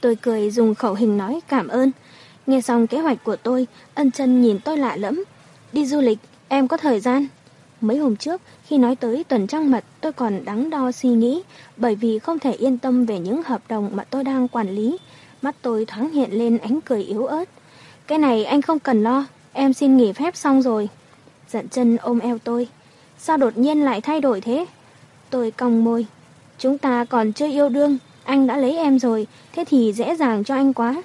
Speaker 1: Tôi cười dùng khẩu hình nói cảm ơn. Nghe xong kế hoạch của tôi, ân chân nhìn tôi lạ lẫm. Đi du lịch, em có thời gian. Mấy hôm trước, khi nói tới tuần trăng mật, tôi còn đắn đo suy nghĩ, bởi vì không thể yên tâm về những hợp đồng mà tôi đang quản lý. Mắt tôi thoáng hiện lên ánh cười yếu ớt. Cái này anh không cần lo, em xin nghỉ phép xong rồi dặn chân ôm eo tôi. Sao đột nhiên lại thay đổi thế? Tôi cong môi. Chúng ta còn chưa yêu đương, anh đã lấy em rồi, thế thì dễ dàng cho anh quá.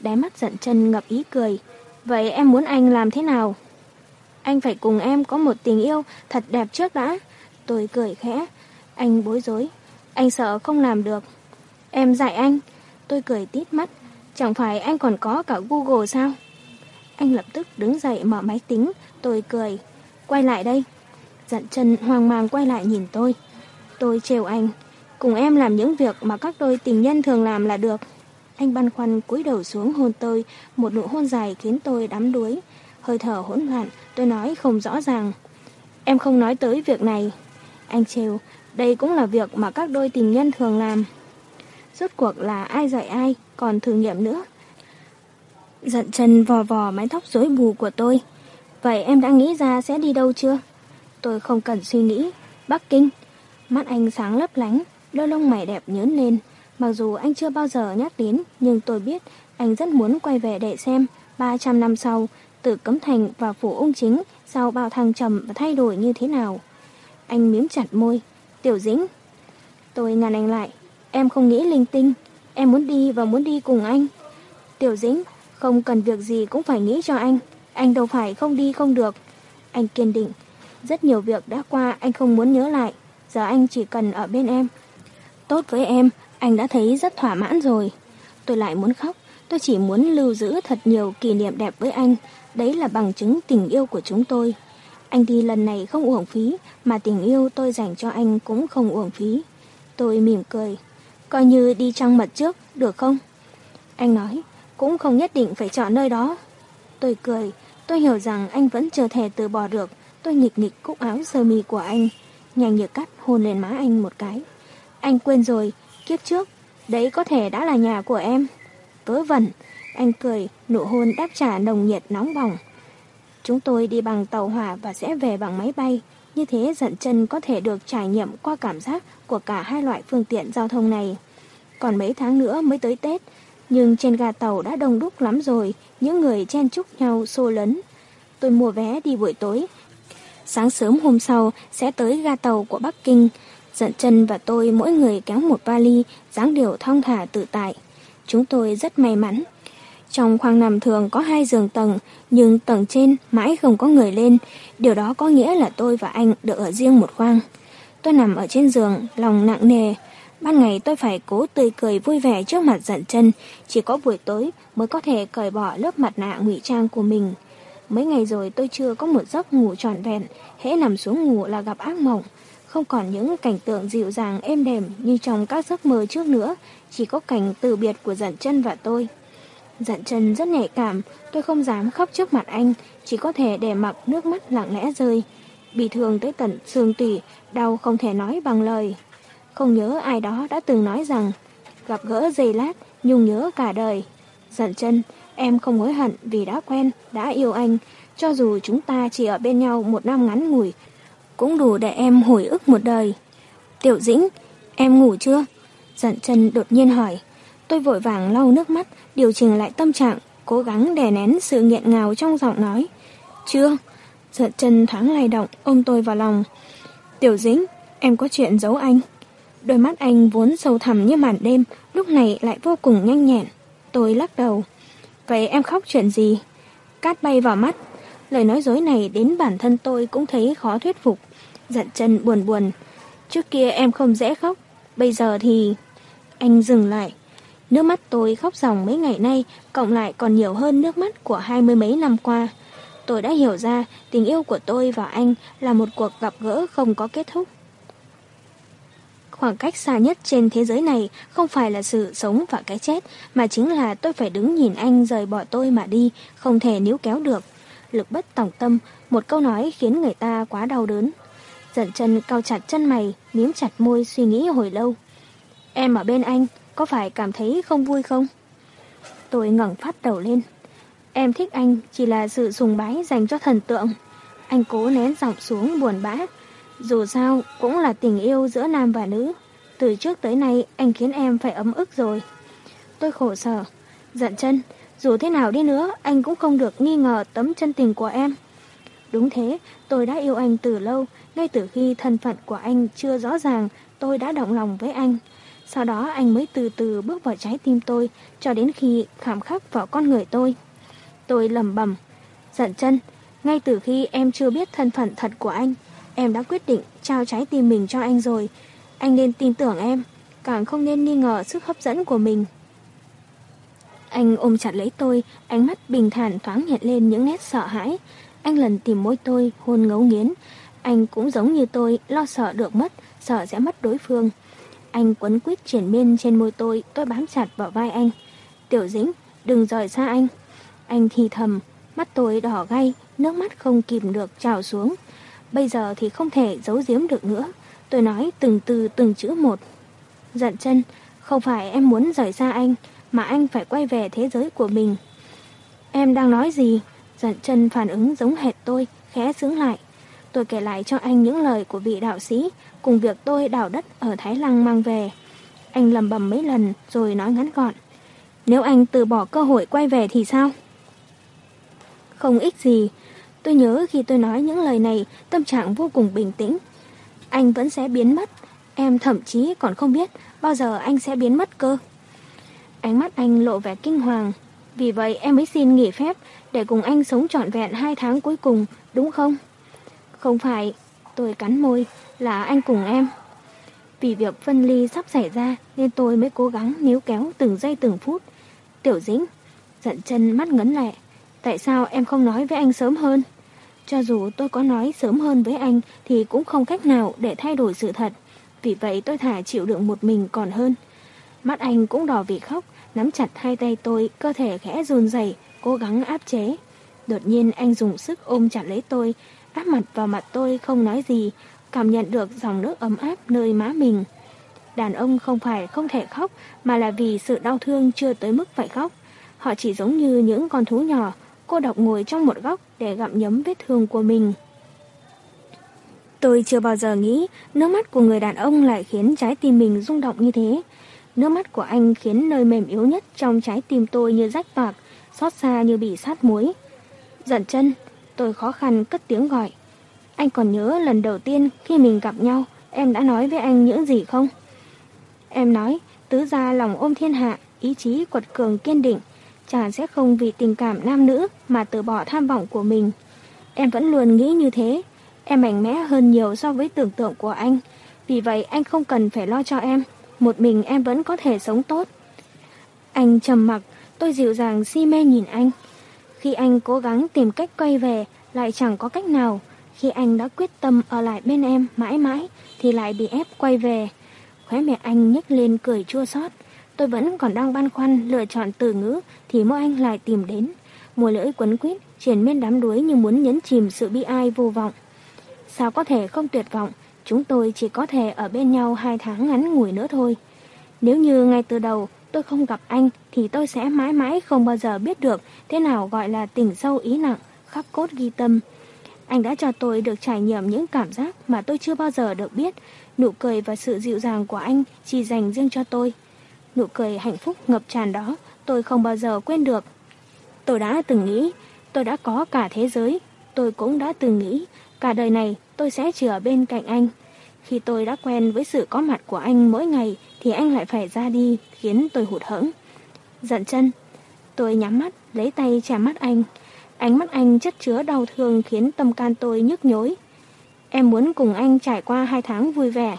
Speaker 1: Đáy mắt giận chân ngập ý cười. Vậy em muốn anh làm thế nào? Anh phải cùng em có một tình yêu thật đẹp trước đã. Tôi cười khẽ. Anh bối rối. Anh sợ không làm được. Em dạy anh. Tôi cười tít mắt. Chẳng phải anh còn có cả Google sao? Anh lập tức đứng dậy mở máy tính. Tôi cười. Quay lại đây. Dặn chân hoang mang quay lại nhìn tôi. Tôi trêu anh. Cùng em làm những việc mà các đôi tình nhân thường làm là được. Anh băn khoăn cúi đầu xuống hôn tôi, một nụ hôn dài khiến tôi đắm đuối. Hơi thở hỗn loạn, tôi nói không rõ ràng. Em không nói tới việc này. Anh trêu, đây cũng là việc mà các đôi tình nhân thường làm. Rốt cuộc là ai dạy ai, còn thử nghiệm nữa. Giận chân vò vò mái tóc rối bù của tôi. Vậy em đã nghĩ ra sẽ đi đâu chưa? Tôi không cần suy nghĩ. Bắc Kinh. Mắt anh sáng lấp lánh, đôi lông mày đẹp nhớn lên. Mặc dù anh chưa bao giờ nhắc đến, nhưng tôi biết anh rất muốn quay về để xem 300 năm sau, từ Cấm Thành và Phủ Ung Chính sau bao thăng trầm và thay đổi như thế nào. Anh miếm chặt môi. Tiểu Dĩnh. Tôi ngăn anh lại. Em không nghĩ linh tinh. Em muốn đi và muốn đi cùng anh. Tiểu Dĩnh, không cần việc gì cũng phải nghĩ cho anh. Anh đâu phải không đi không được. Anh kiên định. Rất nhiều việc đã qua anh không muốn nhớ lại. Giờ anh chỉ cần ở bên em. Tốt với em, anh đã thấy rất thỏa mãn rồi. Tôi lại muốn khóc. Tôi chỉ muốn lưu giữ thật nhiều kỷ niệm đẹp với anh. Đấy là bằng chứng tình yêu của chúng tôi. Anh đi lần này không uổng phí, mà tình yêu tôi dành cho anh cũng không uổng phí. Tôi mỉm cười. Coi như đi trăng mật trước, được không? Anh nói, cũng không nhất định phải chọn nơi đó. Tôi cười, tôi hiểu rằng anh vẫn chưa thể từ bỏ được. Tôi nghịch nghịch cúc áo sơ mi của anh, nhanh như cắt hôn lên má anh một cái. Anh quên rồi, kiếp trước, đấy có thể đã là nhà của em. Vớ vẩn, anh cười, nụ hôn đáp trả nồng nhiệt nóng bỏng. Chúng tôi đi bằng tàu hỏa và sẽ về bằng máy bay. Như thế dặn chân có thể được trải nghiệm qua cảm giác của cả hai loại phương tiện giao thông này. Còn mấy tháng nữa mới tới Tết, nhưng trên ga tàu đã đông đúc lắm rồi, những người chen chúc nhau xô lấn. Tôi mua vé đi buổi tối. Sáng sớm hôm sau sẽ tới ga tàu của Bắc Kinh. Dận chân và tôi mỗi người kéo một vali, dáng điệu thong thả tự tại. Chúng tôi rất may mắn. Trong khoang nằm thường có hai giường tầng, nhưng tầng trên mãi không có người lên. Điều đó có nghĩa là tôi và anh được ở riêng một khoang. Tôi nằm ở trên giường, lòng nặng nề. Ban ngày tôi phải cố tươi cười vui vẻ trước mặt giận chân, chỉ có buổi tối mới có thể cởi bỏ lớp mặt nạ ngụy trang của mình. Mấy ngày rồi tôi chưa có một giấc ngủ trọn vẹn, hễ nằm xuống ngủ là gặp ác mộng. Không còn những cảnh tượng dịu dàng êm đềm như trong các giấc mơ trước nữa, chỉ có cảnh từ biệt của giận chân và tôi. giận chân rất nhạy cảm, tôi không dám khóc trước mặt anh, chỉ có thể để mặc nước mắt lặng lẽ rơi. Bị thương tới tận xương tủy, đau không thể nói bằng lời. Không nhớ ai đó đã từng nói rằng, gặp gỡ giây lát, nhung nhớ cả đời. giận chân, em không hối hận vì đã quen, đã yêu anh, cho dù chúng ta chỉ ở bên nhau một năm ngắn ngủi, cũng đủ để em hồi ức một đời. Tiểu Dĩnh, em ngủ chưa? giận chân đột nhiên hỏi. Tôi vội vàng lau nước mắt, điều chỉnh lại tâm trạng, cố gắng đè nén sự nghiện ngào trong giọng nói. Chưa? Giận chân thoáng lay động, ôm tôi vào lòng. Tiểu dĩnh, em có chuyện giấu anh. Đôi mắt anh vốn sâu thẳm như màn đêm, lúc này lại vô cùng nhanh nhẹn. Tôi lắc đầu. Vậy em khóc chuyện gì? Cát bay vào mắt. Lời nói dối này đến bản thân tôi cũng thấy khó thuyết phục. Giận chân buồn buồn. Trước kia em không dễ khóc. Bây giờ thì... Anh dừng lại. Nước mắt tôi khóc dòng mấy ngày nay, cộng lại còn nhiều hơn nước mắt của hai mươi mấy năm qua. Tôi đã hiểu ra tình yêu của tôi và anh là một cuộc gặp gỡ không có kết thúc. Khoảng cách xa nhất trên thế giới này không phải là sự sống và cái chết, mà chính là tôi phải đứng nhìn anh rời bỏ tôi mà đi, không thể níu kéo được. Lực bất tòng tâm, một câu nói khiến người ta quá đau đớn. Giận chân cao chặt chân mày, miếm chặt môi suy nghĩ hồi lâu. Em ở bên anh, có phải cảm thấy không vui không? Tôi ngẩng phát đầu lên. Em thích anh chỉ là sự sùng bái dành cho thần tượng. Anh cố nén giọng xuống buồn bã. Dù sao cũng là tình yêu giữa nam và nữ. Từ trước tới nay anh khiến em phải ấm ức rồi. Tôi khổ sở, giận chân. Dù thế nào đi nữa anh cũng không được nghi ngờ tấm chân tình của em. Đúng thế, tôi đã yêu anh từ lâu. Ngay từ khi thân phận của anh chưa rõ ràng, tôi đã động lòng với anh. Sau đó anh mới từ từ bước vào trái tim tôi cho đến khi khảm khắc vào con người tôi. Tôi lầm bầm, giận chân, ngay từ khi em chưa biết thân phận thật của anh, em đã quyết định trao trái tim mình cho anh rồi. Anh nên tin tưởng em, càng không nên nghi ngờ sức hấp dẫn của mình. Anh ôm chặt lấy tôi, ánh mắt bình thản thoáng hiện lên những nét sợ hãi. Anh lần tìm môi tôi, hôn ngấu nghiến. Anh cũng giống như tôi, lo sợ được mất, sợ sẽ mất đối phương. Anh quấn quýt triển miên trên môi tôi, tôi bám chặt vào vai anh. Tiểu dĩnh, đừng rời xa anh. Anh thì thầm, mắt tôi đỏ gay, nước mắt không kìm được trào xuống. Bây giờ thì không thể giấu giếm được nữa. Tôi nói từng từ từng chữ một. Giận chân, không phải em muốn rời xa anh, mà anh phải quay về thế giới của mình. Em đang nói gì? Giận chân phản ứng giống hệt tôi, khẽ sướng lại. Tôi kể lại cho anh những lời của vị đạo sĩ cùng việc tôi đào đất ở Thái Lăng mang về. Anh lầm bầm mấy lần rồi nói ngắn gọn. Nếu anh từ bỏ cơ hội quay về thì sao? Không ích gì. Tôi nhớ khi tôi nói những lời này, tâm trạng vô cùng bình tĩnh. Anh vẫn sẽ biến mất. Em thậm chí còn không biết bao giờ anh sẽ biến mất cơ. Ánh mắt anh lộ vẻ kinh hoàng. Vì vậy em mới xin nghỉ phép để cùng anh sống trọn vẹn hai tháng cuối cùng, đúng không? Không phải, tôi cắn môi, là anh cùng em. Vì việc phân ly sắp xảy ra nên tôi mới cố gắng níu kéo từng giây từng phút. Tiểu dĩnh, giận chân mắt ngấn lệ. Tại sao em không nói với anh sớm hơn? Cho dù tôi có nói sớm hơn với anh thì cũng không cách nào để thay đổi sự thật. Vì vậy tôi thả chịu đựng một mình còn hơn. Mắt anh cũng đỏ vì khóc, nắm chặt hai tay tôi, cơ thể khẽ run rẩy, cố gắng áp chế. Đột nhiên anh dùng sức ôm chặt lấy tôi, áp mặt vào mặt tôi không nói gì, cảm nhận được dòng nước ấm áp nơi má mình. Đàn ông không phải không thể khóc, mà là vì sự đau thương chưa tới mức phải khóc. Họ chỉ giống như những con thú nhỏ, cô độc ngồi trong một góc để gặm nhấm vết thương của mình. Tôi chưa bao giờ nghĩ nước mắt của người đàn ông lại khiến trái tim mình rung động như thế. Nước mắt của anh khiến nơi mềm yếu nhất trong trái tim tôi như rách toạc, xót xa như bị sát muối. Giận chân, tôi khó khăn cất tiếng gọi. Anh còn nhớ lần đầu tiên khi mình gặp nhau, em đã nói với anh những gì không? Em nói, tứ gia lòng ôm thiên hạ, ý chí quật cường kiên định, chàng sẽ không vì tình cảm nam nữ mà từ bỏ tham vọng của mình. Em vẫn luôn nghĩ như thế, em mạnh mẽ hơn nhiều so với tưởng tượng của anh, vì vậy anh không cần phải lo cho em, một mình em vẫn có thể sống tốt. Anh trầm mặc, tôi dịu dàng si mê nhìn anh. Khi anh cố gắng tìm cách quay về, lại chẳng có cách nào. Khi anh đã quyết tâm ở lại bên em mãi mãi, thì lại bị ép quay về. Khóe miệng anh nhếch lên cười chua xót. Tôi vẫn còn đang băn khoăn lựa chọn từ ngữ, thì mỗi anh lại tìm đến. mùa lưỡi quấn quýt, triển miên đám đuối như muốn nhấn chìm sự bi ai vô vọng. Sao có thể không tuyệt vọng, chúng tôi chỉ có thể ở bên nhau hai tháng ngắn ngủi nữa thôi. Nếu như ngay từ đầu tôi không gặp anh thì tôi sẽ mãi mãi không bao giờ biết được thế nào gọi là tình sâu ý nặng, khắc cốt ghi tâm. Anh đã cho tôi được trải nghiệm những cảm giác mà tôi chưa bao giờ được biết. Nụ cười và sự dịu dàng của anh chỉ dành riêng cho tôi. Nụ cười hạnh phúc ngập tràn đó tôi không bao giờ quên được. Tôi đã từng nghĩ tôi đã có cả thế giới. Tôi cũng đã từng nghĩ cả đời này tôi sẽ chỉ ở bên cạnh anh. Khi tôi đã quen với sự có mặt của anh mỗi ngày thì anh lại phải ra đi khiến tôi hụt hẫng. Giận chân, tôi nhắm mắt lấy tay chạm mắt anh. Ánh mắt anh chất chứa đau thương khiến tâm can tôi nhức nhối. Em muốn cùng anh trải qua hai tháng vui vẻ.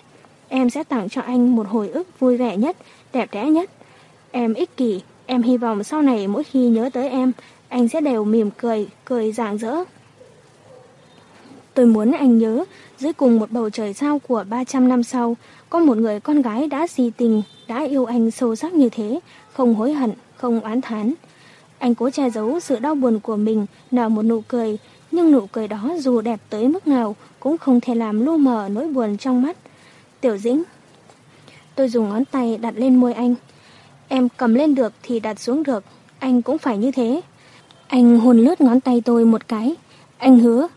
Speaker 1: Em sẽ tặng cho anh một hồi ức vui vẻ nhất, đẹp đẽ nhất. Em ích kỷ, em hy vọng sau này mỗi khi nhớ tới em, anh sẽ đều mỉm cười, cười rạng rỡ. Tôi muốn anh nhớ, dưới cùng một bầu trời sao của 300 năm sau, có một người con gái đã si tình, đã yêu anh sâu sắc như thế, không hối hận, không oán thán. Anh cố che giấu sự đau buồn của mình, nở một nụ cười, nhưng nụ cười đó dù đẹp tới mức nào cũng không thể làm lu mờ nỗi buồn trong mắt. Tiểu dĩnh. Tôi dùng ngón tay đặt lên môi anh. Em cầm lên được thì đặt xuống được, anh cũng phải như thế. Anh hôn lướt ngón tay tôi một cái. Anh hứa,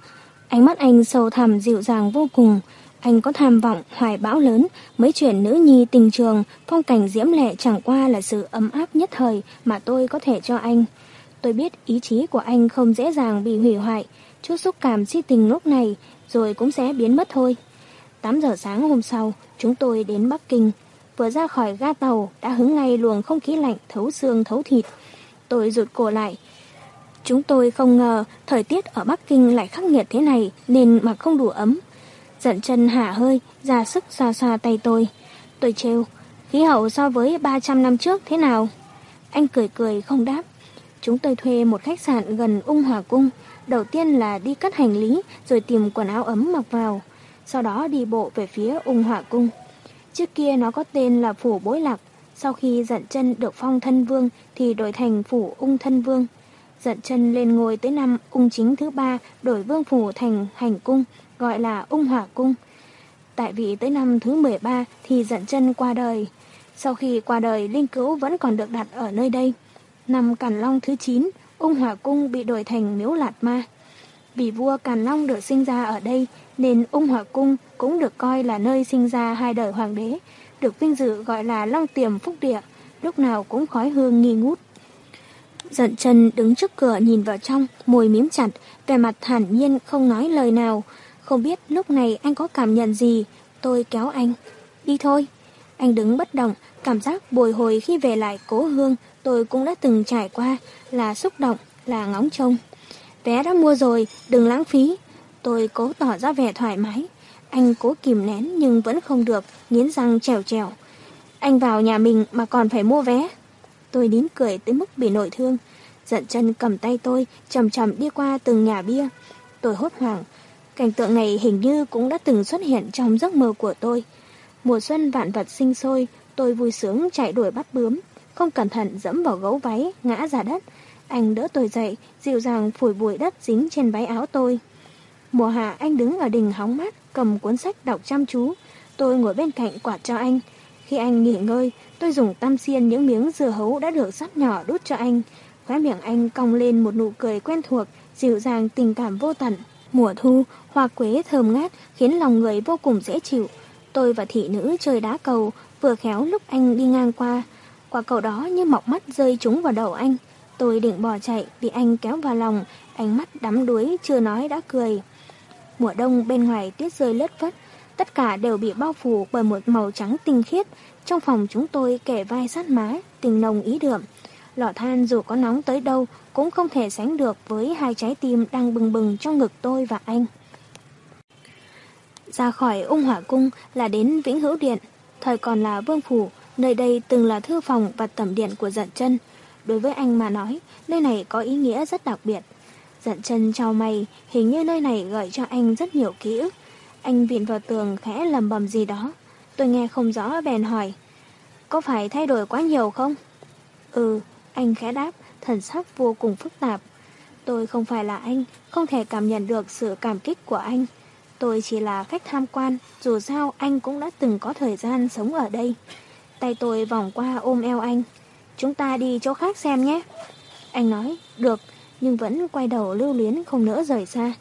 Speaker 1: Ánh mắt anh sâu thẳm dịu dàng vô cùng. Anh có tham vọng, hoài bão lớn, mới chuyển nữ nhi tình trường, phong cảnh diễm lệ chẳng qua là sự ấm áp nhất thời mà tôi có thể cho anh. Tôi biết ý chí của anh không dễ dàng bị hủy hoại, chút xúc cảm si tình lúc này rồi cũng sẽ biến mất thôi. 8 giờ sáng hôm sau, chúng tôi đến Bắc Kinh. Vừa ra khỏi ga tàu, đã hứng ngay luồng không khí lạnh thấu xương thấu thịt. Tôi rụt cổ lại, Chúng tôi không ngờ thời tiết ở Bắc Kinh lại khắc nghiệt thế này nên mặc không đủ ấm. Giận chân hả hơi, ra sức xoa xoa tay tôi. Tôi trêu, khí hậu so với 300 năm trước thế nào? Anh cười cười không đáp. Chúng tôi thuê một khách sạn gần ung hòa cung. Đầu tiên là đi cất hành lý rồi tìm quần áo ấm mặc vào. Sau đó đi bộ về phía ung hòa cung. Trước kia nó có tên là Phủ Bối Lạc. Sau khi giận chân được phong thân vương thì đổi thành Phủ Ung Thân Vương. Giận chân lên ngôi tới năm ung chính thứ ba đổi vương phủ thành hành cung, gọi là ung hỏa cung. Tại vì tới năm thứ 13 thì giận chân qua đời. Sau khi qua đời, linh cữu vẫn còn được đặt ở nơi đây. Năm Càn Long thứ 9, ung hỏa cung bị đổi thành miếu lạt ma. Vì vua Càn Long được sinh ra ở đây, nên ung Hòa cung cũng được coi là nơi sinh ra hai đời hoàng đế, được vinh dự gọi là Long Tiềm Phúc Địa, lúc nào cũng khói hương nghi ngút. Giận chân đứng trước cửa nhìn vào trong, môi miếm chặt, vẻ mặt thản nhiên không nói lời nào. Không biết lúc này anh có cảm nhận gì, tôi kéo anh. Đi thôi. Anh đứng bất động, cảm giác bồi hồi khi về lại cố hương, tôi cũng đã từng trải qua, là xúc động, là ngóng trông. Vé đã mua rồi, đừng lãng phí. Tôi cố tỏ ra vẻ thoải mái. Anh cố kìm nén nhưng vẫn không được, nghiến răng trèo trèo. Anh vào nhà mình mà còn phải mua vé. Tôi nín cười tới mức bị nội thương. Giận chân cầm tay tôi, chầm chầm đi qua từng nhà bia. Tôi hốt hoảng. Cảnh tượng này hình như cũng đã từng xuất hiện trong giấc mơ của tôi. Mùa xuân vạn vật sinh sôi, tôi vui sướng chạy đuổi bắt bướm. Không cẩn thận dẫm vào gấu váy, ngã ra đất. Anh đỡ tôi dậy, dịu dàng phủi bụi đất dính trên váy áo tôi. Mùa hạ anh đứng ở đình hóng mát, cầm cuốn sách đọc chăm chú. Tôi ngồi bên cạnh quạt cho anh. Khi anh nghỉ ngơi, tôi dùng tam xiên những miếng dưa hấu đã được sắt nhỏ đút cho anh. Khóe miệng anh cong lên một nụ cười quen thuộc, dịu dàng tình cảm vô tận. Mùa thu, hoa quế thơm ngát khiến lòng người vô cùng dễ chịu. Tôi và thị nữ chơi đá cầu, vừa khéo lúc anh đi ngang qua. Quả cầu đó như mọc mắt rơi trúng vào đầu anh. Tôi định bỏ chạy, bị anh kéo vào lòng, ánh mắt đắm đuối, chưa nói đã cười. Mùa đông bên ngoài tuyết rơi lất phất, tất cả đều bị bao phủ bởi một màu trắng tinh khiết. Trong phòng chúng tôi kẻ vai sát má, tình nồng ý đượm. Lò than dù có nóng tới đâu cũng không thể sánh được với hai trái tim đang bừng bừng trong ngực tôi và anh. Ra khỏi ung hỏa cung là đến Vĩnh Hữu Điện, thời còn là vương phủ, nơi đây từng là thư phòng và tẩm điện của giận chân. Đối với anh mà nói, nơi này có ý nghĩa rất đặc biệt. Giận chân trao mày, hình như nơi này gợi cho anh rất nhiều ký ức. Anh viện vào tường khẽ lầm bầm gì đó. Tôi nghe không rõ bèn hỏi. Có phải thay đổi quá nhiều không? Ừ, anh khẽ đáp, thần sắc vô cùng phức tạp. Tôi không phải là anh, không thể cảm nhận được sự cảm kích của anh. Tôi chỉ là khách tham quan, dù sao anh cũng đã từng có thời gian sống ở đây. Tay tôi vòng qua ôm eo anh. Chúng ta đi chỗ khác xem nhé. Anh nói, được, nhưng vẫn quay đầu lưu luyến không nỡ rời xa.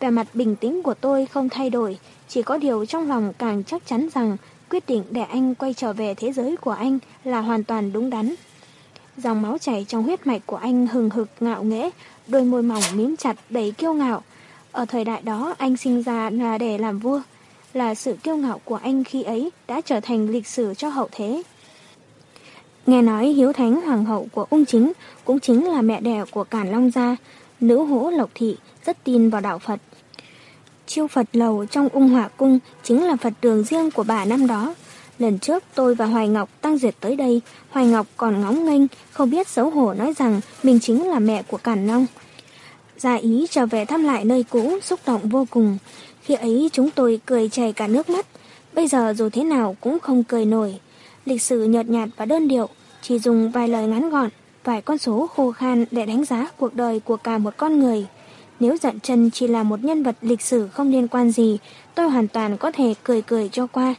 Speaker 1: Vẻ mặt bình tĩnh của tôi không thay đổi, chỉ có điều trong lòng càng chắc chắn rằng quyết định để anh quay trở về thế giới của anh là hoàn toàn đúng đắn. Dòng máu chảy trong huyết mạch của anh hừng hực ngạo nghễ, đôi môi mỏng mím chặt đầy kiêu ngạo. Ở thời đại đó anh sinh ra là để làm vua, là sự kiêu ngạo của anh khi ấy đã trở thành lịch sử cho hậu thế. Nghe nói hiếu thánh hoàng hậu của ung chính cũng chính là mẹ đẻ của Cản Long Gia, nữ hỗ Lộc Thị rất tin vào đạo Phật. Chiêu Phật lầu trong ung hỏa cung chính là Phật đường riêng của bà năm đó. Lần trước tôi và Hoài Ngọc tăng duyệt tới đây, Hoài Ngọc còn ngóng nghênh, không biết xấu hổ nói rằng mình chính là mẹ của Cản Long. Gia ý trở về thăm lại nơi cũ, xúc động vô cùng. Khi ấy chúng tôi cười chảy cả nước mắt, bây giờ dù thế nào cũng không cười nổi. Lịch sử nhợt nhạt và đơn điệu, chỉ dùng vài lời ngắn gọn, vài con số khô khan để đánh giá cuộc đời của cả một con người. Nếu dặn chân chỉ là một nhân vật lịch sử không liên quan gì, tôi hoàn toàn có thể cười cười cho qua.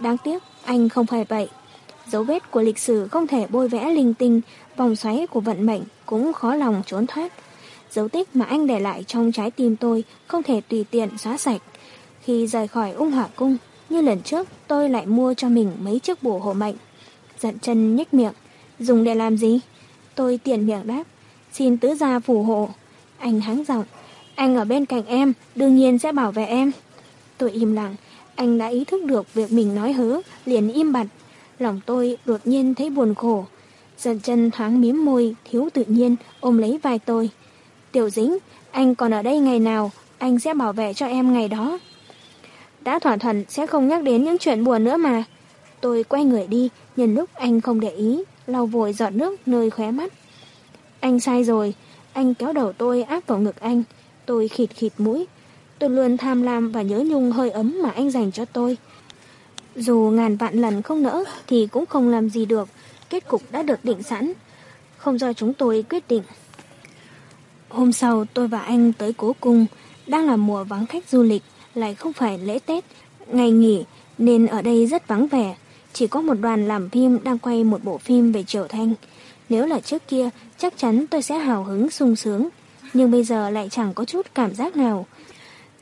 Speaker 1: Đáng tiếc, anh không phải vậy. Dấu vết của lịch sử không thể bôi vẽ linh tinh, vòng xoáy của vận mệnh cũng khó lòng trốn thoát. Dấu tích mà anh để lại trong trái tim tôi không thể tùy tiện xóa sạch. Khi rời khỏi ung hỏa cung, như lần trước tôi lại mua cho mình mấy chiếc bùa hộ mệnh. dặn chân nhếch miệng, dùng để làm gì? Tôi tiện miệng đáp, xin tứ gia phù hộ. Anh háng giọng, anh ở bên cạnh em, đương nhiên sẽ bảo vệ em. Tôi im lặng, anh đã ý thức được việc mình nói hứa, liền im bặt. Lòng tôi đột nhiên thấy buồn khổ. Giận chân thoáng miếm môi, thiếu tự nhiên, ôm lấy vai tôi. Tiểu dính, anh còn ở đây ngày nào, anh sẽ bảo vệ cho em ngày đó. Đã thỏa thuận sẽ không nhắc đến những chuyện buồn nữa mà. Tôi quay người đi, nhân lúc anh không để ý, lau vội giọt nước nơi khóe mắt. Anh sai rồi, anh kéo đầu tôi áp vào ngực anh. Tôi khịt khịt mũi. Tôi luôn tham lam và nhớ nhung hơi ấm mà anh dành cho tôi. Dù ngàn vạn lần không nỡ thì cũng không làm gì được. Kết cục đã được định sẵn. Không do chúng tôi quyết định. Hôm sau tôi và anh tới cố cung. Đang là mùa vắng khách du lịch, lại không phải lễ Tết, ngày nghỉ, nên ở đây rất vắng vẻ. Chỉ có một đoàn làm phim đang quay một bộ phim về Triều Thanh. Nếu là trước kia, chắc chắn tôi sẽ hào hứng sung sướng. Nhưng bây giờ lại chẳng có chút cảm giác nào.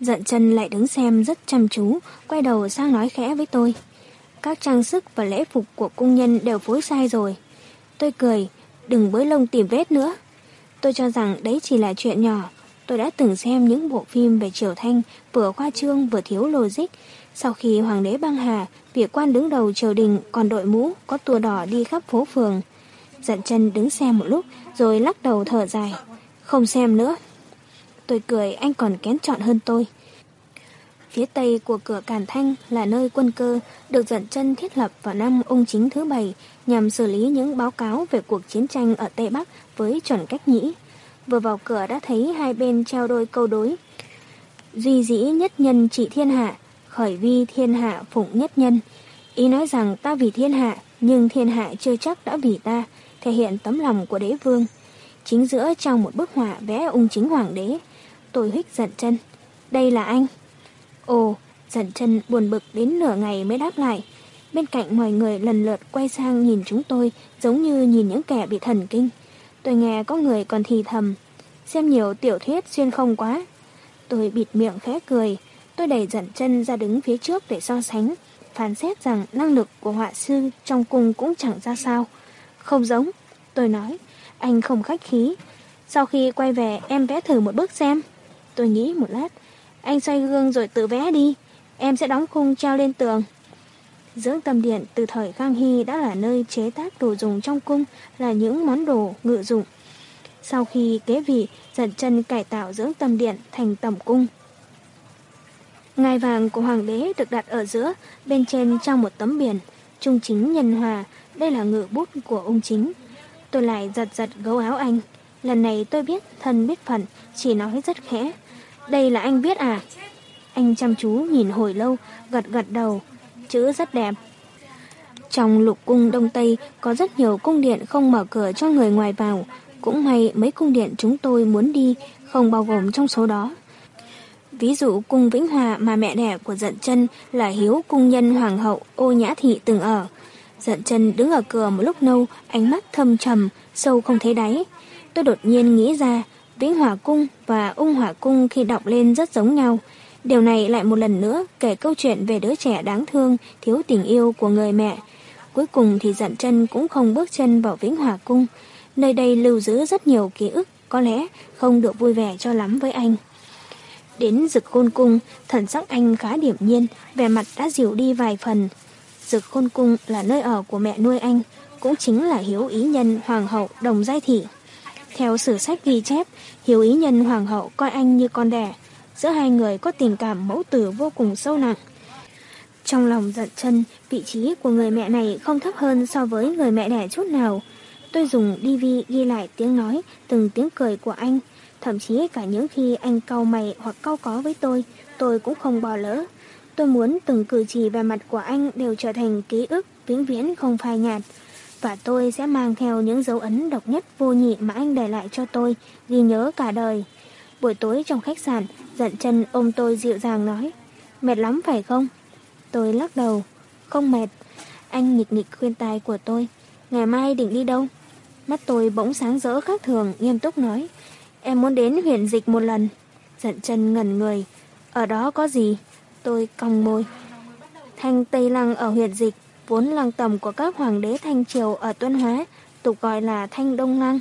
Speaker 1: Giận chân lại đứng xem rất chăm chú, quay đầu sang nói khẽ với tôi. Các trang sức và lễ phục của công nhân đều phối sai rồi. Tôi cười, đừng bới lông tìm vết nữa. Tôi cho rằng đấy chỉ là chuyện nhỏ. Tôi đã từng xem những bộ phim về Triều Thanh vừa khoa trương vừa thiếu logic. Sau khi Hoàng đế băng hà, việc quan đứng đầu triều đình còn đội mũ, có tua đỏ đi khắp phố phường. Giận chân đứng xem một lúc rồi lắc đầu thở dài. Không xem nữa. Tôi cười anh còn kén chọn hơn tôi. Phía tây của cửa Càn Thanh là nơi quân cơ được dẫn chân thiết lập vào năm ung chính thứ bảy nhằm xử lý những báo cáo về cuộc chiến tranh ở Tây Bắc với chuẩn cách nhĩ. Vừa vào cửa đã thấy hai bên treo đôi câu đối. Duy dĩ nhất nhân trị thiên hạ, khởi vi thiên hạ phụng nhất nhân. Ý nói rằng ta vì thiên hạ, nhưng thiên hạ chưa chắc đã vì ta, thể hiện tấm lòng của đế vương. Chính giữa trong một bức họa vẽ ung chính hoàng đế, tôi hích giận chân. Đây là anh. Ồ, giận chân buồn bực đến nửa ngày mới đáp lại. Bên cạnh mọi người lần lượt quay sang nhìn chúng tôi giống như nhìn những kẻ bị thần kinh. Tôi nghe có người còn thì thầm. Xem nhiều tiểu thuyết xuyên không quá. Tôi bịt miệng khẽ cười. Tôi đẩy dặn chân ra đứng phía trước để so sánh. Phán xét rằng năng lực của họa sư trong cung cũng chẳng ra sao. Không giống. Tôi nói. Anh không khách khí. Sau khi quay về em vẽ thử một bức xem. Tôi nghĩ một lát. Anh xoay gương rồi tự vẽ đi. Em sẽ đóng khung treo lên tường. Dưỡng tâm điện từ thời Khang Hy đã là nơi chế tác đồ dùng trong cung là những món đồ ngự dụng. Sau khi kế vị, dần chân cải tạo dưỡng tâm điện thành tầm cung. Ngai vàng của hoàng đế được đặt ở giữa, bên trên trong một tấm biển. Trung chính nhân hòa, đây là ngự bút của ông chính. Tôi lại giật giật gấu áo anh. Lần này tôi biết thân biết phận, chỉ nói rất khẽ. Đây là anh viết à? Anh chăm chú nhìn hồi lâu, gật gật đầu. Chữ rất đẹp. Trong lục cung Đông Tây có rất nhiều cung điện không mở cửa cho người ngoài vào. Cũng may mấy cung điện chúng tôi muốn đi không bao gồm trong số đó. Ví dụ cung Vĩnh Hòa mà mẹ đẻ của giận chân là hiếu cung nhân hoàng hậu ô nhã thị từng ở. Giận chân đứng ở cửa một lúc lâu, ánh mắt thâm trầm, sâu không thấy đáy. Tôi đột nhiên nghĩ ra, Vĩnh Hòa Cung và Ung Hòa Cung khi đọc lên rất giống nhau. Điều này lại một lần nữa kể câu chuyện về đứa trẻ đáng thương, thiếu tình yêu của người mẹ. Cuối cùng thì giận chân cũng không bước chân vào Vĩnh Hòa Cung. Nơi đây lưu giữ rất nhiều ký ức, có lẽ không được vui vẻ cho lắm với anh. Đến rực khôn cung, thần sắc anh khá điểm nhiên, vẻ mặt đã dịu đi vài phần. Rực khôn cung là nơi ở của mẹ nuôi anh, cũng chính là hiếu ý nhân hoàng hậu đồng giai thị. Theo sử sách ghi chép, hiếu ý nhân hoàng hậu coi anh như con đẻ. Giữa hai người có tình cảm mẫu tử vô cùng sâu nặng. Trong lòng giận chân, vị trí của người mẹ này không thấp hơn so với người mẹ đẻ chút nào. Tôi dùng DV ghi lại tiếng nói, từng tiếng cười của anh. Thậm chí cả những khi anh cau mày hoặc cau có với tôi, tôi cũng không bỏ lỡ. Tôi muốn từng cử chỉ và mặt của anh đều trở thành ký ức vĩnh viễn không phai nhạt. Và tôi sẽ mang theo những dấu ấn độc nhất vô nhị mà anh để lại cho tôi, ghi nhớ cả đời. Buổi tối trong khách sạn, giận chân ôm tôi dịu dàng nói, mệt lắm phải không? Tôi lắc đầu, không mệt. Anh nghịch nghịch khuyên tai của tôi, ngày mai định đi đâu? Mắt tôi bỗng sáng rỡ khác thường, nghiêm túc nói, em muốn đến huyện dịch một lần. Giận chân ngẩn người, ở đó có gì? Tôi cong môi. Thanh Tây Lăng ở huyện dịch, vốn lăng tầm của các hoàng đế Thanh Triều ở Tuân Hóa, tục gọi là Thanh Đông Lăng.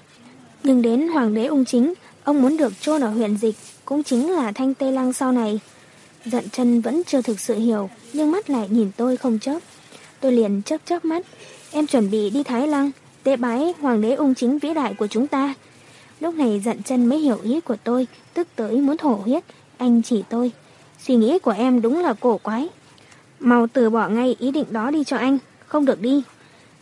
Speaker 1: Nhưng đến hoàng đế ung chính, ông muốn được chôn ở huyện dịch, cũng chính là Thanh Tây Lăng sau này. Giận chân vẫn chưa thực sự hiểu, nhưng mắt lại nhìn tôi không chớp. Tôi liền chớp chớp mắt, em chuẩn bị đi Thái Lăng, tế bái hoàng đế ung chính vĩ đại của chúng ta. Lúc này giận chân mới hiểu ý của tôi, tức tới muốn thổ huyết, anh chỉ tôi. Suy nghĩ của em đúng là cổ quái. Mau từ bỏ ngay ý định đó đi cho anh, không được đi.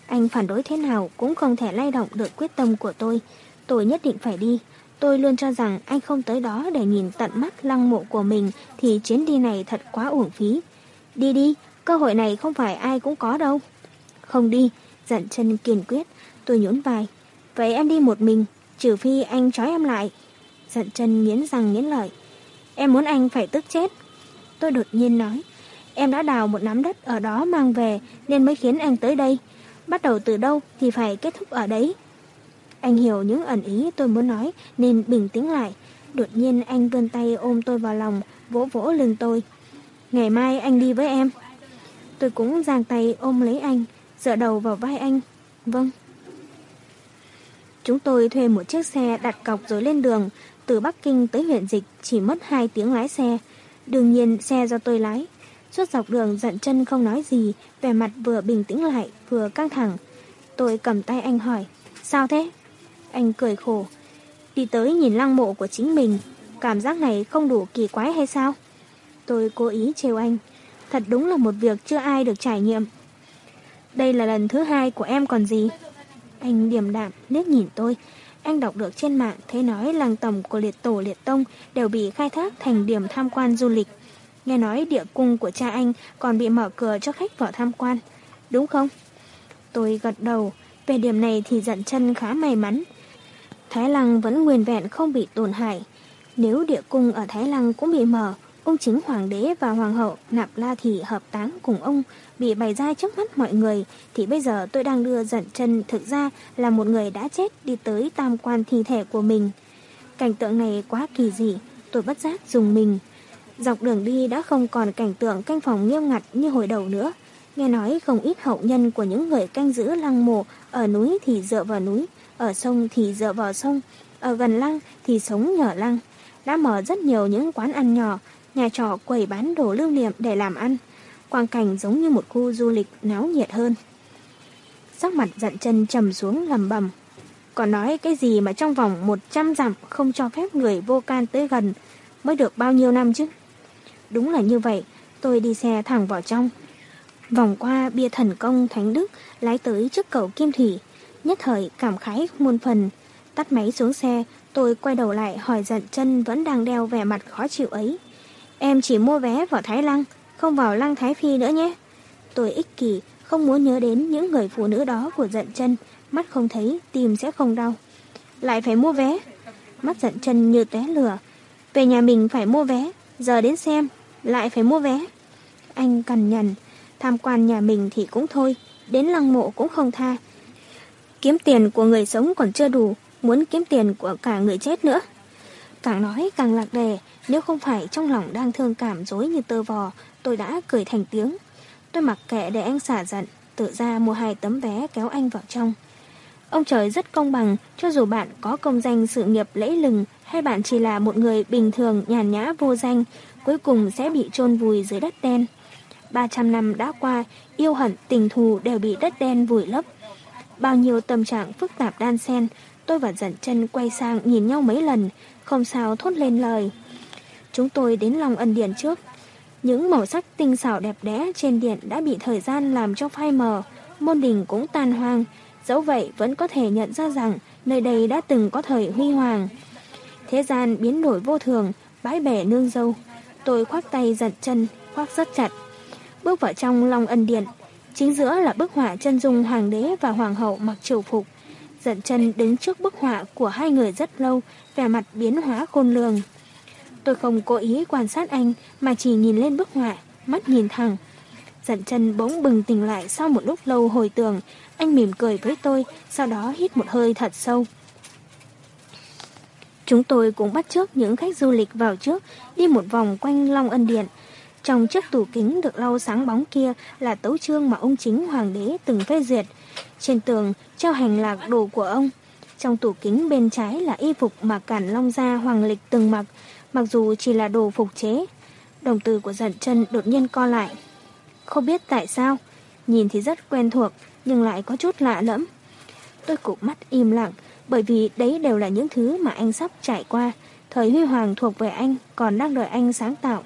Speaker 1: Anh phản đối thế nào cũng không thể lay động được quyết tâm của tôi. Tôi nhất định phải đi. Tôi luôn cho rằng anh không tới đó để nhìn tận mắt lăng mộ của mình thì chuyến đi này thật quá uổng phí. Đi đi, cơ hội này không phải ai cũng có đâu. Không đi, giận chân kiên quyết, tôi nhún vai. Vậy em đi một mình, trừ phi anh trói em lại. Giận chân nghiến răng nghiến lợi. Em muốn anh phải tức chết. Tôi đột nhiên nói, em đã đào một nắm đất ở đó mang về nên mới khiến anh tới đây. Bắt đầu từ đâu thì phải kết thúc ở đấy. Anh hiểu những ẩn ý tôi muốn nói nên bình tĩnh lại. Đột nhiên anh vươn tay ôm tôi vào lòng, vỗ vỗ lưng tôi. Ngày mai anh đi với em. Tôi cũng giang tay ôm lấy anh, dựa đầu vào vai anh. Vâng. Chúng tôi thuê một chiếc xe đặt cọc rồi lên đường. Từ Bắc Kinh tới huyện dịch chỉ mất 2 tiếng lái xe. Đương nhiên xe do tôi lái. Suốt dọc đường giận chân không nói gì, vẻ mặt vừa bình tĩnh lại, vừa căng thẳng. Tôi cầm tay anh hỏi, sao thế? Anh cười khổ. Đi tới nhìn lăng mộ của chính mình, cảm giác này không đủ kỳ quái hay sao? Tôi cố ý trêu anh. Thật đúng là một việc chưa ai được trải nghiệm. Đây là lần thứ hai của em còn gì? Anh điềm đạm, liếc nhìn tôi. Anh đọc được trên mạng thấy nói làng tầm của liệt tổ liệt tông đều bị khai thác thành điểm tham quan du lịch. Nghe nói địa cung của cha anh còn bị mở cửa cho khách vào tham quan. Đúng không? Tôi gật đầu. Về điểm này thì giận chân khá may mắn. Thái Lăng vẫn nguyên vẹn không bị tổn hại. Nếu địa cung ở Thái Lăng cũng bị mở, ông chính hoàng đế và hoàng hậu nạp la thị hợp táng cùng ông bị bày ra trước mắt mọi người, thì bây giờ tôi đang đưa dẫn chân thực ra là một người đã chết đi tới tam quan thi thể của mình. Cảnh tượng này quá kỳ dị, tôi bất giác dùng mình. Dọc đường đi đã không còn cảnh tượng canh phòng nghiêm ngặt như hồi đầu nữa. Nghe nói không ít hậu nhân của những người canh giữ lăng mộ ở núi thì dựa vào núi, ở sông thì dựa vào sông, ở gần lăng thì sống nhờ lăng. Đã mở rất nhiều những quán ăn nhỏ, nhà trọ quầy bán đồ lưu niệm để làm ăn. Quang cảnh giống như một khu du lịch náo nhiệt hơn. Sắc mặt giận chân trầm xuống lầm bầm. Còn nói cái gì mà trong vòng 100 dặm không cho phép người vô can tới gần mới được bao nhiêu năm chứ? Đúng là như vậy, tôi đi xe thẳng vào trong. Vòng qua bia thần công Thánh Đức lái tới trước cầu Kim Thủy. Nhất thời cảm khái muôn phần. Tắt máy xuống xe, tôi quay đầu lại hỏi giận chân vẫn đang đeo vẻ mặt khó chịu ấy. Em chỉ mua vé vào Thái Lăng, không vào Lăng Thái Phi nữa nhé. Tôi ích kỷ, không muốn nhớ đến những người phụ nữ đó của giận chân, mắt không thấy, tim sẽ không đau. Lại phải mua vé. Mắt giận chân như té lửa. Về nhà mình phải mua vé, giờ đến xem, lại phải mua vé. Anh cằn nhằn, tham quan nhà mình thì cũng thôi, đến lăng mộ cũng không tha. Kiếm tiền của người sống còn chưa đủ, muốn kiếm tiền của cả người chết nữa. Càng nói càng lạc đề, nếu không phải trong lòng đang thương cảm dối như tơ vò, tôi đã cười thành tiếng. Tôi mặc kệ để anh xả giận, tự ra mua hai tấm vé kéo anh vào trong. Ông trời rất công bằng, cho dù bạn có công danh sự nghiệp lễ lừng hay bạn chỉ là một người bình thường nhàn nhã vô danh, cuối cùng sẽ bị chôn vùi dưới đất đen. 300 năm đã qua, yêu hận, tình thù đều bị đất đen vùi lấp. Bao nhiêu tâm trạng phức tạp đan xen, tôi và giận chân quay sang nhìn nhau mấy lần, không sao thốt lên lời. Chúng tôi đến lòng ân điện trước. Những màu sắc tinh xảo đẹp đẽ trên điện đã bị thời gian làm cho phai mờ, môn đình cũng tan hoang. Dẫu vậy vẫn có thể nhận ra rằng nơi đây đã từng có thời huy hoàng. Thế gian biến đổi vô thường, bãi bể nương dâu. Tôi khoác tay giật chân, khoác rất chặt. Bước vào trong lòng ân điện, chính giữa là bức họa chân dung hoàng đế và hoàng hậu mặc triều phục. Giận chân đứng trước bức họa của hai người rất lâu, vẻ mặt biến hóa khôn lường. Tôi không cố ý quan sát anh, mà chỉ nhìn lên bức họa, mắt nhìn thẳng. Giận chân bỗng bừng tỉnh lại sau một lúc lâu hồi tưởng, anh mỉm cười với tôi, sau đó hít một hơi thật sâu. Chúng tôi cũng bắt trước những khách du lịch vào trước, đi một vòng quanh Long Ân Điện. Trong chiếc tủ kính được lau sáng bóng kia là tấu chương mà ông chính hoàng đế từng phê duyệt. Trên tường treo hành lạc đồ của ông. Trong tủ kính bên trái là y phục mà cản long gia hoàng lịch từng mặc, mặc dù chỉ là đồ phục chế. Đồng từ của giận chân đột nhiên co lại. Không biết tại sao, nhìn thì rất quen thuộc, nhưng lại có chút lạ lẫm. Tôi cụp mắt im lặng, bởi vì đấy đều là những thứ mà anh sắp trải qua. Thời huy hoàng thuộc về anh, còn đang đợi anh sáng tạo.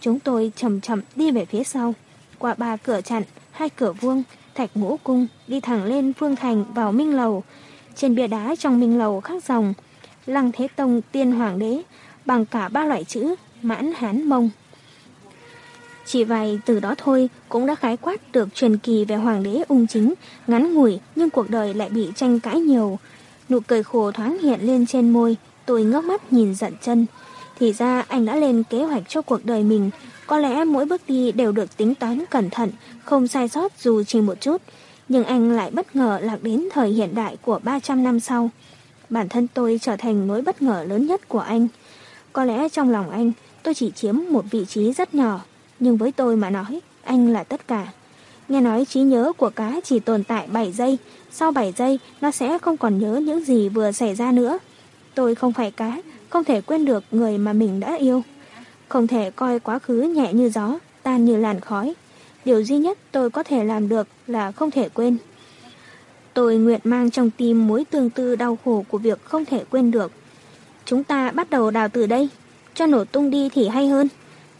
Speaker 1: Chúng tôi chậm chậm đi về phía sau, qua ba cửa chặn, hai cửa vuông, thạch ngũ cung, đi thẳng lên phương thành vào Minh Lầu. Trên bia đá trong Minh Lầu khắc dòng, Lăng Thế Tông Tiên Hoàng Đế, bằng cả ba loại chữ, mãn hán mông. Chỉ vài từ đó thôi cũng đã khái quát được truyền kỳ về hoàng đế ung chính, ngắn ngủi nhưng cuộc đời lại bị tranh cãi nhiều. Nụ cười khổ thoáng hiện lên trên môi, tôi ngước mắt nhìn giận chân. Thì ra anh đã lên kế hoạch cho cuộc đời mình, có lẽ mỗi bước đi đều được tính toán cẩn thận, không sai sót dù chỉ một chút. Nhưng anh lại bất ngờ lạc đến thời hiện đại của 300 năm sau. Bản thân tôi trở thành nỗi bất ngờ lớn nhất của anh. Có lẽ trong lòng anh, tôi chỉ chiếm một vị trí rất nhỏ, nhưng với tôi mà nói, anh là tất cả. Nghe nói trí nhớ của cá chỉ tồn tại 7 giây, sau 7 giây nó sẽ không còn nhớ những gì vừa xảy ra nữa. Tôi không phải cá, không thể quên được người mà mình đã yêu. Không thể coi quá khứ nhẹ như gió, tan như làn khói. Điều duy nhất tôi có thể làm được là không thể quên. Tôi nguyện mang trong tim mối tương tư đau khổ của việc không thể quên được. Chúng ta bắt đầu đào từ đây, cho nổ tung đi thì hay hơn.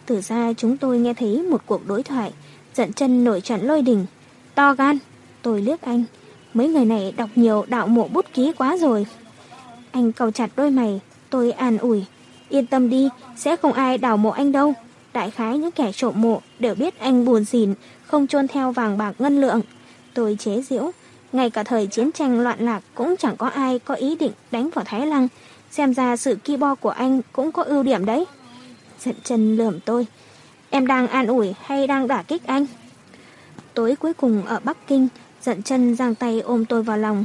Speaker 1: Từ ra chúng tôi nghe thấy một cuộc đối thoại, giận chân nổi trận lôi đình. To gan, tôi liếc anh. Mấy người này đọc nhiều đạo mộ bút ký quá rồi. Anh cầu chặt đôi mày, tôi an ủi. Yên tâm đi, sẽ không ai đào mộ anh đâu. Đại khái những kẻ trộm mộ đều biết anh buồn xỉn, không chôn theo vàng bạc ngân lượng. Tôi chế giễu, ngay cả thời chiến tranh loạn lạc cũng chẳng có ai có ý định đánh vào Thái Lăng. Xem ra sự ki bo của anh cũng có ưu điểm đấy. Giận chân lườm tôi. Em đang an ủi hay đang đả kích anh? Tối cuối cùng ở Bắc Kinh, giận chân giang tay ôm tôi vào lòng.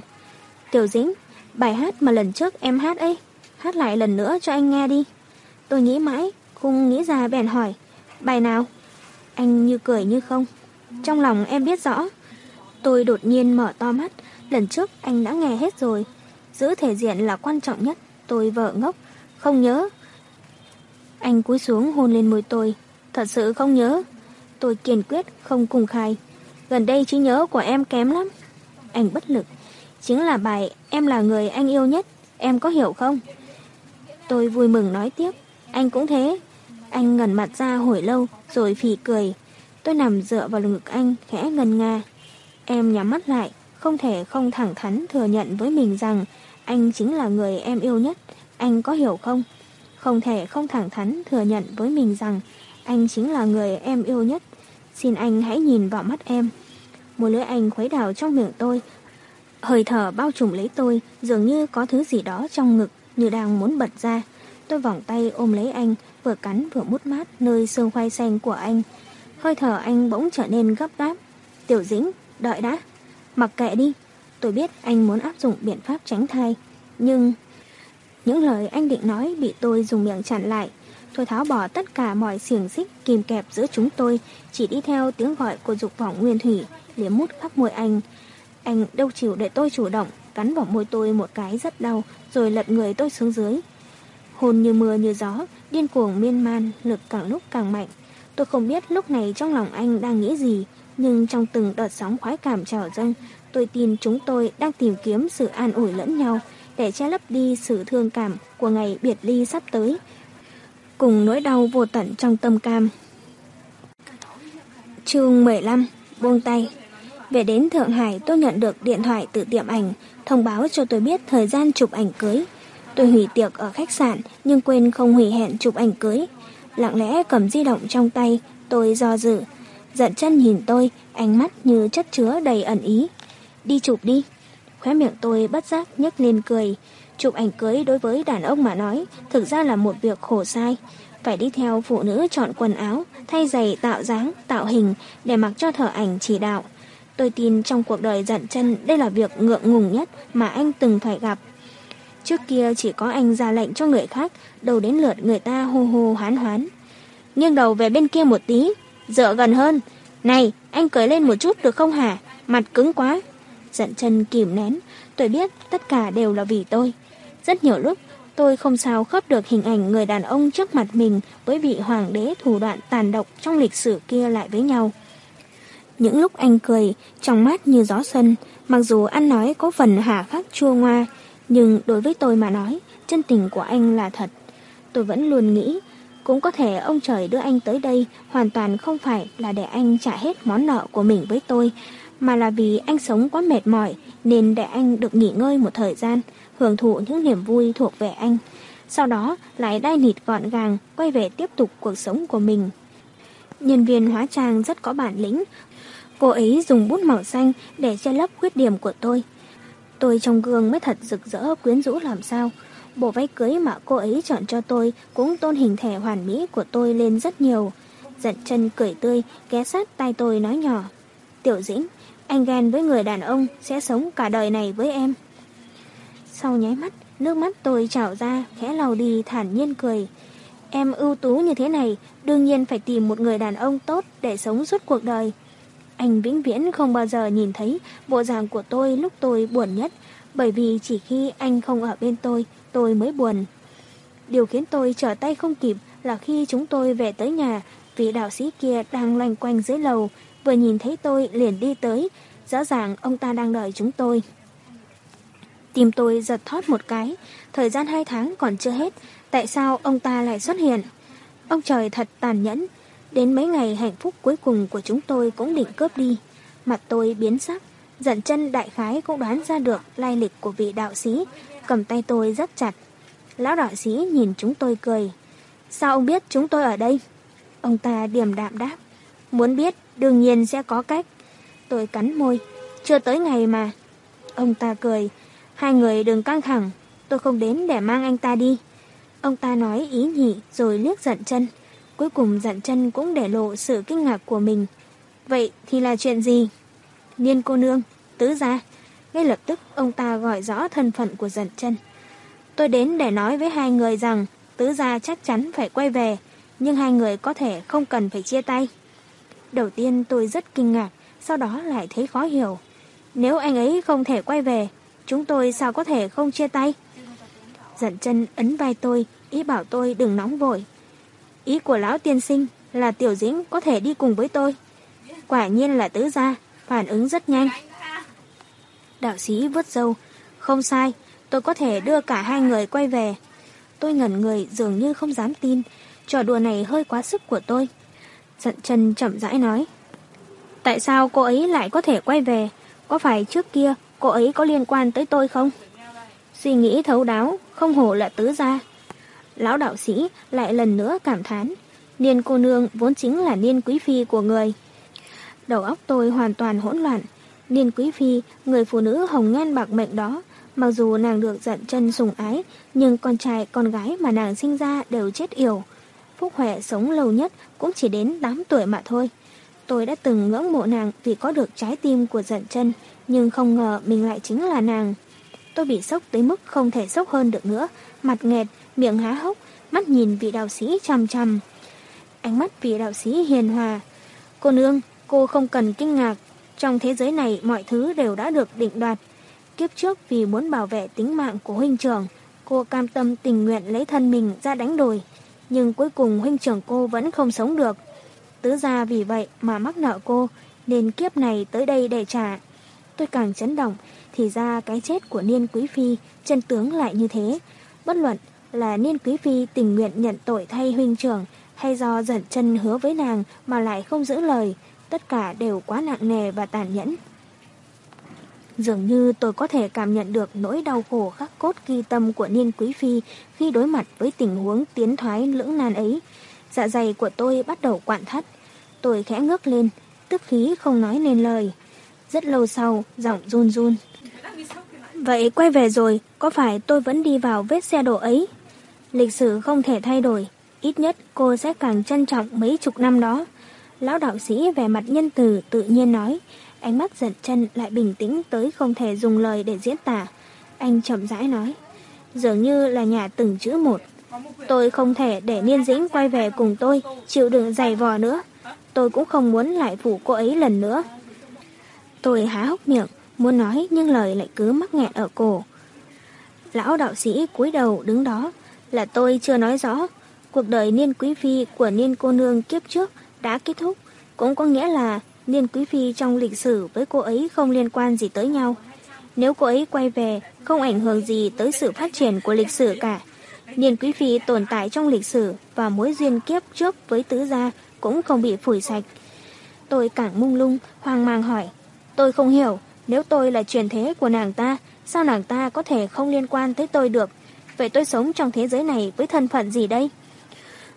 Speaker 1: Tiểu Dĩnh, bài hát mà lần trước em hát ấy, hát lại lần nữa cho anh nghe đi. Tôi nghĩ mãi, không nghĩ ra bèn hỏi. Bài nào? Anh như cười như không. Trong lòng em biết rõ. Tôi đột nhiên mở to mắt, lần trước anh đã nghe hết rồi. Giữ thể diện là quan trọng nhất, tôi vợ ngốc, không nhớ. Anh cúi xuống hôn lên môi tôi, thật sự không nhớ. Tôi kiên quyết không cùng khai. Gần đây trí nhớ của em kém lắm. Anh bất lực. Chính là bài Em là người anh yêu nhất, em có hiểu không? Tôi vui mừng nói tiếp. Anh cũng thế. Anh ngẩn mặt ra hồi lâu rồi phì cười. Tôi nằm dựa vào ngực anh khẽ ngần nga. Em nhắm mắt lại, không thể không thẳng thắn thừa nhận với mình rằng anh chính là người em yêu nhất. Anh có hiểu không? Không thể không thẳng thắn thừa nhận với mình rằng anh chính là người em yêu nhất. Xin anh hãy nhìn vào mắt em. Một lưỡi anh khuấy đảo trong miệng tôi. Hơi thở bao trùm lấy tôi, dường như có thứ gì đó trong ngực như đang muốn bật ra. Tôi vòng tay ôm lấy anh, vừa cắn vừa mút mát nơi xương khoai xanh của anh. Hơi thở anh bỗng trở nên gấp gáp. Tiểu dĩnh, đợi đã. Mặc kệ đi. Tôi biết anh muốn áp dụng biện pháp tránh thai. Nhưng... Những lời anh định nói bị tôi dùng miệng chặn lại. Tôi tháo bỏ tất cả mọi xiềng xích kìm kẹp giữa chúng tôi, chỉ đi theo tiếng gọi của dục vọng nguyên thủy, liếm mút khắp môi anh. Anh đâu chịu để tôi chủ động, cắn vào môi tôi một cái rất đau, rồi lật người tôi xuống dưới. Hồn như mưa như gió, điên cuồng miên man, lực càng lúc càng mạnh. Tôi không biết lúc này trong lòng anh đang nghĩ gì, nhưng trong từng đợt sóng khoái cảm trào dâng, tôi tin chúng tôi đang tìm kiếm sự an ủi lẫn nhau để che lấp đi sự thương cảm của ngày biệt ly sắp tới, cùng nỗi đau vô tận trong tâm cam. Chương 15 Buông tay Về đến Thượng Hải tôi nhận được điện thoại từ tiệm ảnh thông báo cho tôi biết thời gian chụp ảnh cưới. Tôi hủy tiệc ở khách sạn nhưng quên không hủy hẹn chụp ảnh cưới. Lặng lẽ cầm di động trong tay, tôi do dự. Giận chân nhìn tôi, ánh mắt như chất chứa đầy ẩn ý. Đi chụp đi. Khóe miệng tôi bất giác nhếch lên cười. Chụp ảnh cưới đối với đàn ông mà nói thực ra là một việc khổ sai. Phải đi theo phụ nữ chọn quần áo, thay giày tạo dáng, tạo hình để mặc cho thợ ảnh chỉ đạo. Tôi tin trong cuộc đời giận chân đây là việc ngượng ngùng nhất mà anh từng phải gặp. Trước kia chỉ có anh ra lệnh cho người khác, đầu đến lượt người ta hô hô hoán hoán. Nghiêng đầu về bên kia một tí, dựa gần hơn. Này, anh cưới lên một chút được không hả? Mặt cứng quá. Giận chân kìm nén, tôi biết tất cả đều là vì tôi. Rất nhiều lúc, tôi không sao khớp được hình ảnh người đàn ông trước mặt mình với vị hoàng đế thủ đoạn tàn độc trong lịch sử kia lại với nhau. Những lúc anh cười, trong mắt như gió xuân, mặc dù ăn nói có phần hà khắc chua ngoa, nhưng đối với tôi mà nói, chân tình của anh là thật. Tôi vẫn luôn nghĩ, Cũng có thể ông trời đưa anh tới đây hoàn toàn không phải là để anh trả hết món nợ của mình với tôi, mà là vì anh sống quá mệt mỏi nên để anh được nghỉ ngơi một thời gian, hưởng thụ những niềm vui thuộc về anh. Sau đó lại đai nịt gọn gàng, quay về tiếp tục cuộc sống của mình. Nhân viên hóa trang rất có bản lĩnh. Cô ấy dùng bút màu xanh để che lấp khuyết điểm của tôi. Tôi trong gương mới thật rực rỡ quyến rũ làm sao. Bộ váy cưới mà cô ấy chọn cho tôi cũng tôn hình thể hoàn mỹ của tôi lên rất nhiều. Giận chân cười tươi, ghé sát tay tôi nói nhỏ. Tiểu dĩnh, anh ghen với người đàn ông sẽ sống cả đời này với em. Sau nháy mắt, nước mắt tôi trào ra, khẽ lau đi thản nhiên cười. Em ưu tú như thế này, đương nhiên phải tìm một người đàn ông tốt để sống suốt cuộc đời. Anh vĩnh viễn không bao giờ nhìn thấy bộ dạng của tôi lúc tôi buồn nhất, bởi vì chỉ khi anh không ở bên tôi, tôi mới buồn. Điều khiến tôi trở tay không kịp là khi chúng tôi về tới nhà, vị đạo sĩ kia đang loanh quanh dưới lầu, vừa nhìn thấy tôi liền đi tới, rõ ràng ông ta đang đợi chúng tôi. Tim tôi giật thoát một cái, thời gian hai tháng còn chưa hết, tại sao ông ta lại xuất hiện? Ông trời thật tàn nhẫn, đến mấy ngày hạnh phúc cuối cùng của chúng tôi cũng định cướp đi. Mặt tôi biến sắc, giận chân đại khái cũng đoán ra được lai lịch của vị đạo sĩ, cầm tay tôi rất chặt. Lão đạo sĩ nhìn chúng tôi cười. Sao ông biết chúng tôi ở đây? Ông ta điềm đạm đáp. Muốn biết, đương nhiên sẽ có cách. Tôi cắn môi. Chưa tới ngày mà. Ông ta cười. Hai người đừng căng thẳng. Tôi không đến để mang anh ta đi. Ông ta nói ý nhị rồi liếc giận chân. Cuối cùng giận chân cũng để lộ sự kinh ngạc của mình. Vậy thì là chuyện gì? Niên cô nương, tứ gia. Ngay lập tức ông ta gọi rõ thân phận của giận chân. Tôi đến để nói với hai người rằng tứ gia chắc chắn phải quay về, nhưng hai người có thể không cần phải chia tay. Đầu tiên tôi rất kinh ngạc, sau đó lại thấy khó hiểu. Nếu anh ấy không thể quay về, chúng tôi sao có thể không chia tay? Giận chân ấn vai tôi, ý bảo tôi đừng nóng vội. Ý của lão tiên sinh là tiểu dĩnh có thể đi cùng với tôi. Quả nhiên là tứ gia, phản ứng rất nhanh. Đạo sĩ vứt dâu. Không sai, tôi có thể đưa cả hai người quay về. Tôi ngẩn người dường như không dám tin. Trò đùa này hơi quá sức của tôi. Giận chân chậm rãi nói. Tại sao cô ấy lại có thể quay về? Có phải trước kia cô ấy có liên quan tới tôi không? Suy nghĩ thấu đáo, không hổ là tứ gia. Lão đạo sĩ lại lần nữa cảm thán. Niên cô nương vốn chính là niên quý phi của người. Đầu óc tôi hoàn toàn hỗn loạn. Niên quý phi, người phụ nữ hồng nhan bạc mệnh đó, mặc dù nàng được giận chân sùng ái, nhưng con trai con gái mà nàng sinh ra đều chết yểu. Phúc Huệ sống lâu nhất cũng chỉ đến 8 tuổi mà thôi. Tôi đã từng ngưỡng mộ nàng vì có được trái tim của giận chân, nhưng không ngờ mình lại chính là nàng. Tôi bị sốc tới mức không thể sốc hơn được nữa, mặt nghẹt, miệng há hốc, mắt nhìn vị đạo sĩ chằm chằm. Ánh mắt vị đạo sĩ hiền hòa. Cô nương, cô không cần kinh ngạc. Trong thế giới này mọi thứ đều đã được định đoạt. Kiếp trước vì muốn bảo vệ tính mạng của huynh trưởng, cô cam tâm tình nguyện lấy thân mình ra đánh đổi. Nhưng cuối cùng huynh trưởng cô vẫn không sống được. Tứ ra vì vậy mà mắc nợ cô, nên kiếp này tới đây để trả. Tôi càng chấn động, thì ra cái chết của Niên Quý Phi chân tướng lại như thế. Bất luận là Niên Quý Phi tình nguyện nhận tội thay huynh trưởng hay do giận chân hứa với nàng mà lại không giữ lời, tất cả đều quá nặng nề và tàn nhẫn. Dường như tôi có thể cảm nhận được nỗi đau khổ khắc cốt ghi tâm của Niên Quý Phi khi đối mặt với tình huống tiến thoái lưỡng nan ấy. Dạ dày của tôi bắt đầu quặn thắt. Tôi khẽ ngước lên, tức khí không nói nên lời. Rất lâu sau, giọng run run. Vậy quay về rồi, có phải tôi vẫn đi vào vết xe đổ ấy? Lịch sử không thể thay đổi, ít nhất cô sẽ càng trân trọng mấy chục năm đó. Lão đạo sĩ về mặt nhân từ tự nhiên nói, ánh mắt giận chân lại bình tĩnh tới không thể dùng lời để diễn tả. Anh chậm rãi nói, dường như là nhà từng chữ một. Tôi không thể để Niên Dĩnh quay về cùng tôi, chịu đựng dày vò nữa. Tôi cũng không muốn lại phủ cô ấy lần nữa. Tôi há hốc miệng, muốn nói nhưng lời lại cứ mắc nghẹn ở cổ. Lão đạo sĩ cúi đầu đứng đó, là tôi chưa nói rõ. Cuộc đời niên quý phi của niên cô nương kiếp trước đã kết thúc, cũng có nghĩa là niên quý phi trong lịch sử với cô ấy không liên quan gì tới nhau. Nếu cô ấy quay về, không ảnh hưởng gì tới sự phát triển của lịch sử cả. Niên Quý Phi tồn tại trong lịch sử và mối duyên kiếp trước với tứ gia cũng không bị phủi sạch. Tôi càng mung lung, hoang mang hỏi. Tôi không hiểu, nếu tôi là truyền thế của nàng ta, sao nàng ta có thể không liên quan tới tôi được? Vậy tôi sống trong thế giới này với thân phận gì đây?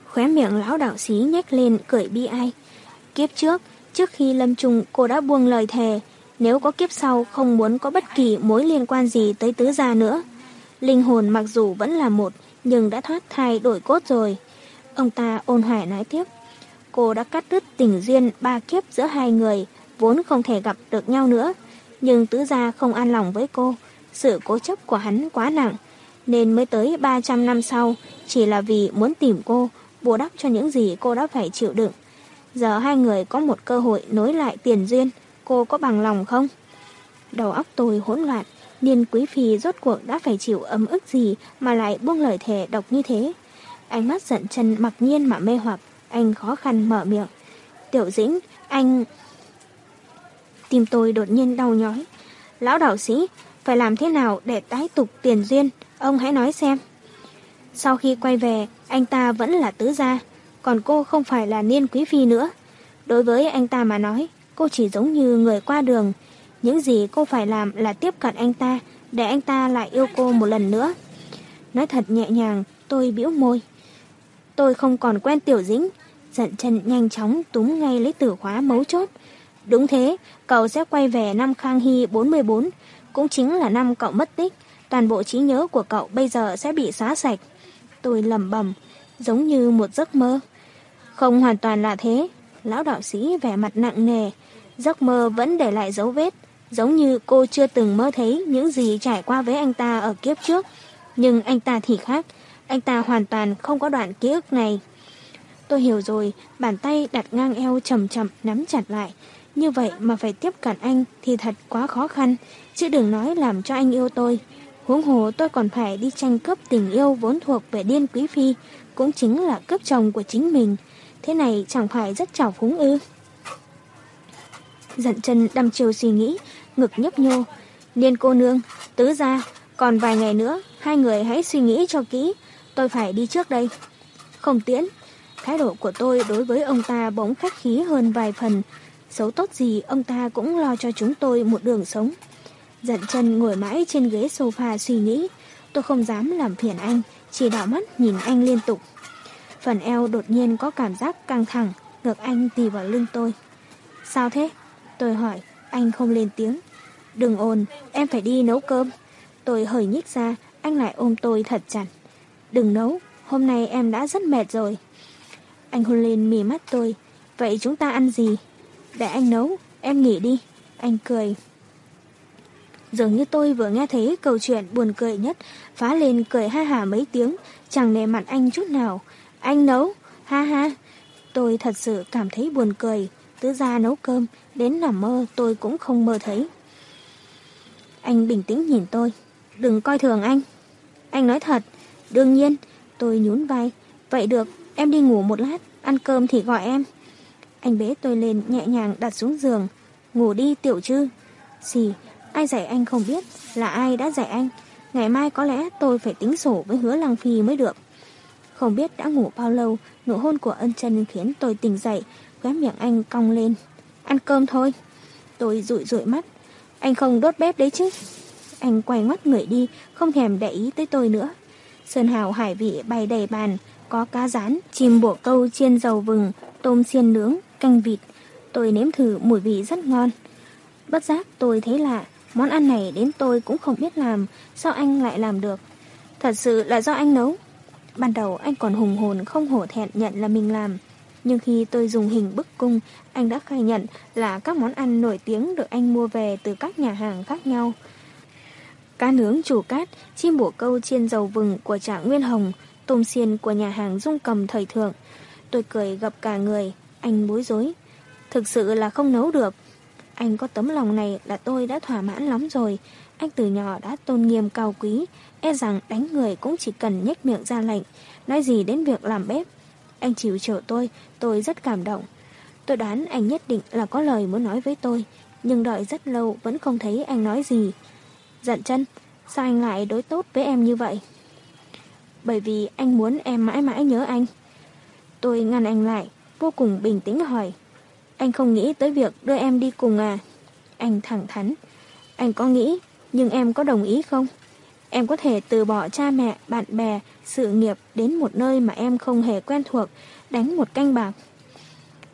Speaker 1: Khóe miệng lão đạo sĩ nhếch lên cười bi ai. Kiếp trước, trước khi lâm trùng cô đã buông lời thề, nếu có kiếp sau không muốn có bất kỳ mối liên quan gì tới tứ gia nữa. Linh hồn mặc dù vẫn là một, nhưng đã thoát thai đổi cốt rồi. Ông ta ôn hoài nói tiếp. Cô đã cắt đứt tình duyên ba kiếp giữa hai người, vốn không thể gặp được nhau nữa. Nhưng tứ gia không an lòng với cô, sự cố chấp của hắn quá nặng, nên mới tới 300 năm sau, chỉ là vì muốn tìm cô, bù đắp cho những gì cô đã phải chịu đựng. Giờ hai người có một cơ hội nối lại tiền duyên, cô có bằng lòng không? Đầu óc tôi hỗn loạn, Niên Quý Phi rốt cuộc đã phải chịu ấm ức gì mà lại buông lời thề độc như thế. Ánh mắt giận chân mặc nhiên mà mê hoặc, anh khó khăn mở miệng. Tiểu dĩnh, anh... Tim tôi đột nhiên đau nhói. Lão đạo sĩ, phải làm thế nào để tái tục tiền duyên, ông hãy nói xem. Sau khi quay về, anh ta vẫn là tứ gia, còn cô không phải là niên quý phi nữa. Đối với anh ta mà nói, cô chỉ giống như người qua đường. Những gì cô phải làm là tiếp cận anh ta, để anh ta lại yêu cô một lần nữa. Nói thật nhẹ nhàng, tôi bĩu môi. Tôi không còn quen tiểu dĩnh, giận chân nhanh chóng túm ngay lấy từ khóa mấu chốt. Đúng thế, cậu sẽ quay về năm Khang Hy 44, cũng chính là năm cậu mất tích. Toàn bộ trí nhớ của cậu bây giờ sẽ bị xóa sạch. Tôi lầm bầm, giống như một giấc mơ. Không hoàn toàn là thế. Lão đạo sĩ vẻ mặt nặng nề. Giấc mơ vẫn để lại dấu vết. Giống như cô chưa từng mơ thấy những gì trải qua với anh ta ở kiếp trước. Nhưng anh ta thì khác. Anh ta hoàn toàn không có đoạn ký ức này. Tôi hiểu rồi, bàn tay đặt ngang eo chậm chậm nắm chặt lại. Như vậy mà phải tiếp cận anh thì thật quá khó khăn, chứ đừng nói làm cho anh yêu tôi. Huống hồ tôi còn phải đi tranh cướp tình yêu vốn thuộc về điên quý phi, cũng chính là cướp chồng của chính mình. Thế này chẳng phải rất trào phúng ư. Giận chân đâm chiều suy nghĩ, ngực nhấp nhô. Liên cô nương, tứ ra, còn vài ngày nữa, hai người hãy suy nghĩ cho kỹ. Tôi phải đi trước đây. Không tiễn. Thái độ của tôi đối với ông ta bỗng khách khí hơn vài phần. Xấu tốt gì, ông ta cũng lo cho chúng tôi một đường sống. Giận chân ngồi mãi trên ghế sofa suy nghĩ. Tôi không dám làm phiền anh, chỉ đảo mắt nhìn anh liên tục. Phần eo đột nhiên có cảm giác căng thẳng, ngược anh tì vào lưng tôi. Sao thế? Tôi hỏi, anh không lên tiếng. Đừng ồn, em phải đi nấu cơm. Tôi hởi nhích ra, anh lại ôm tôi thật chặt. Đừng nấu, hôm nay em đã rất mệt rồi. Anh hôn lên mì mắt tôi. Vậy chúng ta ăn gì? Để anh nấu, em nghỉ đi. Anh cười. Dường như tôi vừa nghe thấy câu chuyện buồn cười nhất, phá lên cười ha hà mấy tiếng, chẳng nề mặt anh chút nào. Anh nấu, ha ha. Tôi thật sự cảm thấy buồn cười, tứ ra nấu cơm, đến nằm mơ tôi cũng không mơ thấy. Anh bình tĩnh nhìn tôi, đừng coi thường anh. Anh nói thật, đương nhiên, tôi nhún vai. Vậy được, em đi ngủ một lát, ăn cơm thì gọi em. Anh bế tôi lên nhẹ nhàng đặt xuống giường. Ngủ đi tiểu trư. Xì, ai dạy anh không biết, là ai đã dạy anh. Ngày mai có lẽ tôi phải tính sổ với hứa lăng phi mới được. Không biết đã ngủ bao lâu, nụ hôn của ân chân khiến tôi tỉnh dậy, khóe miệng anh cong lên. Ăn cơm thôi. Tôi rụi rụi mắt. Anh không đốt bếp đấy chứ. Anh quay ngoắt người đi, không thèm để ý tới tôi nữa. Sơn hào hải vị bày đầy bàn, có cá rán, chim bổ câu chiên dầu vừng, tôm xiên nướng, canh vịt. Tôi nếm thử mùi vị rất ngon. Bất giác tôi thấy lạ, món ăn này đến tôi cũng không biết làm, sao anh lại làm được. Thật sự là do anh nấu. Ban đầu anh còn hùng hồn không hổ thẹn nhận là mình làm. Nhưng khi tôi dùng hình bức cung, anh đã khai nhận là các món ăn nổi tiếng được anh mua về từ các nhà hàng khác nhau. Cá nướng chủ cát, chim bổ câu chiên dầu vừng của trả Nguyên Hồng, tôm xiên của nhà hàng Dung Cầm thời thượng. Tôi cười gặp cả người, anh bối rối. Thực sự là không nấu được. Anh có tấm lòng này là tôi đã thỏa mãn lắm rồi. Anh từ nhỏ đã tôn nghiêm cao quý, e rằng đánh người cũng chỉ cần nhếch miệng ra lệnh, nói gì đến việc làm bếp. Anh chịu chở tôi, tôi rất cảm động. Tôi đoán anh nhất định là có lời muốn nói với tôi, nhưng đợi rất lâu vẫn không thấy anh nói gì. Giận chân, sao anh lại đối tốt với em như vậy? bởi vì anh muốn em mãi mãi nhớ anh. Tôi ngăn anh lại, vô cùng bình tĩnh hỏi. Anh không nghĩ tới việc đưa em đi cùng à? Anh thẳng thắn. Anh có nghĩ, nhưng em có đồng ý không? Em có thể từ bỏ cha mẹ, bạn bè, sự nghiệp đến một nơi mà em không hề quen thuộc, đánh một canh bạc.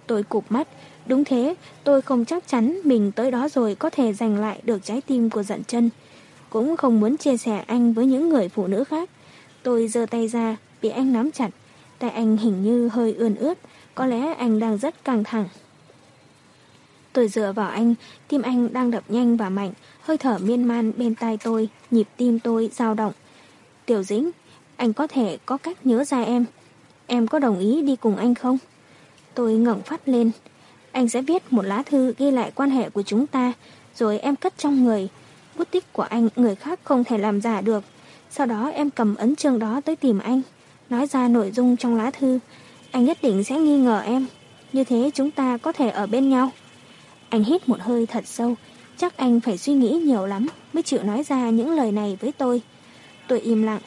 Speaker 1: Tôi cụp mắt, đúng thế, tôi không chắc chắn mình tới đó rồi có thể giành lại được trái tim của giận chân. Cũng không muốn chia sẻ anh với những người phụ nữ khác. Tôi giơ tay ra, bị anh nắm chặt. Tay anh hình như hơi ươn ướt, có lẽ anh đang rất căng thẳng. Tôi dựa vào anh, tim anh đang đập nhanh và mạnh, hơi thở miên man bên tai tôi, nhịp tim tôi dao động. Tiểu Dĩnh, anh có thể có cách nhớ ra em. Em có đồng ý đi cùng anh không? Tôi ngẩng phát lên. Anh sẽ viết một lá thư ghi lại quan hệ của chúng ta, rồi em cất trong người. Bút tích của anh người khác không thể làm giả được. Sau đó em cầm ấn chương đó tới tìm anh, nói ra nội dung trong lá thư. Anh nhất định sẽ nghi ngờ em. Như thế chúng ta có thể ở bên nhau. Anh hít một hơi thật sâu, chắc anh phải suy nghĩ nhiều lắm mới chịu nói ra những lời này với tôi. Tôi im lặng,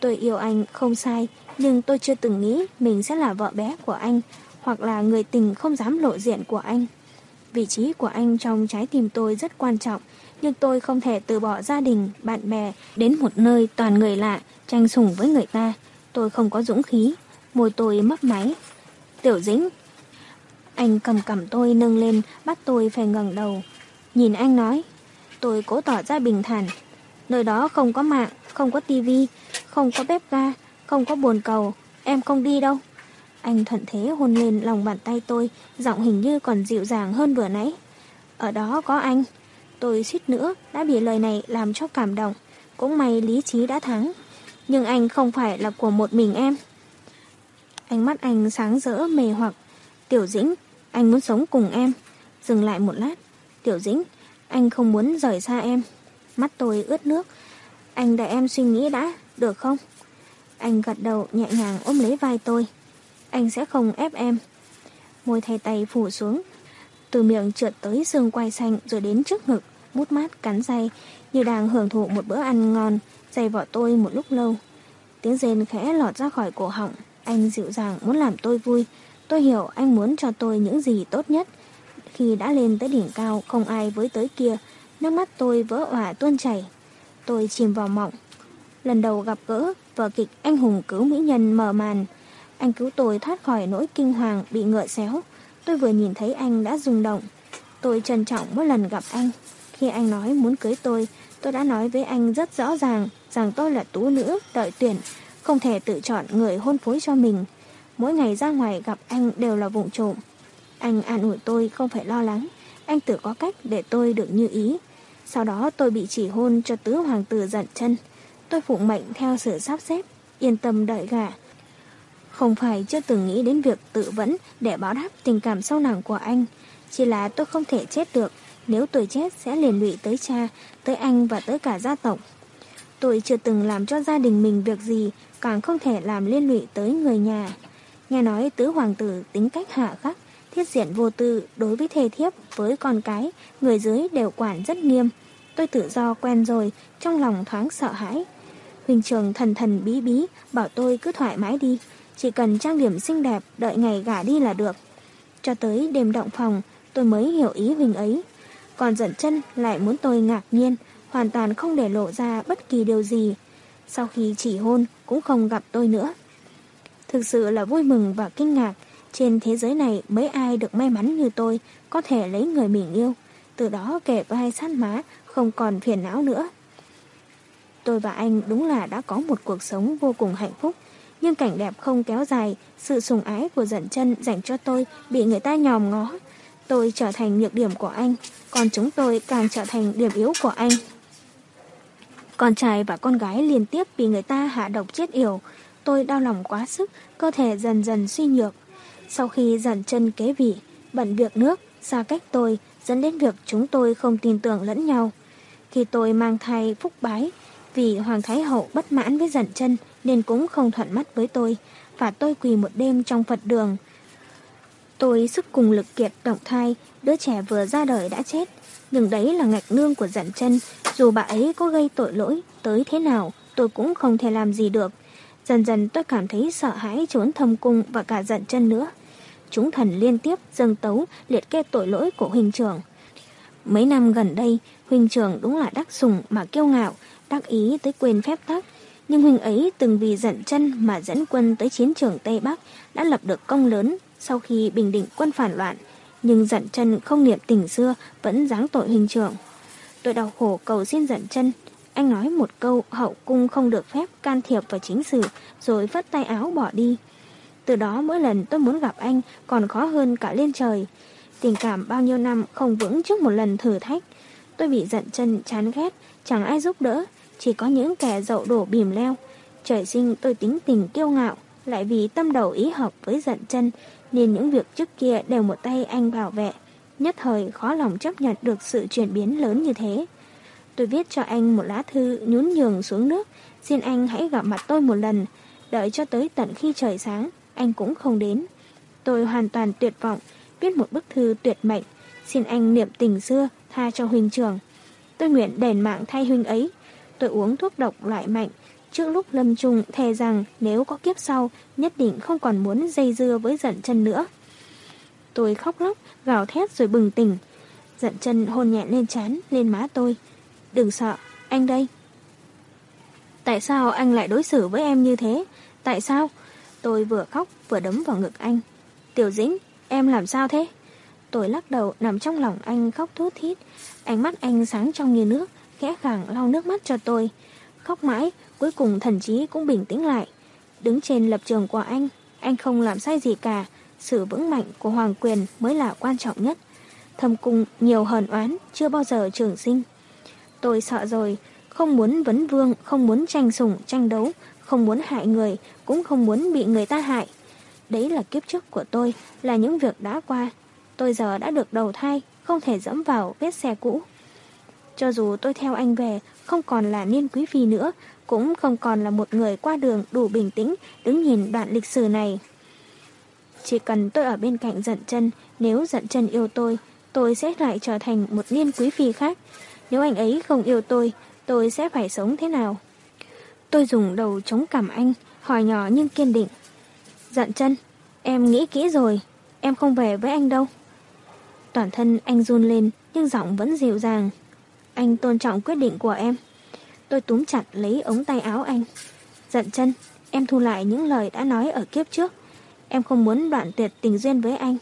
Speaker 1: tôi yêu anh không sai, nhưng tôi chưa từng nghĩ mình sẽ là vợ bé của anh, hoặc là người tình không dám lộ diện của anh. Vị trí của anh trong trái tim tôi rất quan trọng, nhưng tôi không thể từ bỏ gia đình, bạn bè đến một nơi toàn người lạ, tranh sủng với người ta. Tôi không có dũng khí, môi tôi mấp máy. Tiểu dĩnh, anh cầm cầm tôi nâng lên, bắt tôi phải ngẩng đầu. Nhìn anh nói, tôi cố tỏ ra bình thản. Nơi đó không có mạng, không có tivi, không có bếp ga, không có bồn cầu, em không đi đâu. Anh thuận thế hôn lên lòng bàn tay tôi, giọng hình như còn dịu dàng hơn vừa nãy. Ở đó có anh. Tôi suýt nữa đã bị lời này làm cho cảm động. Cũng may lý trí đã thắng. Nhưng anh không phải là của một mình em. Ánh mắt anh sáng rỡ mề hoặc. Tiểu dĩnh, anh muốn sống cùng em. Dừng lại một lát. Tiểu dĩnh, anh không muốn rời xa em. Mắt tôi ướt nước. Anh để em suy nghĩ đã, được không? Anh gật đầu nhẹ nhàng ôm lấy vai tôi. Anh sẽ không ép em. Môi thay tay phủ xuống. Từ miệng trượt tới xương quai xanh rồi đến trước ngực. Mút mát cắn dây như đang hưởng thụ một bữa ăn ngon. Dày vỏ tôi một lúc lâu. Tiếng rên khẽ lọt ra khỏi cổ họng. Anh dịu dàng muốn làm tôi vui. Tôi hiểu anh muốn cho tôi những gì tốt nhất. Khi đã lên tới đỉnh cao không ai với tới kia, nước mắt tôi vỡ òa tuôn chảy. Tôi chìm vào mộng. Lần đầu gặp gỡ, vở kịch anh hùng cứu mỹ nhân mở màn. Anh cứu tôi thoát khỏi nỗi kinh hoàng bị ngựa xéo. Tôi vừa nhìn thấy anh đã rung động. Tôi trân trọng mỗi lần gặp anh. Khi anh nói muốn cưới tôi, tôi đã nói với anh rất rõ ràng rằng tôi là tú nữ, đợi tuyển, không thể tự chọn người hôn phối cho mình. Mỗi ngày ra ngoài gặp anh đều là vụng trộm. Anh an ủi tôi không phải lo lắng. Anh tự có cách để tôi được như ý. Sau đó tôi bị chỉ hôn cho tứ hoàng tử giận chân. Tôi phụ mệnh theo sự sắp xếp, yên tâm đợi gà. Không phải chưa từng nghĩ đến việc tự vẫn để báo đáp tình cảm sâu nặng của anh. Chỉ là tôi không thể chết được. Nếu tôi chết sẽ liền lụy tới cha, tới anh và tới cả gia tộc. Tôi chưa từng làm cho gia đình mình việc gì, càng không thể làm liên lụy tới người nhà. Nghe nói tứ hoàng tử tính cách hạ khắc, thiết diện vô tư đối với thê thiếp, với con cái, người dưới đều quản rất nghiêm. Tôi tự do quen rồi, trong lòng thoáng sợ hãi. Huỳnh trường thần thần bí bí, bảo tôi cứ thoải mái đi, chỉ cần trang điểm xinh đẹp, đợi ngày gả đi là được. Cho tới đêm động phòng, tôi mới hiểu ý Huỳnh ấy. Còn giận chân lại muốn tôi ngạc nhiên, hoàn toàn không để lộ ra bất kỳ điều gì. Sau khi chỉ hôn, cũng không gặp tôi nữa. Thực sự là vui mừng và kinh ngạc. Trên thế giới này mấy ai được may mắn như tôi có thể lấy người mình yêu. Từ đó kẻ vai sát má, không còn phiền não nữa. Tôi và anh đúng là đã có một cuộc sống vô cùng hạnh phúc. Nhưng cảnh đẹp không kéo dài, sự sùng ái của dẫn chân dành cho tôi bị người ta nhòm ngó. Tôi trở thành nhược điểm của anh, còn chúng tôi càng trở thành điểm yếu của anh. Con trai và con gái liên tiếp bị người ta hạ độc chết yểu. Tôi đau lòng quá sức, cơ thể dần dần suy nhược. Sau khi dần chân kế vị, bận việc nước, xa cách tôi, dẫn đến việc chúng tôi không tin tưởng lẫn nhau. Khi tôi mang thai phúc bái, vì Hoàng Thái Hậu bất mãn với dần chân nên cũng không thuận mắt với tôi, và tôi quỳ một đêm trong Phật đường. Tôi sức cùng lực kiệt động thai, đứa trẻ vừa ra đời đã chết. Nhưng đấy là ngạch nương của dặn chân, dù bà ấy có gây tội lỗi tới thế nào, tôi cũng không thể làm gì được. Dần dần tôi cảm thấy sợ hãi trốn thâm cung và cả giận chân nữa. Chúng thần liên tiếp dâng tấu liệt kê tội lỗi của huynh trưởng. Mấy năm gần đây, huynh trưởng đúng là đắc sùng mà kiêu ngạo, đắc ý tới quên phép tắc. Nhưng huynh ấy từng vì giận chân mà dẫn quân tới chiến trường Tây Bắc đã lập được công lớn sau khi bình định quân phản loạn. Nhưng giận chân không niệm tình xưa vẫn giáng tội huynh trưởng. Tôi đau khổ cầu xin giận chân. Anh nói một câu hậu cung không được phép can thiệp vào chính sự rồi vất tay áo bỏ đi. Từ đó mỗi lần tôi muốn gặp anh còn khó hơn cả lên trời. Tình cảm bao nhiêu năm không vững trước một lần thử thách. Tôi bị giận chân chán ghét, chẳng ai giúp đỡ, chỉ có những kẻ dậu đổ bìm leo. Trời sinh tôi tính tình kiêu ngạo, lại vì tâm đầu ý hợp với giận chân, nên những việc trước kia đều một tay anh bảo vệ. Nhất thời khó lòng chấp nhận được sự chuyển biến lớn như thế. Tôi viết cho anh một lá thư nhún nhường xuống nước, xin anh hãy gặp mặt tôi một lần, đợi cho tới tận khi trời sáng, anh cũng không đến. Tôi hoàn toàn tuyệt vọng, viết một bức thư tuyệt mệnh, xin anh niệm tình xưa, tha cho huynh trưởng. Tôi nguyện đền mạng thay huynh ấy. Tôi uống thuốc độc loại mạnh, trước lúc lâm trung thề rằng nếu có kiếp sau, nhất định không còn muốn dây dưa với giận chân nữa. Tôi khóc lóc, gào thét rồi bừng tỉnh. Giận chân hôn nhẹ lên chán, lên má tôi. Đừng sợ, anh đây. Tại sao anh lại đối xử với em như thế? Tại sao? Tôi vừa khóc vừa đấm vào ngực anh. Tiểu dĩnh, em làm sao thế? Tôi lắc đầu nằm trong lòng anh khóc thút thít. Ánh mắt anh sáng trong như nước, khẽ khàng lau nước mắt cho tôi. Khóc mãi, cuối cùng thần trí cũng bình tĩnh lại. Đứng trên lập trường của anh, anh không làm sai gì cả. Sự vững mạnh của Hoàng Quyền mới là quan trọng nhất. Thâm cung nhiều hờn oán, chưa bao giờ trường sinh. Tôi sợ rồi, không muốn vấn vương, không muốn tranh sủng, tranh đấu, không muốn hại người, cũng không muốn bị người ta hại. Đấy là kiếp trước của tôi, là những việc đã qua. Tôi giờ đã được đầu thai, không thể dẫm vào vết xe cũ. Cho dù tôi theo anh về, không còn là niên quý phi nữa, cũng không còn là một người qua đường đủ bình tĩnh đứng nhìn đoạn lịch sử này. Chỉ cần tôi ở bên cạnh giận chân, nếu giận chân yêu tôi, tôi sẽ lại trở thành một niên quý phi khác. Nếu anh ấy không yêu tôi, tôi sẽ phải sống thế nào? Tôi dùng đầu chống cằm anh, hỏi nhỏ nhưng kiên định. dặn chân, em nghĩ kỹ rồi, em không về với anh đâu. Toàn thân anh run lên, nhưng giọng vẫn dịu dàng. Anh tôn trọng quyết định của em. Tôi túm chặt lấy ống tay áo anh. dặn chân, em thu lại những lời đã nói ở kiếp trước. Em không muốn đoạn tuyệt tình duyên với anh.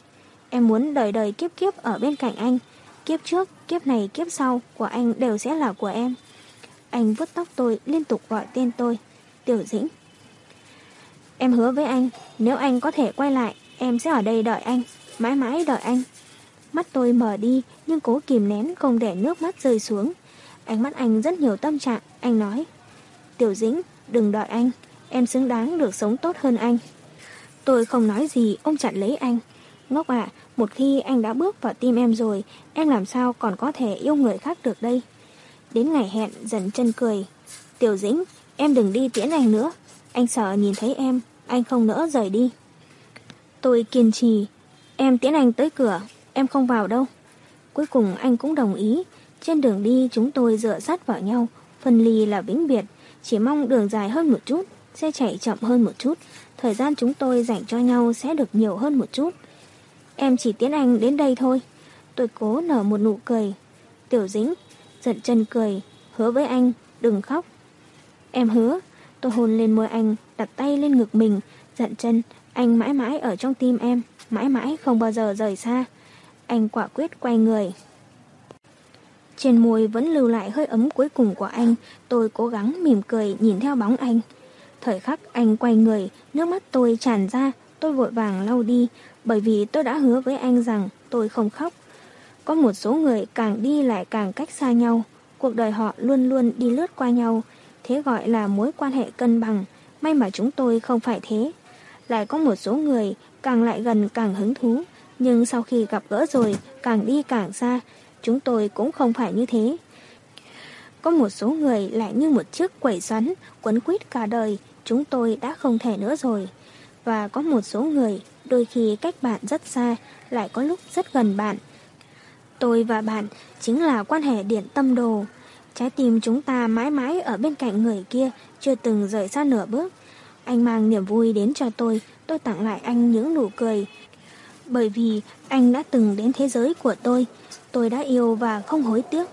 Speaker 1: Em muốn đời đời kiếp kiếp ở bên cạnh anh. Kiếp trước, kiếp này, kiếp sau của anh đều sẽ là của em. Anh vứt tóc tôi liên tục gọi tên tôi. Tiểu dĩnh. Em hứa với anh, nếu anh có thể quay lại, em sẽ ở đây đợi anh, mãi mãi đợi anh. Mắt tôi mở đi, nhưng cố kìm nén không để nước mắt rơi xuống. Ánh mắt anh rất nhiều tâm trạng, anh nói. Tiểu dĩnh, đừng đợi anh, em xứng đáng được sống tốt hơn anh. Tôi không nói gì, ôm chặt lấy anh. Ngốc ạ, một khi anh đã bước vào tim em rồi, em làm sao còn có thể yêu người khác được đây? Đến ngày hẹn dần chân cười. Tiểu dĩnh, em đừng đi tiễn anh nữa. Anh sợ nhìn thấy em, anh không nỡ rời đi. Tôi kiên trì. Em tiễn anh tới cửa, em không vào đâu. Cuối cùng anh cũng đồng ý. Trên đường đi chúng tôi dựa sát vào nhau. Phân ly là vĩnh biệt. Chỉ mong đường dài hơn một chút, xe chạy chậm hơn một chút. Thời gian chúng tôi dành cho nhau sẽ được nhiều hơn một chút. Em chỉ tiễn anh đến đây thôi. Tôi cố nở một nụ cười. Tiểu dính, giận chân cười, hứa với anh, đừng khóc. Em hứa, tôi hôn lên môi anh, đặt tay lên ngực mình, giận chân, anh mãi mãi ở trong tim em, mãi mãi không bao giờ rời xa. Anh quả quyết quay người. Trên môi vẫn lưu lại hơi ấm cuối cùng của anh, tôi cố gắng mỉm cười nhìn theo bóng anh. Thời khắc anh quay người, nước mắt tôi tràn ra, tôi vội vàng lau đi, bởi vì tôi đã hứa với anh rằng tôi không khóc. Có một số người càng đi lại càng cách xa nhau, cuộc đời họ luôn luôn đi lướt qua nhau, thế gọi là mối quan hệ cân bằng, may mà chúng tôi không phải thế. Lại có một số người càng lại gần càng hứng thú, nhưng sau khi gặp gỡ rồi càng đi càng xa, chúng tôi cũng không phải như thế. Có một số người lại như một chiếc quẩy xoắn, quấn quýt cả đời, chúng tôi đã không thể nữa rồi. Và có một số người đôi khi cách bạn rất xa, lại có lúc rất gần bạn. Tôi và bạn chính là quan hệ điện tâm đồ. Trái tim chúng ta mãi mãi ở bên cạnh người kia, chưa từng rời xa nửa bước. Anh mang niềm vui đến cho tôi, tôi tặng lại anh những nụ cười. Bởi vì anh đã từng đến thế giới của tôi, tôi đã yêu và không hối tiếc.